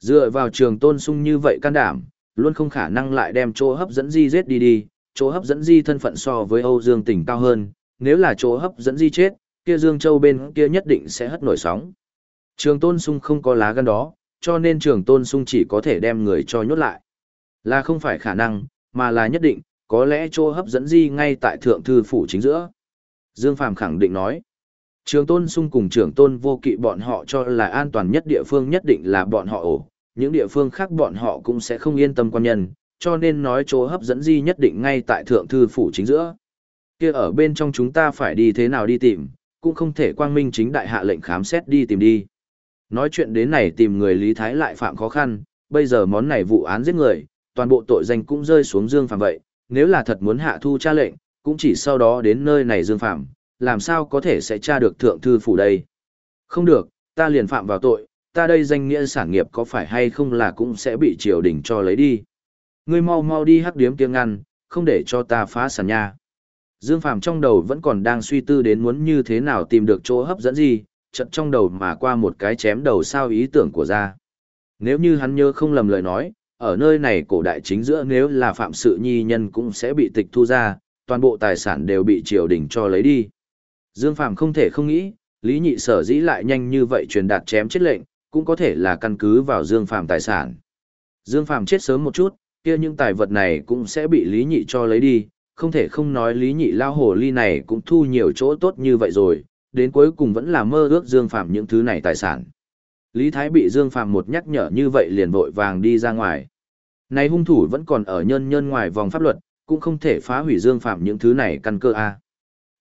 Dựa vào trường tôn sung như vậy can đảm, luôn không khả năng lại đem chỗ hấp dẫn di giết đi đi, chỗ hấp dẫn di thân phận so với Âu Dương tỉnh cao hơn, nếu là chỗ hấp dẫn di chết, kia Dương Châu bên kia nhất định sẽ hất nổi sóng. Trường tôn sung không có lá gan đó, cho nên trường tôn sung chỉ có thể đem người cho nhốt lại. Là không phải khả năng, mà là nhất định, có lẽ chỗ hấp dẫn di ngay tại thượng thư phủ chính giữa. Dương Phàm khẳng định nói, trường tôn sung cùng trưởng tôn vô kỵ bọn họ cho là an toàn nhất địa phương nhất định là bọn họ ổ, những địa phương khác bọn họ cũng sẽ không yên tâm quan nhân, cho nên nói chỗ hấp dẫn di nhất định ngay tại thượng thư phủ chính giữa. kia ở bên trong chúng ta phải đi thế nào đi tìm, cũng không thể quang minh chính đại hạ lệnh khám xét đi tìm đi. Nói chuyện đến này tìm người Lý Thái lại phạm khó khăn, bây giờ món này vụ án giết người, toàn bộ tội danh cũng rơi xuống Dương Phạm vậy, nếu là thật muốn hạ thu tra lệnh, cũng chỉ sau đó đến nơi này Dương Phạm, làm sao có thể sẽ tra được thượng thư phủ đây. Không được, ta liền phạm vào tội, ta đây danh nghĩa sản nghiệp có phải hay không là cũng sẽ bị triều đình cho lấy đi. Ngươi mau mau đi hắc điếm tiếng ngăn, không để cho ta phá sản nha. Dương Phạm trong đầu vẫn còn đang suy tư đến muốn như thế nào tìm được chỗ hấp dẫn gì, chợt trong đầu mà qua một cái chém đầu sao ý tưởng của ra. Nếu như hắn nhớ không lầm lời nói, ở nơi này cổ đại chính giữa nếu là phạm sự nhi nhân cũng sẽ bị tịch thu ra, toàn bộ tài sản đều bị triều đình cho lấy đi. Dương Phạm không thể không nghĩ, Lý Nhị sở dĩ lại nhanh như vậy truyền đạt chém chết lệnh, cũng có thể là căn cứ vào Dương Phạm tài sản. Dương Phạm chết sớm một chút, kia những tài vật này cũng sẽ bị Lý Nhị cho lấy đi, không thể không nói Lý Nhị lao hồ ly này cũng thu nhiều chỗ tốt như vậy rồi, đến cuối cùng vẫn là mơ ước Dương Phạm những thứ này tài sản. Lý Thái bị Dương Phạm một nhắc nhở như vậy liền vội vàng đi ra ngoài. Này hung thủ vẫn còn ở nhân nhân ngoài vòng pháp luật, cũng không thể phá hủy Dương Phạm những thứ này căn cơ a.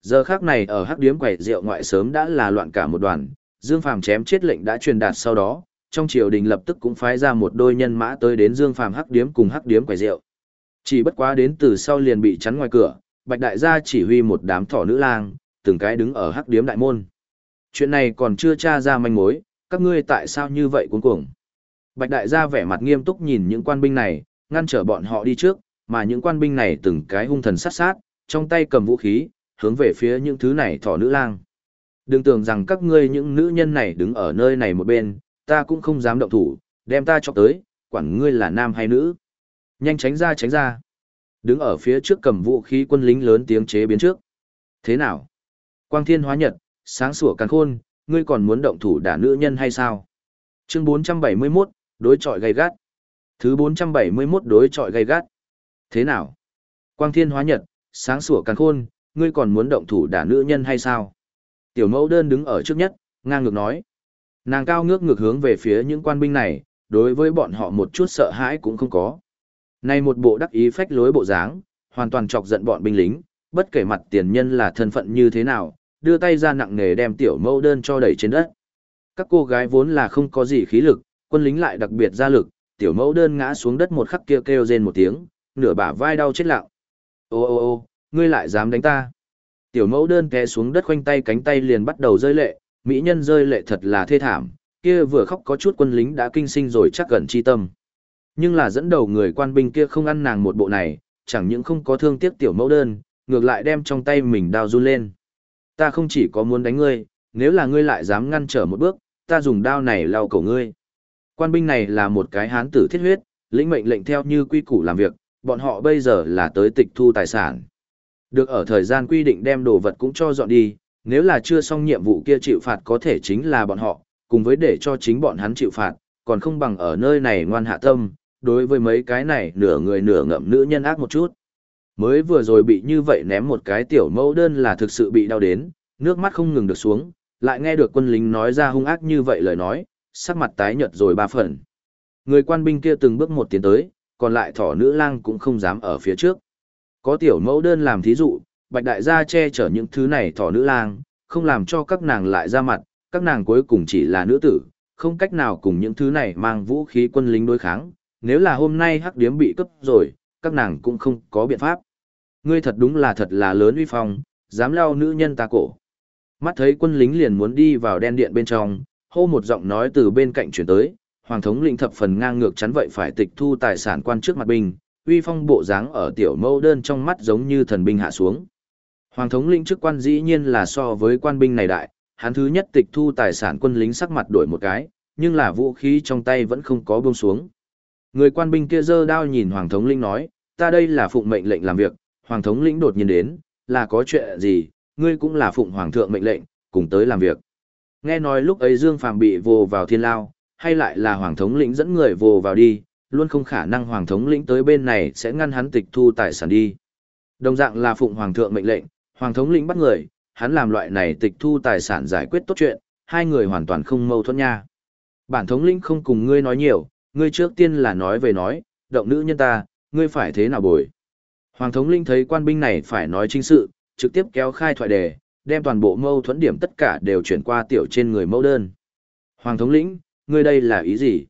Giờ khác này ở hắc điếm quầy rượu ngoại sớm đã là loạn cả một đoàn, Dương Phạm chém chết lệnh đã truyền đạt sau đó, trong triều đình lập tức cũng phái ra một đôi nhân mã tới đến Dương Phạm hắc điếm cùng hắc điếm quầy rượu. Chỉ bất quá đến từ sau liền bị chắn ngoài cửa, Bạch đại gia chỉ huy một đám thỏ nữ lang, từng cái đứng ở hắc điếm đại môn. Chuyện này còn chưa tra ra manh mối, các ngươi tại sao như vậy cuống cuồng? Bạch đại gia vẻ mặt nghiêm túc nhìn những quan binh này, ngăn trở bọn họ đi trước, mà những quan binh này từng cái hung thần sát sát, trong tay cầm vũ khí, hướng về phía những thứ này thỏ nữ lang. Đừng tưởng rằng các ngươi những nữ nhân này đứng ở nơi này một bên, ta cũng không dám động thủ, đem ta cho tới, quản ngươi là nam hay nữ. Nhanh tránh ra tránh ra. Đứng ở phía trước cầm vũ khí quân lính lớn tiếng chế biến trước. Thế nào? Quang thiên hóa nhật, sáng sủa càng khôn, ngươi còn muốn động thủ đả nữ nhân hay sao? Chương 471, đối trọi gay gắt. Thứ 471 đối trọi gay gắt. Thế nào? Quang thiên hóa nhật, sáng sủa càng khôn, ngươi còn muốn động thủ đả nữ nhân hay sao? Tiểu mẫu đơn đứng ở trước nhất, ngang ngược nói. Nàng cao ngước ngược hướng về phía những quan binh này, đối với bọn họ một chút sợ hãi cũng không có. Nay một bộ đắc ý phách lối bộ dáng, hoàn toàn chọc giận bọn binh lính, bất kể mặt tiền nhân là thân phận như thế nào, đưa tay ra nặng nề đem tiểu mẫu đơn cho đẩy trên đất. Các cô gái vốn là không có gì khí lực, quân lính lại đặc biệt ra lực, tiểu mẫu đơn ngã xuống đất một khắc kia kêu rên một tiếng, nửa bả vai đau chết lặng. Ô ô ô, ngươi lại dám đánh ta. Tiểu mẫu đơn té xuống đất khoanh tay cánh tay liền bắt đầu rơi lệ, mỹ nhân rơi lệ thật là thê thảm, kia vừa khóc có chút quân lính đã kinh sinh rồi chắc gần chi tâm. Nhưng là dẫn đầu người quan binh kia không ăn nàng một bộ này, chẳng những không có thương tiếc tiểu mẫu đơn, ngược lại đem trong tay mình đao run lên. Ta không chỉ có muốn đánh ngươi, nếu là ngươi lại dám ngăn trở một bước, ta dùng đao này lau cổ ngươi. Quan binh này là một cái hán tử thiết huyết, lĩnh mệnh lệnh theo như quy củ làm việc, bọn họ bây giờ là tới tịch thu tài sản. Được ở thời gian quy định đem đồ vật cũng cho dọn đi, nếu là chưa xong nhiệm vụ kia chịu phạt có thể chính là bọn họ, cùng với để cho chính bọn hắn chịu phạt, còn không bằng ở nơi này ngoan hạ tâm, đối với mấy cái này nửa người nửa ngậm nữ nhân ác một chút. Mới vừa rồi bị như vậy ném một cái tiểu mẫu đơn là thực sự bị đau đến, nước mắt không ngừng được xuống, lại nghe được quân lính nói ra hung ác như vậy lời nói, sắc mặt tái nhợt rồi ba phần. Người quan binh kia từng bước một tiến tới, còn lại thỏ nữ lang cũng không dám ở phía trước. Có tiểu mẫu đơn làm thí dụ, bạch đại gia che chở những thứ này thỏ nữ lang, không làm cho các nàng lại ra mặt, các nàng cuối cùng chỉ là nữ tử, không cách nào cùng những thứ này mang vũ khí quân lính đối kháng. Nếu là hôm nay hắc điếm bị cấp rồi, các nàng cũng không có biện pháp. Ngươi thật đúng là thật là lớn uy phong, dám lao nữ nhân ta cổ. Mắt thấy quân lính liền muốn đi vào đen điện bên trong, hô một giọng nói từ bên cạnh chuyển tới, hoàng thống lĩnh thập phần ngang ngược chắn vậy phải tịch thu tài sản quan trước mặt binh, uy phong bộ dáng ở tiểu mâu đơn trong mắt giống như thần binh hạ xuống. Hoàng thống lĩnh chức quan dĩ nhiên là so với quan binh này đại, hắn thứ nhất tịch thu tài sản quân lính sắc mặt đổi một cái, nhưng là vũ khí trong tay vẫn không có buông xuống. Người quan binh kia giơ đao nhìn Hoàng thống lĩnh nói, ta đây là phụng mệnh lệnh làm việc, Hoàng thống lĩnh đột nhiên đến, là có chuyện gì, ngươi cũng là phụng Hoàng thượng mệnh lệnh, cùng tới làm việc. Nghe nói lúc ấy Dương Phàm bị vồ vào thiên lao, hay lại là Hoàng thống lĩnh dẫn người vồ vào đi, luôn không khả năng Hoàng thống lĩnh tới bên này sẽ ngăn hắn tịch thu tài sản đi. Đồng dạng là phụng Hoàng thượng mệnh lệnh, Hoàng thống lĩnh bắt người, hắn làm loại này tịch thu tài sản giải quyết tốt chuyện, hai người hoàn toàn không mâu thuẫn nha. Bản thống lĩnh không cùng ngươi nói nhiều, ngươi trước tiên là nói về nói, động nữ nhân ta, ngươi phải thế nào bồi. Hoàng thống lĩnh thấy quan binh này phải nói chính sự, trực tiếp kéo khai thoại đề, đem toàn bộ mâu thuẫn điểm tất cả đều chuyển qua tiểu trên người mẫu đơn. Hoàng thống lĩnh, ngươi đây là ý gì?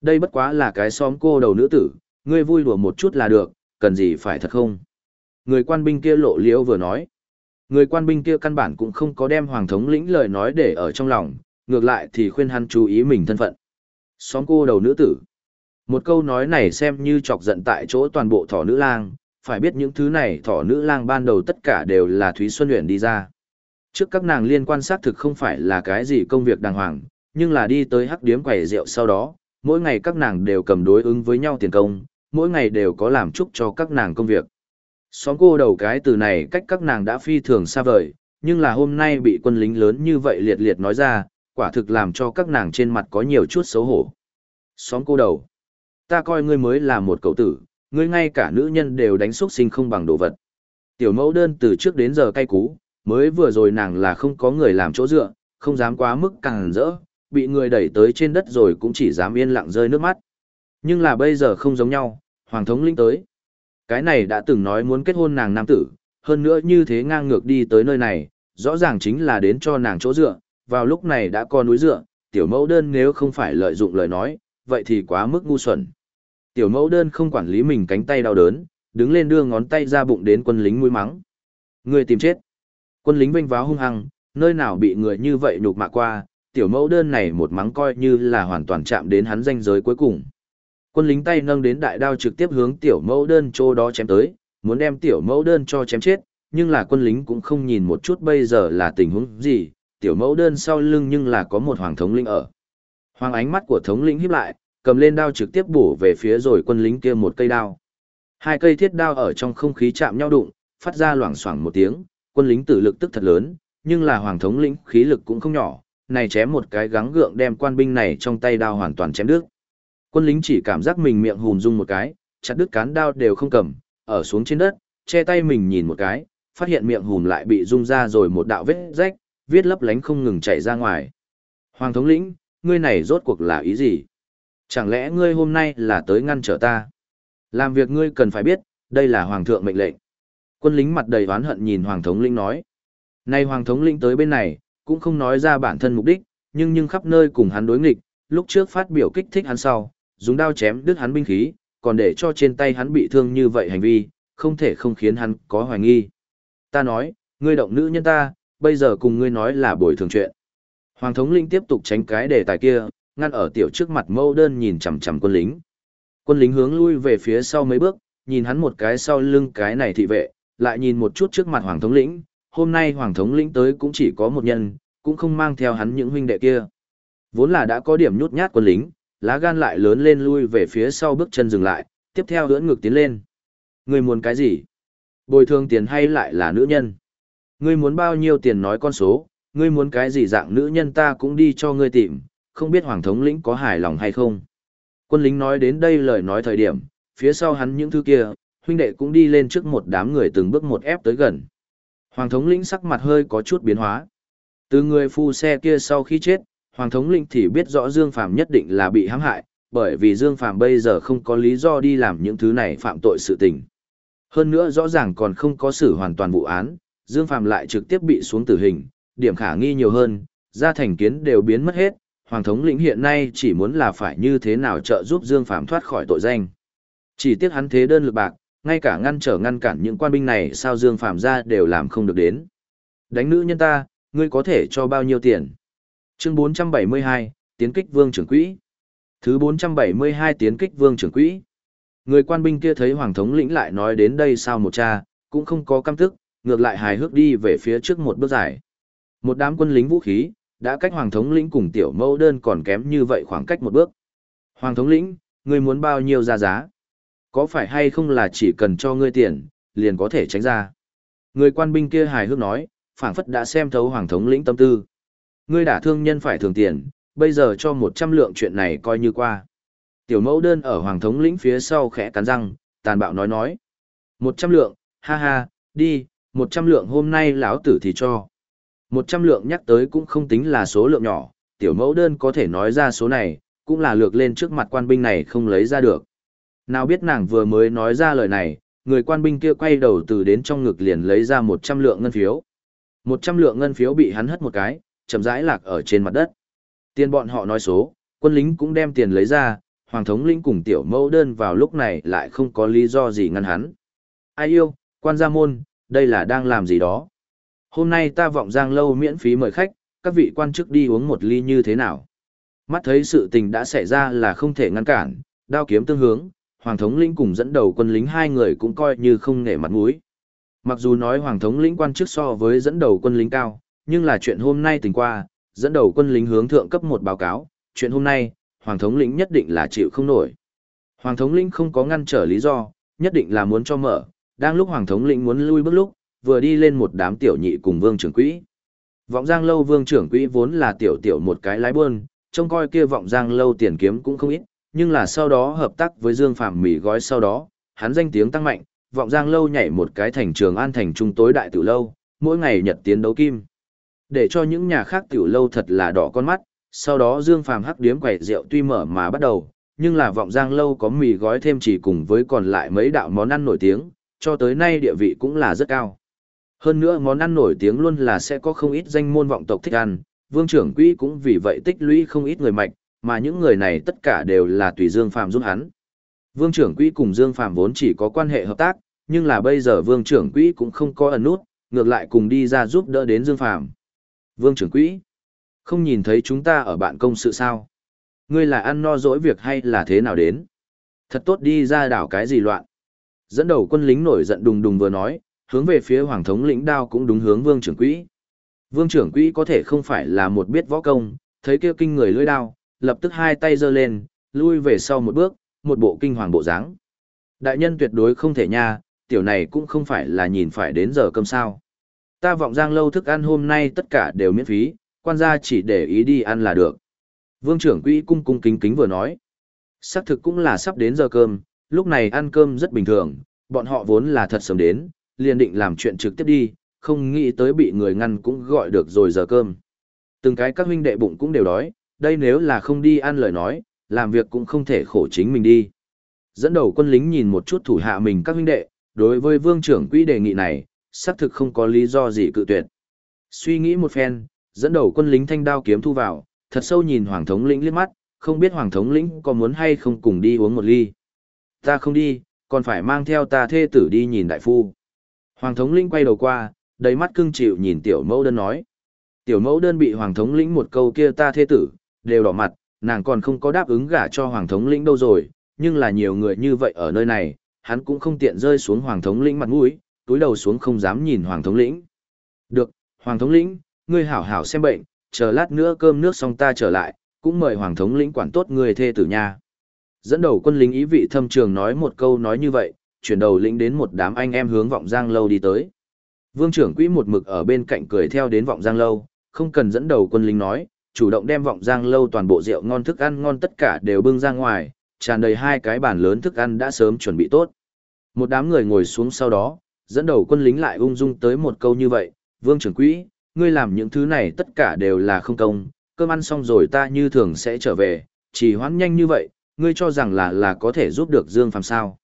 Đây bất quá là cái xóm cô đầu nữ tử, ngươi vui đùa một chút là được, cần gì phải thật không? Người quan binh kia lộ liễu vừa nói. Người quan binh kia căn bản cũng không có đem hoàng thống lĩnh lời nói để ở trong lòng, ngược lại thì khuyên hắn chú ý mình thân phận. Xóm cô đầu nữ tử. Một câu nói này xem như chọc giận tại chỗ toàn bộ thỏ nữ lang, phải biết những thứ này thỏ nữ lang ban đầu tất cả đều là Thúy Xuân Nguyễn đi ra. Trước các nàng liên quan xác thực không phải là cái gì công việc đàng hoàng, nhưng là đi tới hắc điếm quầy rượu sau đó, mỗi ngày các nàng đều cầm đối ứng với nhau tiền công, mỗi ngày đều có làm chúc cho các nàng công việc. Xóm cô đầu cái từ này cách các nàng đã phi thường xa vời, nhưng là hôm nay bị quân lính lớn như vậy liệt liệt nói ra, quả thực làm cho các nàng trên mặt có nhiều chút xấu hổ. Xóm cô đầu, ta coi ngươi mới là một cậu tử, ngươi ngay cả nữ nhân đều đánh xuất sinh không bằng đồ vật. Tiểu mẫu đơn từ trước đến giờ cay cú, mới vừa rồi nàng là không có người làm chỗ dựa, không dám quá mức càng rỡ, bị người đẩy tới trên đất rồi cũng chỉ dám yên lặng rơi nước mắt. Nhưng là bây giờ không giống nhau, Hoàng thống linh tới. Cái này đã từng nói muốn kết hôn nàng nam tử, hơn nữa như thế ngang ngược đi tới nơi này, rõ ràng chính là đến cho nàng chỗ dựa, vào lúc này đã có núi dựa, tiểu mẫu đơn nếu không phải lợi dụng lời nói, vậy thì quá mức ngu xuẩn. Tiểu mẫu đơn không quản lý mình cánh tay đau đớn, đứng lên đưa ngón tay ra bụng đến quân lính mũi mắng. Người tìm chết. Quân lính vênh váo hung hăng, nơi nào bị người như vậy nhục mạ qua, tiểu mẫu đơn này một mắng coi như là hoàn toàn chạm đến hắn danh giới cuối cùng. Quân lính tay nâng đến đại đao trực tiếp hướng tiểu mẫu đơn chỗ đó chém tới, muốn đem tiểu mẫu đơn cho chém chết, nhưng là quân lính cũng không nhìn một chút bây giờ là tình huống gì, tiểu mẫu đơn sau lưng nhưng là có một hoàng thống lĩnh ở. Hoàng ánh mắt của thống lĩnh híp lại, cầm lên đao trực tiếp bổ về phía rồi quân lính kia một cây đao. Hai cây thiết đao ở trong không khí chạm nhau đụng, phát ra loảng xoảng một tiếng, quân lính tử lực tức thật lớn, nhưng là hoàng thống lĩnh khí lực cũng không nhỏ, này chém một cái gắng gượng đem quan binh này trong tay đao hoàn toàn chém đứt. Quân lính chỉ cảm giác mình miệng hùn rung một cái, chặt đứt cán đao đều không cầm, ở xuống trên đất, che tay mình nhìn một cái, phát hiện miệng hùn lại bị rung ra rồi một đạo vết rách, viết lấp lánh không ngừng chảy ra ngoài. Hoàng thống lĩnh, ngươi này rốt cuộc là ý gì? Chẳng lẽ ngươi hôm nay là tới ngăn trở ta? Làm việc ngươi cần phải biết, đây là hoàng thượng mệnh lệnh. Quân lính mặt đầy oán hận nhìn hoàng thống lĩnh nói. Nay hoàng thống lĩnh tới bên này, cũng không nói ra bản thân mục đích, nhưng nhưng khắp nơi cùng hắn đối nghịch, lúc trước phát biểu kích thích hắn sau, dùng đao chém đứt hắn binh khí, còn để cho trên tay hắn bị thương như vậy hành vi, không thể không khiến hắn có hoài nghi. Ta nói, ngươi động nữ nhân ta, bây giờ cùng ngươi nói là bồi thường chuyện. Hoàng thống linh tiếp tục tránh cái đề tài kia, ngăn ở tiểu trước mặt mâu đơn nhìn chằm chằm quân lính. Quân lính hướng lui về phía sau mấy bước, nhìn hắn một cái sau lưng cái này thị vệ, lại nhìn một chút trước mặt hoàng thống lĩnh, hôm nay hoàng thống lĩnh tới cũng chỉ có một nhân, cũng không mang theo hắn những huynh đệ kia. Vốn là đã có điểm nhút nhát quân lính, lá gan lại lớn lên lui về phía sau bước chân dừng lại, tiếp theo ưỡn ngực tiến lên. Người muốn cái gì? Bồi thường tiền hay lại là nữ nhân? Ngươi muốn bao nhiêu tiền nói con số, ngươi muốn cái gì dạng nữ nhân ta cũng đi cho ngươi tìm, không biết Hoàng thống lĩnh có hài lòng hay không. Quân lính nói đến đây lời nói thời điểm, phía sau hắn những thứ kia, huynh đệ cũng đi lên trước một đám người từng bước một ép tới gần. Hoàng thống lĩnh sắc mặt hơi có chút biến hóa. Từ người phu xe kia sau khi chết, Hoàng thống lĩnh thì biết rõ Dương Phàm nhất định là bị hãm hại, bởi vì Dương Phàm bây giờ không có lý do đi làm những thứ này phạm tội sự tình. Hơn nữa rõ ràng còn không có xử hoàn toàn vụ án, Dương Phàm lại trực tiếp bị xuống tử hình, điểm khả nghi nhiều hơn, gia thành kiến đều biến mất hết, Hoàng thống lĩnh hiện nay chỉ muốn là phải như thế nào trợ giúp Dương Phàm thoát khỏi tội danh. Chỉ tiếc hắn thế đơn lực bạc, ngay cả ngăn trở ngăn cản những quan binh này sao Dương Phàm ra đều làm không được đến. Đánh nữ nhân ta, ngươi có thể cho bao nhiêu tiền? Chương 472, tiến kích vương trưởng quỹ. Thứ 472 tiến kích vương trưởng quỹ. Người quan binh kia thấy Hoàng thống lĩnh lại nói đến đây sao một cha, cũng không có căm tức, ngược lại hài hước đi về phía trước một bước dài. Một đám quân lính vũ khí, đã cách Hoàng thống lĩnh cùng tiểu mẫu đơn còn kém như vậy khoảng cách một bước. Hoàng thống lĩnh, ngươi muốn bao nhiêu ra giá? Có phải hay không là chỉ cần cho ngươi tiền, liền có thể tránh ra? Người quan binh kia hài hước nói, phảng phất đã xem thấu Hoàng thống lĩnh tâm tư. Ngươi đả thương nhân phải thường tiền, bây giờ cho một trăm lượng chuyện này coi như qua. Tiểu mẫu đơn ở Hoàng thống lĩnh phía sau khẽ cắn răng, tàn bạo nói nói. Một trăm lượng, ha ha, đi, một trăm lượng hôm nay lão tử thì cho. Một trăm lượng nhắc tới cũng không tính là số lượng nhỏ, tiểu mẫu đơn có thể nói ra số này, cũng là lược lên trước mặt quan binh này không lấy ra được. Nào biết nàng vừa mới nói ra lời này, người quan binh kia quay đầu từ đến trong ngực liền lấy ra một trăm lượng ngân phiếu. Một trăm lượng ngân phiếu bị hắn hất một cái, chậm rãi lạc ở trên mặt đất. Tiền bọn họ nói số, quân lính cũng đem tiền lấy ra, hoàng thống lĩnh cùng tiểu mẫu đơn vào lúc này lại không có lý do gì ngăn hắn. Ai yêu, quan gia môn, đây là đang làm gì đó. Hôm nay ta vọng giang lâu miễn phí mời khách, các vị quan chức đi uống một ly như thế nào. Mắt thấy sự tình đã xảy ra là không thể ngăn cản, đao kiếm tương hướng, Hoàng thống lĩnh cùng dẫn đầu quân lính hai người cũng coi như không nể mặt mũi. Mặc dù nói Hoàng thống lĩnh quan chức so với dẫn đầu quân lính cao, nhưng là chuyện hôm nay tình qua, dẫn đầu quân lính hướng thượng cấp một báo cáo, chuyện hôm nay, Hoàng thống lĩnh nhất định là chịu không nổi. Hoàng thống lĩnh không có ngăn trở lý do, nhất định là muốn cho mở, đang lúc Hoàng thống lĩnh muốn lui bước lúc, vừa đi lên một đám tiểu nhị cùng vương trưởng quỹ. Vọng giang lâu vương trưởng quỹ vốn là tiểu tiểu một cái lái buôn, trông coi kia vọng giang lâu tiền kiếm cũng không ít, nhưng là sau đó hợp tác với Dương Phạm mỉ gói sau đó, hắn danh tiếng tăng mạnh, vọng giang lâu nhảy một cái thành trường an thành trung tối đại tiểu lâu, mỗi ngày nhật tiến đấu kim. Để cho những nhà khác tiểu lâu thật là đỏ con mắt, sau đó Dương Phàm hắc điếm quẩy rượu tuy mở mà bắt đầu, nhưng là vọng giang lâu có mì gói thêm chỉ cùng với còn lại mấy đạo món ăn nổi tiếng, cho tới nay địa vị cũng là rất cao. Hơn nữa món ăn nổi tiếng luôn là sẽ có không ít danh môn vọng tộc thích ăn, vương trưởng quỹ cũng vì vậy tích lũy không ít người mạch, mà những người này tất cả đều là tùy Dương Phàm giúp hắn. Vương trưởng quỹ cùng Dương Phàm vốn chỉ có quan hệ hợp tác, nhưng là bây giờ vương trưởng quỹ cũng không có ẩn nút, ngược lại cùng đi ra giúp đỡ đến Dương Phàm. Vương trưởng quỹ, không nhìn thấy chúng ta ở bạn công sự sao? Ngươi là ăn no dỗi việc hay là thế nào đến? Thật tốt đi ra đảo cái gì loạn? Dẫn đầu quân lính nổi giận đùng đùng vừa nói, hướng về phía hoàng thống lĩnh đao cũng đúng hướng vương trưởng quỹ. Vương trưởng quỹ có thể không phải là một biết võ công, thấy kia kinh người lưỡi đao, lập tức hai tay giơ lên, lui về sau một bước, một bộ kinh hoàng bộ dáng. Đại nhân tuyệt đối không thể nha, tiểu này cũng không phải là nhìn phải đến giờ cơm sao. Ta vọng giang lâu thức ăn hôm nay tất cả đều miễn phí, quan gia chỉ để ý đi ăn là được. Vương trưởng quỹ cung cung kính kính vừa nói. Xác thực cũng là sắp đến giờ cơm, lúc này ăn cơm rất bình thường, bọn họ vốn là thật sớm đến, liền định làm chuyện trực tiếp đi, không nghĩ tới bị người ngăn cũng gọi được rồi giờ cơm. Từng cái các huynh đệ bụng cũng đều đói, đây nếu là không đi ăn lời nói, làm việc cũng không thể khổ chính mình đi. Dẫn đầu quân lính nhìn một chút thủ hạ mình các huynh đệ, đối với vương trưởng quỹ đề nghị này, xác thực không có lý do gì cự tuyệt. Suy nghĩ một phen, dẫn đầu quân lính thanh đao kiếm thu vào, thật sâu nhìn Hoàng thống lĩnh liếc mắt, không biết Hoàng thống lĩnh có muốn hay không cùng đi uống một ly. Ta không đi, còn phải mang theo ta thê tử đi nhìn đại phu. Hoàng thống lĩnh quay đầu qua, đầy mắt cưng chịu nhìn tiểu mẫu đơn nói. Tiểu mẫu đơn bị Hoàng thống lĩnh một câu kia ta thê tử, đều đỏ mặt, nàng còn không có đáp ứng gả cho Hoàng thống lĩnh đâu rồi, nhưng là nhiều người như vậy ở nơi này, hắn cũng không tiện rơi xuống Hoàng thống lĩnh mặt mũi, túi đầu xuống không dám nhìn Hoàng thống lĩnh. Được, Hoàng thống lĩnh, ngươi hảo hảo xem bệnh, chờ lát nữa cơm nước xong ta trở lại, cũng mời Hoàng thống lĩnh quản tốt người thê tử nha. Dẫn đầu quân lính ý vị thâm trường nói một câu nói như vậy, chuyển đầu lĩnh đến một đám anh em hướng vọng giang lâu đi tới. Vương trưởng quỹ một mực ở bên cạnh cười theo đến vọng giang lâu, không cần dẫn đầu quân lính nói, chủ động đem vọng giang lâu toàn bộ rượu ngon thức ăn ngon tất cả đều bưng ra ngoài, tràn đầy hai cái bàn lớn thức ăn đã sớm chuẩn bị tốt. Một đám người ngồi xuống sau đó, dẫn đầu quân lính lại ung dung tới một câu như vậy, vương trưởng quỹ, ngươi làm những thứ này tất cả đều là không công, cơm ăn xong rồi ta như thường sẽ trở về, chỉ hoãn nhanh như vậy, ngươi cho rằng là là có thể giúp được Dương Phàm sao.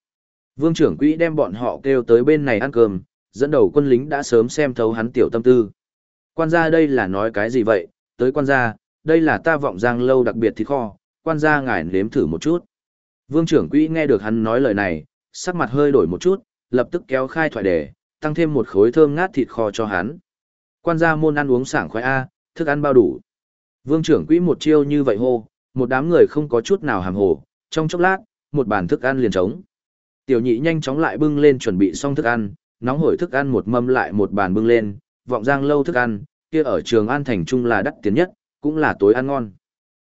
Vương trưởng quỹ đem bọn họ kêu tới bên này ăn cơm, dẫn đầu quân lính đã sớm xem thấu hắn tiểu tâm tư. Quan gia đây là nói cái gì vậy, tới quan gia, đây là ta vọng giang lâu đặc biệt thịt kho, quan gia ngài nếm thử một chút. Vương trưởng quỹ nghe được hắn nói lời này, sắc mặt hơi đổi một chút, lập tức kéo khai thoại đề, tăng thêm một khối thơm ngát thịt kho cho hắn. Quan gia môn ăn uống sảng khoái A, thức ăn bao đủ. Vương trưởng quỹ một chiêu như vậy hô, một đám người không có chút nào hàm hồ, trong chốc lát, một bàn thức ăn liền trống. Tiểu nhị nhanh chóng lại bưng lên chuẩn bị xong thức ăn, nóng hổi thức ăn một mâm lại một bàn bưng lên, vọng giang lâu thức ăn, kia ở trường An Thành Trung là đắt tiền nhất, cũng là tối ăn ngon.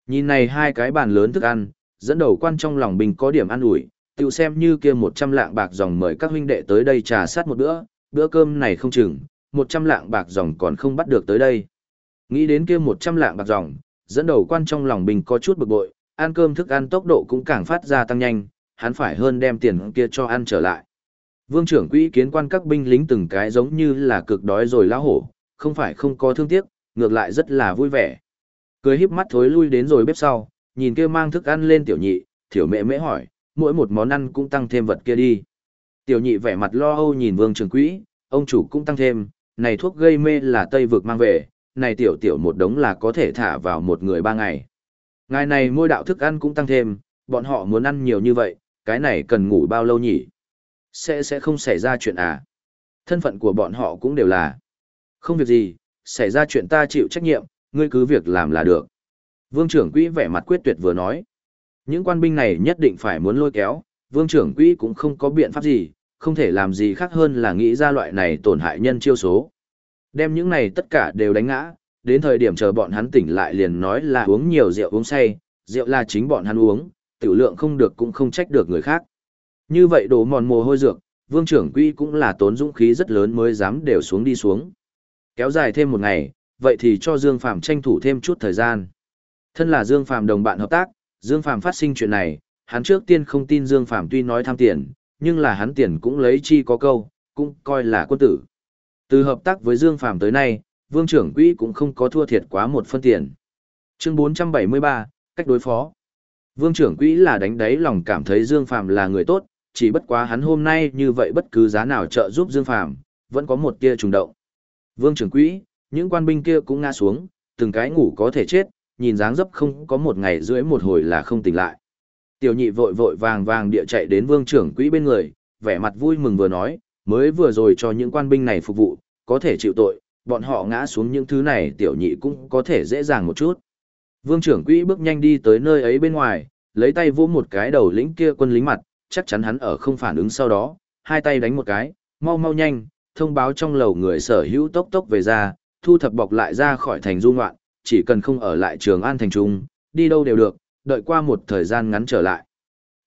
Nhìn này hai cái bàn lớn thức ăn, dẫn đầu quan trong lòng bình có điểm ăn ủi, Tiêu xem như kia một trăm lạng bạc dòng mời các huynh đệ tới đây trà sát một bữa, bữa cơm này không chừng, một trăm lạng bạc dòng còn không bắt được tới đây. Nghĩ đến kia một trăm lạng bạc dòng, dẫn đầu quan trong lòng bình có chút bực bội, ăn cơm thức ăn tốc độ cũng càng phát ra tăng nhanh, hắn phải hơn đem tiền kia cho ăn trở lại. Vương trưởng quỹ kiến quan các binh lính từng cái giống như là cực đói rồi lão hổ, không phải không có thương tiếc, ngược lại rất là vui vẻ. Cười híp mắt thối lui đến rồi bếp sau, nhìn kia mang thức ăn lên tiểu nhị, tiểu mẹ mễ hỏi, mỗi một món ăn cũng tăng thêm vật kia đi. Tiểu nhị vẻ mặt lo âu nhìn vương trưởng quỹ, ông chủ cũng tăng thêm, này thuốc gây mê là Tây vực mang về, này tiểu tiểu một đống là có thể thả vào một người ba ngày. Ngày này môi đạo thức ăn cũng tăng thêm, bọn họ muốn ăn nhiều như vậy, cái này cần ngủ bao lâu nhỉ? Sẽ sẽ không xảy ra chuyện à? Thân phận của bọn họ cũng đều là. Không việc gì, xảy ra chuyện ta chịu trách nhiệm, ngươi cứ việc làm là được. Vương trưởng quỹ vẻ mặt quyết tuyệt vừa nói. Những quan binh này nhất định phải muốn lôi kéo, vương trưởng quỹ cũng không có biện pháp gì, không thể làm gì khác hơn là nghĩ ra loại này tổn hại nhân chiêu số. Đem những này tất cả đều đánh ngã, đến thời điểm chờ bọn hắn tỉnh lại liền nói là uống nhiều rượu uống say, rượu là chính bọn hắn uống, tiểu lượng không được cũng không trách được người khác. Như vậy đổ mòn mồ hôi dược, vương trưởng quỹ cũng là tốn dũng khí rất lớn mới dám đều xuống đi xuống. Kéo dài thêm một ngày, vậy thì cho Dương Phàm tranh thủ thêm chút thời gian. Thân là Dương Phàm đồng bạn hợp tác, Dương Phàm phát sinh chuyện này, hắn trước tiên không tin Dương Phàm tuy nói tham tiền, nhưng là hắn tiền cũng lấy chi có câu, cũng coi là quân tử. Từ hợp tác với Dương Phàm tới nay, Vương trưởng quỹ cũng không có thua thiệt quá một phân tiền. Chương 473, cách đối phó. Vương trưởng quỹ là đánh đáy lòng cảm thấy Dương Phàm là người tốt, chỉ bất quá hắn hôm nay như vậy bất cứ giá nào trợ giúp Dương Phàm, vẫn có một tia trùng động. Vương trưởng quỹ, những quan binh kia cũng ngã xuống, từng cái ngủ có thể chết, nhìn dáng dấp không có một ngày rưỡi một hồi là không tỉnh lại. Tiểu nhị vội vội vàng vàng địa chạy đến vương trưởng quỹ bên người, vẻ mặt vui mừng vừa nói, mới vừa rồi cho những quan binh này phục vụ, có thể chịu tội, bọn họ ngã xuống những thứ này tiểu nhị cũng có thể dễ dàng một chút. Vương trưởng quỹ bước nhanh đi tới nơi ấy bên ngoài, lấy tay vỗ một cái đầu lĩnh kia quân lính mặt, chắc chắn hắn ở không phản ứng sau đó, hai tay đánh một cái, mau mau nhanh, thông báo trong lầu người sở hữu tốc tốc về ra, thu thập bọc lại ra khỏi thành du ngoạn, chỉ cần không ở lại trường an thành trung, đi đâu đều được, đợi qua một thời gian ngắn trở lại.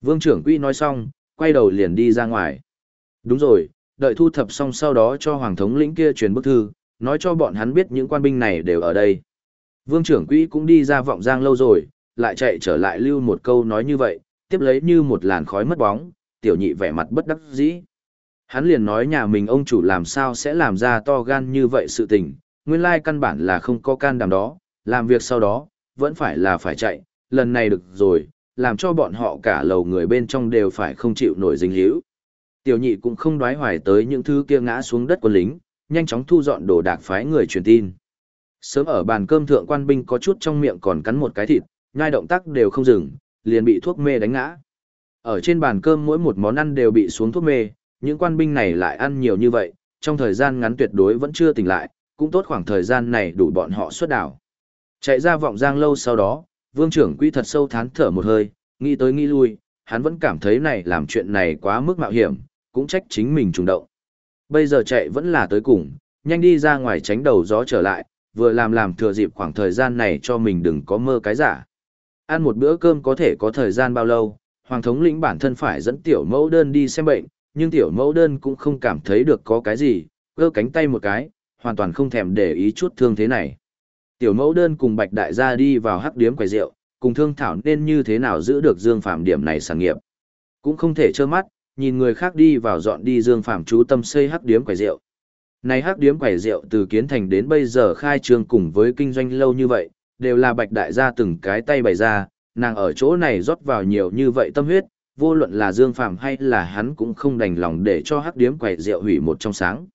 Vương trưởng quỹ nói xong, quay đầu liền đi ra ngoài. Đúng rồi, đợi thu thập xong sau đó cho hoàng thống lĩnh kia truyền bức thư, nói cho bọn hắn biết những quan binh này đều ở đây. Vương trưởng quỹ cũng đi ra vọng giang lâu rồi, lại chạy trở lại lưu một câu nói như vậy, tiếp lấy như một làn khói mất bóng, tiểu nhị vẻ mặt bất đắc dĩ. Hắn liền nói nhà mình ông chủ làm sao sẽ làm ra to gan như vậy sự tình, nguyên lai căn bản là không có can đảm đó, làm việc sau đó, vẫn phải là phải chạy, lần này được rồi, làm cho bọn họ cả lầu người bên trong đều phải không chịu nổi dính hữu. Tiểu nhị cũng không đoái hoài tới những thứ kia ngã xuống đất quân lính, nhanh chóng thu dọn đồ đạc phái người truyền tin. Sớm ở bàn cơm thượng quan binh có chút trong miệng còn cắn một cái thịt, nhai động tác đều không dừng, liền bị thuốc mê đánh ngã. Ở trên bàn cơm mỗi một món ăn đều bị xuống thuốc mê, những quan binh này lại ăn nhiều như vậy, trong thời gian ngắn tuyệt đối vẫn chưa tỉnh lại, cũng tốt khoảng thời gian này đủ bọn họ xuất đảo. Chạy ra vọng giang lâu sau đó, vương trưởng quỹ thật sâu thán thở một hơi, nghĩ tới nghĩ lui, hắn vẫn cảm thấy này làm chuyện này quá mức mạo hiểm, cũng trách chính mình trùng động. Bây giờ chạy vẫn là tới cùng, nhanh đi ra ngoài tránh đầu gió trở lại, vừa làm làm thừa dịp khoảng thời gian này cho mình đừng có mơ cái giả. Ăn một bữa cơm có thể có thời gian bao lâu, Hoàng thống lĩnh bản thân phải dẫn tiểu mẫu đơn đi xem bệnh, nhưng tiểu mẫu đơn cũng không cảm thấy được có cái gì, cơ cánh tay một cái, hoàn toàn không thèm để ý chút thương thế này. Tiểu mẫu đơn cùng bạch đại gia đi vào hắc điếm quầy rượu, cùng thương thảo nên như thế nào giữ được Dương Phạm điểm này sản nghiệp. Cũng không thể trơ mắt, nhìn người khác đi vào dọn đi Dương Phạm chú tâm xây hắc điếm quầy rượu. Này hắc điếm Quẩy rượu từ kiến thành đến bây giờ khai trương cùng với kinh doanh lâu như vậy, đều là bạch đại gia từng cái tay bày ra, nàng ở chỗ này rót vào nhiều như vậy tâm huyết, vô luận là Dương Phạm hay là hắn cũng không đành lòng để cho hắc điếm Quẩy rượu hủy một trong sáng.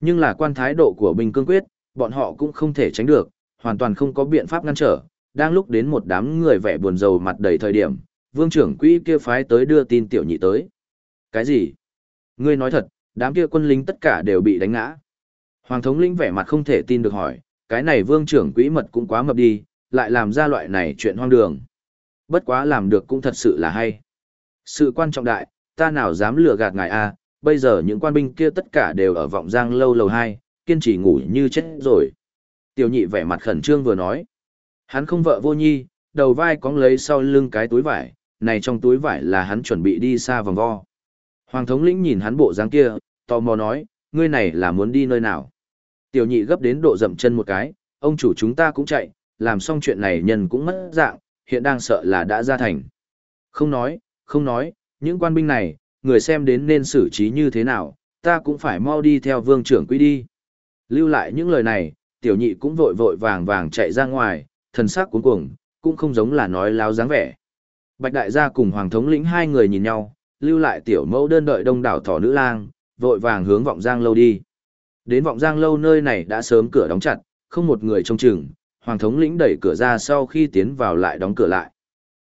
Nhưng là quan thái độ của Bình cương quyết, bọn họ cũng không thể tránh được, hoàn toàn không có biện pháp ngăn trở, đang lúc đến một đám người vẻ buồn rầu mặt đầy thời điểm, vương trưởng quỹ kia phái tới đưa tin tiểu nhị tới. Cái gì? Ngươi nói thật, đám kia quân lính tất cả đều bị đánh ngã. Hoàng thống lĩnh vẻ mặt không thể tin được hỏi, cái này vương trưởng quỹ mật cũng quá mập đi, lại làm ra loại này chuyện hoang đường. Bất quá làm được cũng thật sự là hay. Sự quan trọng đại, ta nào dám lừa gạt ngài a bây giờ những quan binh kia tất cả đều ở vọng giang lâu lầu hai, kiên trì ngủ như chết rồi. Tiểu nhị vẻ mặt khẩn trương vừa nói. Hắn không vợ vô nhi, đầu vai cóng lấy sau lưng cái túi vải, này trong túi vải là hắn chuẩn bị đi xa vòng vo. Hoàng thống lĩnh nhìn hắn bộ dáng kia, tò mò nói, ngươi này là muốn đi nơi nào? Tiểu nhị gấp đến độ dậm chân một cái, ông chủ chúng ta cũng chạy, làm xong chuyện này nhân cũng mất dạng, hiện đang sợ là đã ra thành. Không nói, không nói, những quan binh này, người xem đến nên xử trí như thế nào, ta cũng phải mau đi theo vương trưởng quy đi. Lưu lại những lời này, tiểu nhị cũng vội vội vàng vàng chạy ra ngoài, thần sắc cuống cuồng, cũng không giống là nói láo dáng vẻ. Bạch đại gia cùng hoàng thống lĩnh hai người nhìn nhau, lưu lại tiểu mẫu đơn đợi đông đảo thỏ nữ lang, vội vàng hướng vọng giang lâu đi. Đến vọng giang lâu nơi này đã sớm cửa đóng chặt, không một người trông chừng, hoàng thống lĩnh đẩy cửa ra sau khi tiến vào lại đóng cửa lại.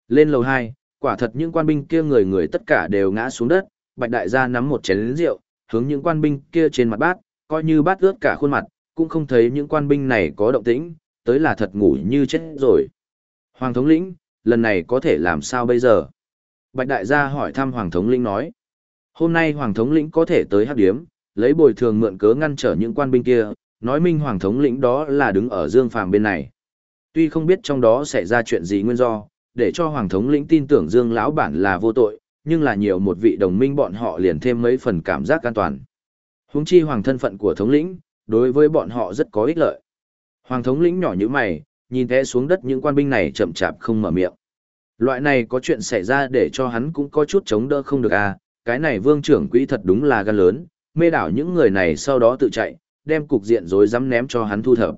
Lên lầu 2, quả thật những quan binh kia người người tất cả đều ngã xuống đất, bạch đại gia nắm một chén rượu, hướng những quan binh kia trên mặt bát, coi như bát ướt cả khuôn mặt, cũng không thấy những quan binh này có động tĩnh, tới là thật ngủ như chết rồi. Hoàng thống lĩnh, lần này có thể làm sao bây giờ? Bạch đại gia hỏi thăm Hoàng thống lĩnh nói. Hôm nay Hoàng thống lĩnh có thể tới hắc điếm, lấy bồi thường mượn cớ ngăn trở những quan binh kia, nói minh Hoàng thống lĩnh đó là đứng ở Dương Phàm bên này. Tuy không biết trong đó xảy ra chuyện gì nguyên do, để cho Hoàng thống lĩnh tin tưởng Dương lão bản là vô tội, nhưng là nhiều một vị đồng minh bọn họ liền thêm mấy phần cảm giác an toàn. Huống chi hoàng thân phận của thống lĩnh, đối với bọn họ rất có ích lợi. Hoàng thống lĩnh nhỏ như mày, nhìn té xuống đất những quan binh này chậm chạp không mở miệng. Loại này có chuyện xảy ra để cho hắn cũng có chút chống đỡ không được à, cái này vương trưởng quỹ thật đúng là gan lớn, mê đảo những người này sau đó tự chạy, đem cục diện rồi dám ném cho hắn thu thập.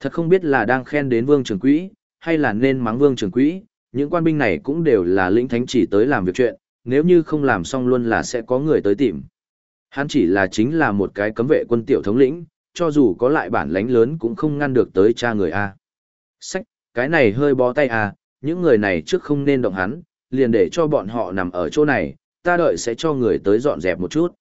Thật không biết là đang khen đến vương trưởng quỹ, hay là nên mắng vương trưởng quỹ, những quan binh này cũng đều là lĩnh thánh chỉ tới làm việc chuyện, nếu như không làm xong luôn là sẽ có người tới tìm. Hắn chỉ là chính là một cái cấm vệ quân tiểu thống lĩnh, cho dù có lại bản lãnh lớn cũng không ngăn được tới cha người A. Sách, cái này hơi bó tay A, những người này trước không nên động hắn, liền để cho bọn họ nằm ở chỗ này, ta đợi sẽ cho người tới dọn dẹp một chút.